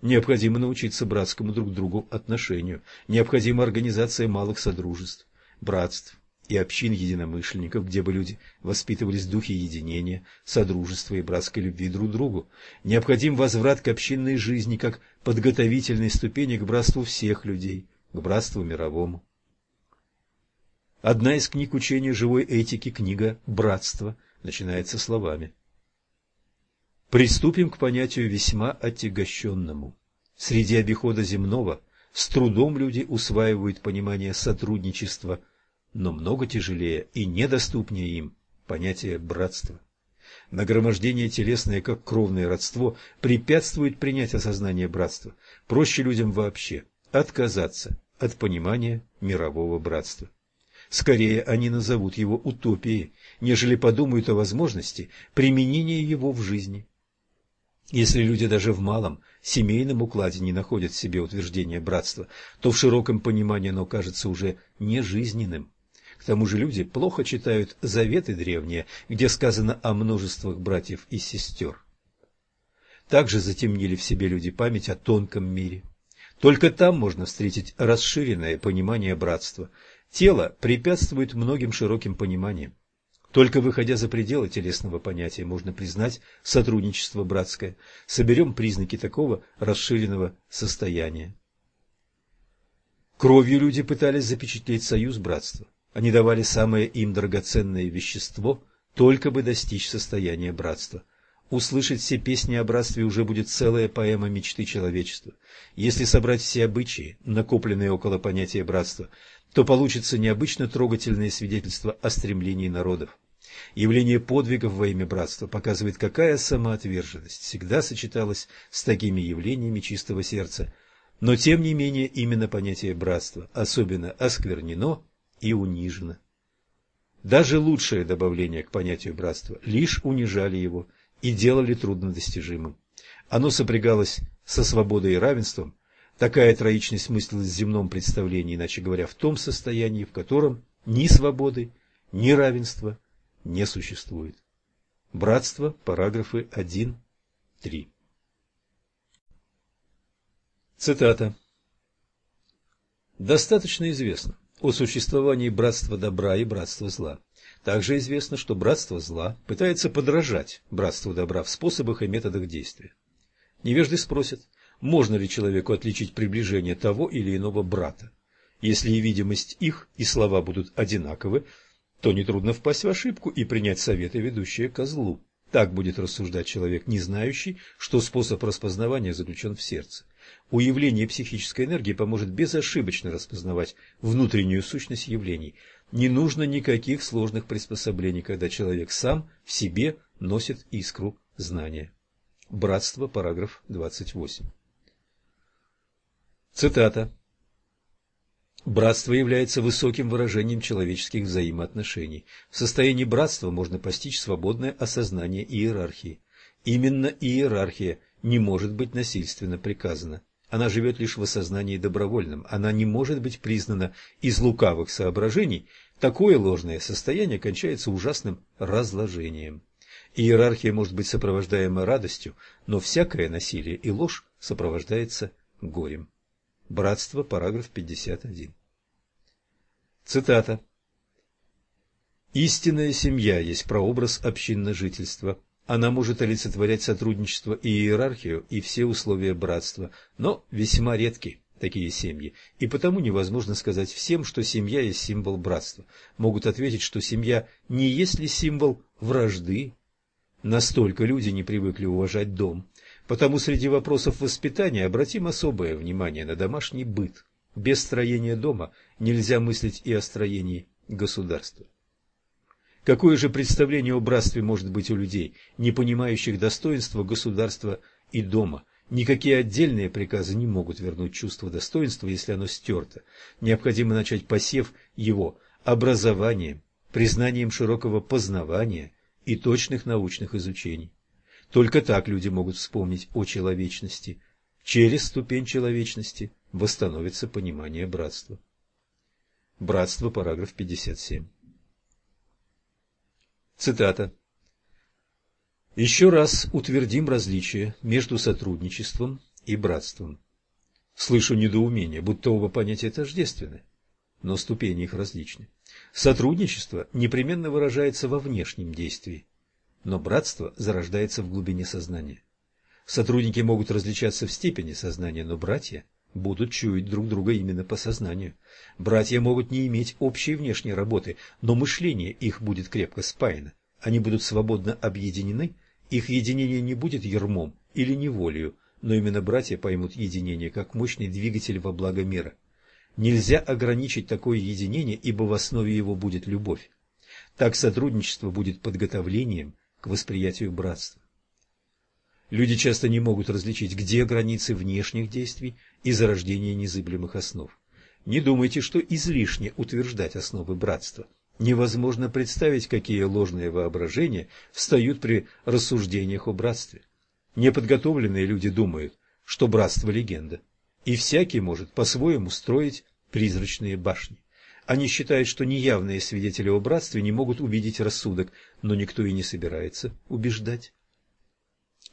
Необходимо научиться братскому друг другу отношению, необходима организация малых содружеств, братств, и общин единомышленников, где бы люди воспитывались в духе единения, содружества и братской любви друг к другу. Необходим возврат к общинной жизни как подготовительной ступени к братству всех людей, к братству мировому. Одна из книг учения живой этики, книга «Братство», начинается словами. Приступим к понятию весьма отягощенному. Среди обихода земного с трудом люди усваивают понимание сотрудничества – но много тяжелее и недоступнее им понятие братства. Нагромождение телесное, как кровное родство, препятствует принять осознание братства. Проще людям вообще отказаться от понимания мирового братства. Скорее они назовут его утопией, нежели подумают о возможности применения его в жизни. Если люди даже в малом семейном укладе не находят в себе утверждения братства, то в широком понимании оно кажется уже нежизненным. К тому же люди плохо читают заветы древние, где сказано о множествах братьев и сестер. Также затемнили в себе люди память о тонком мире. Только там можно встретить расширенное понимание братства. Тело препятствует многим широким пониманиям. Только выходя за пределы телесного понятия, можно признать сотрудничество братское. Соберем признаки такого расширенного состояния. Кровью люди пытались запечатлеть союз братства. Они давали самое им драгоценное вещество, только бы достичь состояния братства. Услышать все песни о братстве уже будет целая поэма мечты человечества. Если собрать все обычаи, накопленные около понятия братства, то получится необычно трогательное свидетельство о стремлении народов. Явление подвигов во имя братства показывает, какая самоотверженность всегда сочеталась с такими явлениями чистого сердца. Но тем не менее именно понятие братства особенно осквернено и унижено. Даже лучшее добавление к понятию братства лишь унижали его и делали труднодостижимым. Оно сопрягалось со свободой и равенством, такая троичность мыслилась в земном представлении, иначе говоря, в том состоянии, в котором ни свободы, ни равенства не существует. Братство, параграфы 1-3. Цитата. Достаточно известно, о существовании братства добра и братства зла. Также известно, что братство зла пытается подражать братству добра в способах и методах действия. Невежды спросят, можно ли человеку отличить приближение того или иного брата. Если и видимость их, и слова будут одинаковы, то нетрудно впасть в ошибку и принять советы, ведущие к злу. Так будет рассуждать человек, не знающий, что способ распознавания заключен в сердце. Уявление психической энергии поможет безошибочно распознавать внутреннюю сущность явлений. Не нужно никаких сложных приспособлений, когда человек сам в себе носит искру знания. Братство, параграф 28. Цитата. Братство является высоким выражением человеческих взаимоотношений. В состоянии братства можно постичь свободное осознание иерархии. Именно иерархия не может быть насильственно приказана. Она живет лишь в осознании добровольном. Она не может быть признана из лукавых соображений. Такое ложное состояние кончается ужасным разложением. Иерархия может быть сопровождаема радостью, но всякое насилие и ложь сопровождается горем. Братство, параграф 51. Цитата. «Истинная семья есть прообраз общинно-жительства. Она может олицетворять сотрудничество и иерархию, и все условия братства, но весьма редки такие семьи, и потому невозможно сказать всем, что семья есть символ братства. Могут ответить, что семья не есть ли символ вражды. Настолько люди не привыкли уважать дом, Потому среди вопросов воспитания обратим особое внимание на домашний быт. Без строения дома нельзя мыслить и о строении государства. Какое же представление о братстве может быть у людей, не понимающих достоинства государства и дома? Никакие отдельные приказы не могут вернуть чувство достоинства, если оно стерто. Необходимо начать посев его образованием, признанием широкого познавания и точных научных изучений. Только так люди могут вспомнить о человечности. Через ступень человечности восстановится понимание братства. Братство, параграф 57. Цитата. Еще раз утвердим различие между сотрудничеством и братством. Слышу недоумение, будто оба понятия тождественны, но ступени их различны. Сотрудничество непременно выражается во внешнем действии, но братство зарождается в глубине сознания. Сотрудники могут различаться в степени сознания, но братья будут чуять друг друга именно по сознанию. Братья могут не иметь общей внешней работы, но мышление их будет крепко спаяно. Они будут свободно объединены, их единение не будет ермом или неволею, но именно братья поймут единение как мощный двигатель во благо мира. Нельзя ограничить такое единение, ибо в основе его будет любовь. Так сотрудничество будет подготовлением к восприятию братства. Люди часто не могут различить, где границы внешних действий и зарождения незыблемых основ. Не думайте, что излишне утверждать основы братства. Невозможно представить, какие ложные воображения встают при рассуждениях о братстве. Неподготовленные люди думают, что братство – легенда, и всякий может по-своему строить призрачные башни. Они считают, что неявные свидетели о братстве не могут увидеть рассудок, но никто и не собирается убеждать.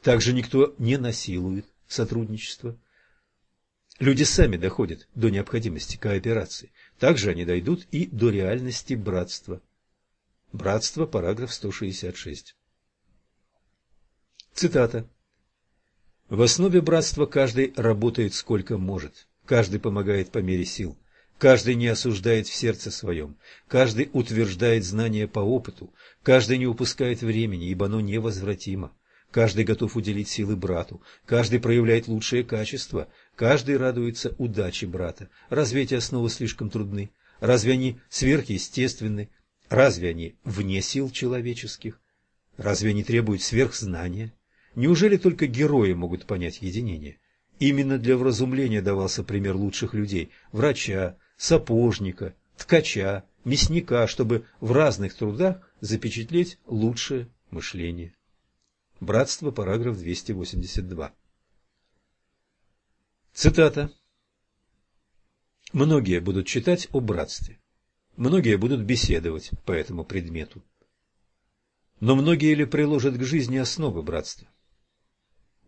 Также никто не насилует сотрудничество. Люди сами доходят до необходимости кооперации. Также они дойдут и до реальности братства. Братство, параграф 166. Цитата. В основе братства каждый работает сколько может, каждый помогает по мере сил. Каждый не осуждает в сердце своем, каждый утверждает знания по опыту, каждый не упускает времени, ибо оно невозвратимо. Каждый готов уделить силы брату, каждый проявляет лучшие качества, каждый радуется удаче брата. Разве эти основы слишком трудны? Разве они сверхъестественны? Разве они вне сил человеческих? Разве они требуют сверхзнания? Неужели только герои могут понять единение? Именно для вразумления давался пример лучших людей – врача, сапожника, ткача, мясника, чтобы в разных трудах запечатлеть лучшее мышление. Братство, параграф 282. Цитата. Многие будут читать о братстве. Многие будут беседовать по этому предмету. Но многие ли приложат к жизни основы братства?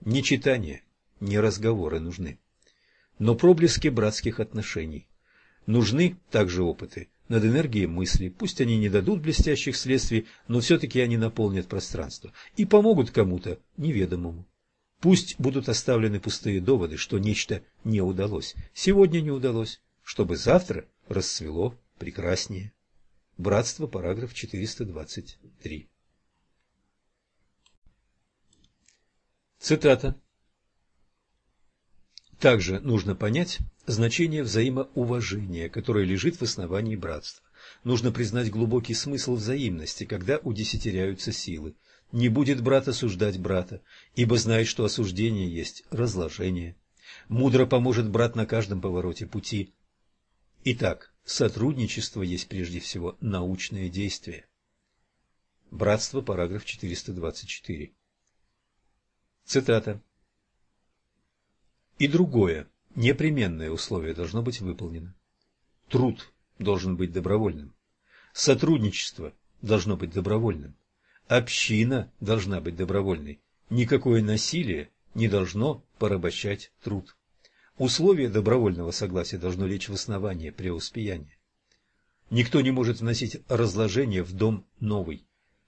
Не читание, не разговоры нужны, но проблески братских отношений. Нужны также опыты над энергией мысли, пусть они не дадут блестящих следствий, но все-таки они наполнят пространство и помогут кому-то неведомому. Пусть будут оставлены пустые доводы, что нечто не удалось, сегодня не удалось, чтобы завтра расцвело прекраснее. Братство, параграф 423. Цитата. Также нужно понять значение взаимоуважения, которое лежит в основании братства. Нужно признать глубокий смысл взаимности, когда удесятеряются силы. Не будет брат осуждать брата, ибо знает, что осуждение есть разложение. Мудро поможет брат на каждом повороте пути. Итак, сотрудничество есть прежде всего научное действие. Братство, параграф 424. Цитата. И другое, непременное условие должно быть выполнено. Труд должен быть добровольным. Сотрудничество должно быть добровольным. Община должна быть добровольной. Никакое насилие не должно порабощать труд. Условие добровольного согласия должно лечь в основание преуспеяния. Никто не может вносить разложение в дом новый.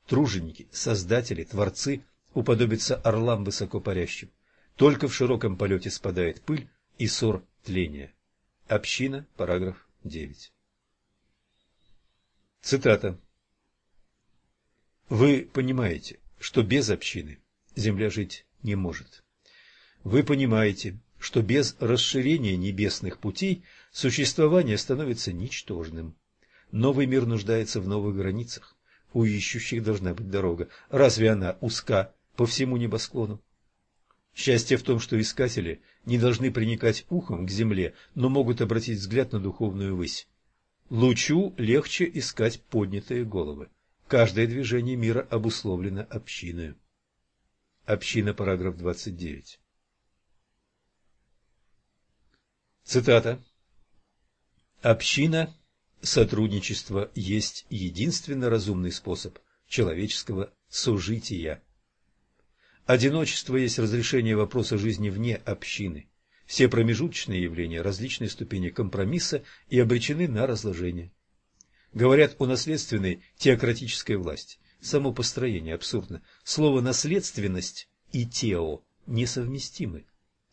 Труженики, создатели, творцы уподобятся орлам высокопарящим. Только в широком полете спадает пыль и ссор тления. Община, параграф 9. Цитата. Вы понимаете, что без общины Земля жить не может. Вы понимаете, что без расширения небесных путей существование становится ничтожным. Новый мир нуждается в новых границах. У ищущих должна быть дорога. Разве она узка по всему небосклону? Счастье в том, что искатели не должны приникать ухом к земле, но могут обратить взгляд на духовную высь. Лучу легче искать поднятые головы. Каждое движение мира обусловлено общиной. Община, параграф 29. Цитата. Община, сотрудничество есть единственно разумный способ человеческого сожития. Одиночество есть разрешение вопроса жизни вне общины. Все промежуточные явления – различные ступени компромисса и обречены на разложение. Говорят о наследственной теократической власти. Само построение абсурдно. Слово «наследственность» и «тео» несовместимы.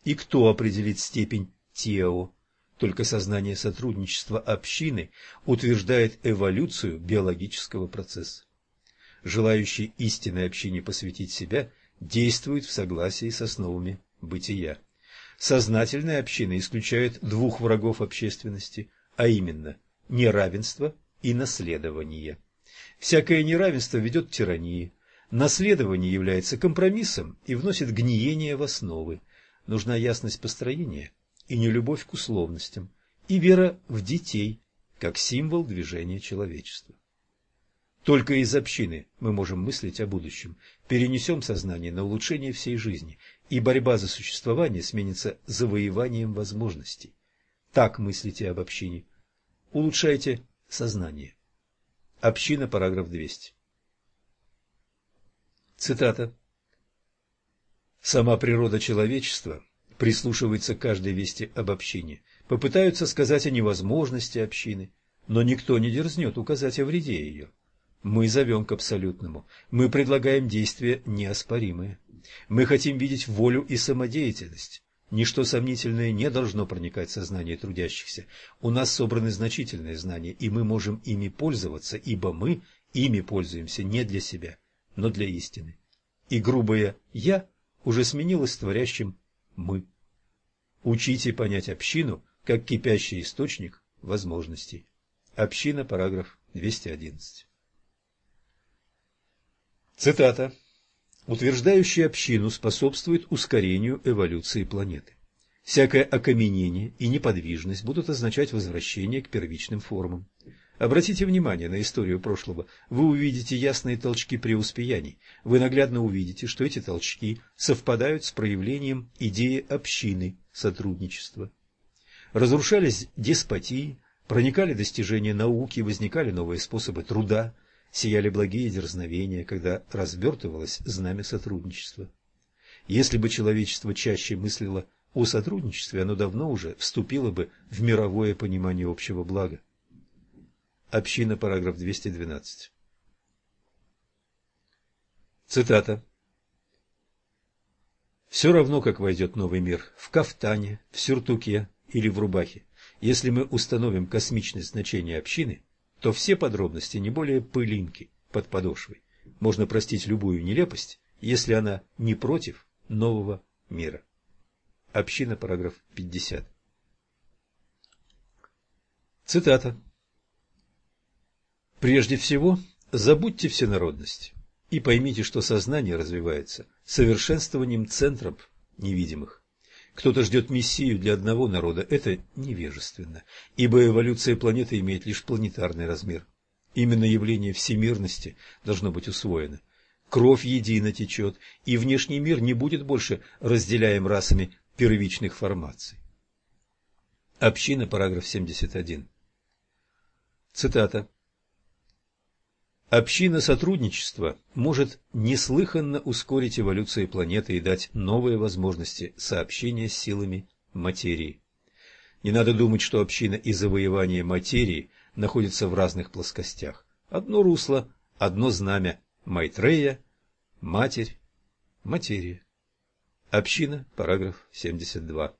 И кто определит степень тео? Только сознание сотрудничества общины утверждает эволюцию биологического процесса. Желающий истинной общине посвятить себя – действует в согласии с основами бытия. Сознательная община исключает двух врагов общественности, а именно неравенство и наследование. Всякое неравенство ведет к тирании. Наследование является компромиссом и вносит гниение в основы. Нужна ясность построения и не любовь к условностям, и вера в детей, как символ движения человечества. Только из общины мы можем мыслить о будущем. Перенесем сознание на улучшение всей жизни, и борьба за существование сменится завоеванием возможностей. Так мыслите об общине. Улучшайте сознание. Община, параграф 200. Цитата. Сама природа человечества прислушивается к каждой вести об общине. Попытаются сказать о невозможности общины, но никто не дерзнет указать о вреде ее. Мы зовем к абсолютному. Мы предлагаем действия неоспоримые. Мы хотим видеть волю и самодеятельность. Ничто сомнительное не должно проникать в сознание трудящихся. У нас собраны значительные знания, и мы можем ими пользоваться, ибо мы ими пользуемся не для себя, но для истины. И грубое «я» уже сменилось творящим «мы». Учите понять общину как кипящий источник возможностей. Община, параграф 211. Цитата. Утверждающий общину способствует ускорению эволюции планеты. Всякое окаменение и неподвижность будут означать возвращение к первичным формам. Обратите внимание на историю прошлого. Вы увидите ясные толчки преуспеяний. Вы наглядно увидите, что эти толчки совпадают с проявлением идеи общины сотрудничества. Разрушались деспотии, проникали достижения науки, возникали новые способы труда, сияли благие дерзновения, когда развертывалось знамя сотрудничества. Если бы человечество чаще мыслило о сотрудничестве, оно давно уже вступило бы в мировое понимание общего блага. Община, параграф 212. Цитата. Все равно, как войдет новый мир, в кафтане, в сюртуке или в рубахе, если мы установим космичность значения общины, то все подробности не более пылинки под подошвой. Можно простить любую нелепость, если она не против нового мира. Община, параграф 50. Цитата. Прежде всего, забудьте всенародность и поймите, что сознание развивается совершенствованием центров невидимых. Кто-то ждет мессию для одного народа – это невежественно, ибо эволюция планеты имеет лишь планетарный размер. Именно явление всемирности должно быть усвоено. Кровь едино течет, и внешний мир не будет больше разделяем расами первичных формаций. Община, параграф 71. Цитата. Община сотрудничества может неслыханно ускорить эволюцию планеты и дать новые возможности сообщения с силами материи. Не надо думать, что община и завоевание материи находятся в разных плоскостях. Одно русло, одно знамя – Майтрея, Матерь, Материя. Община, параграф 72.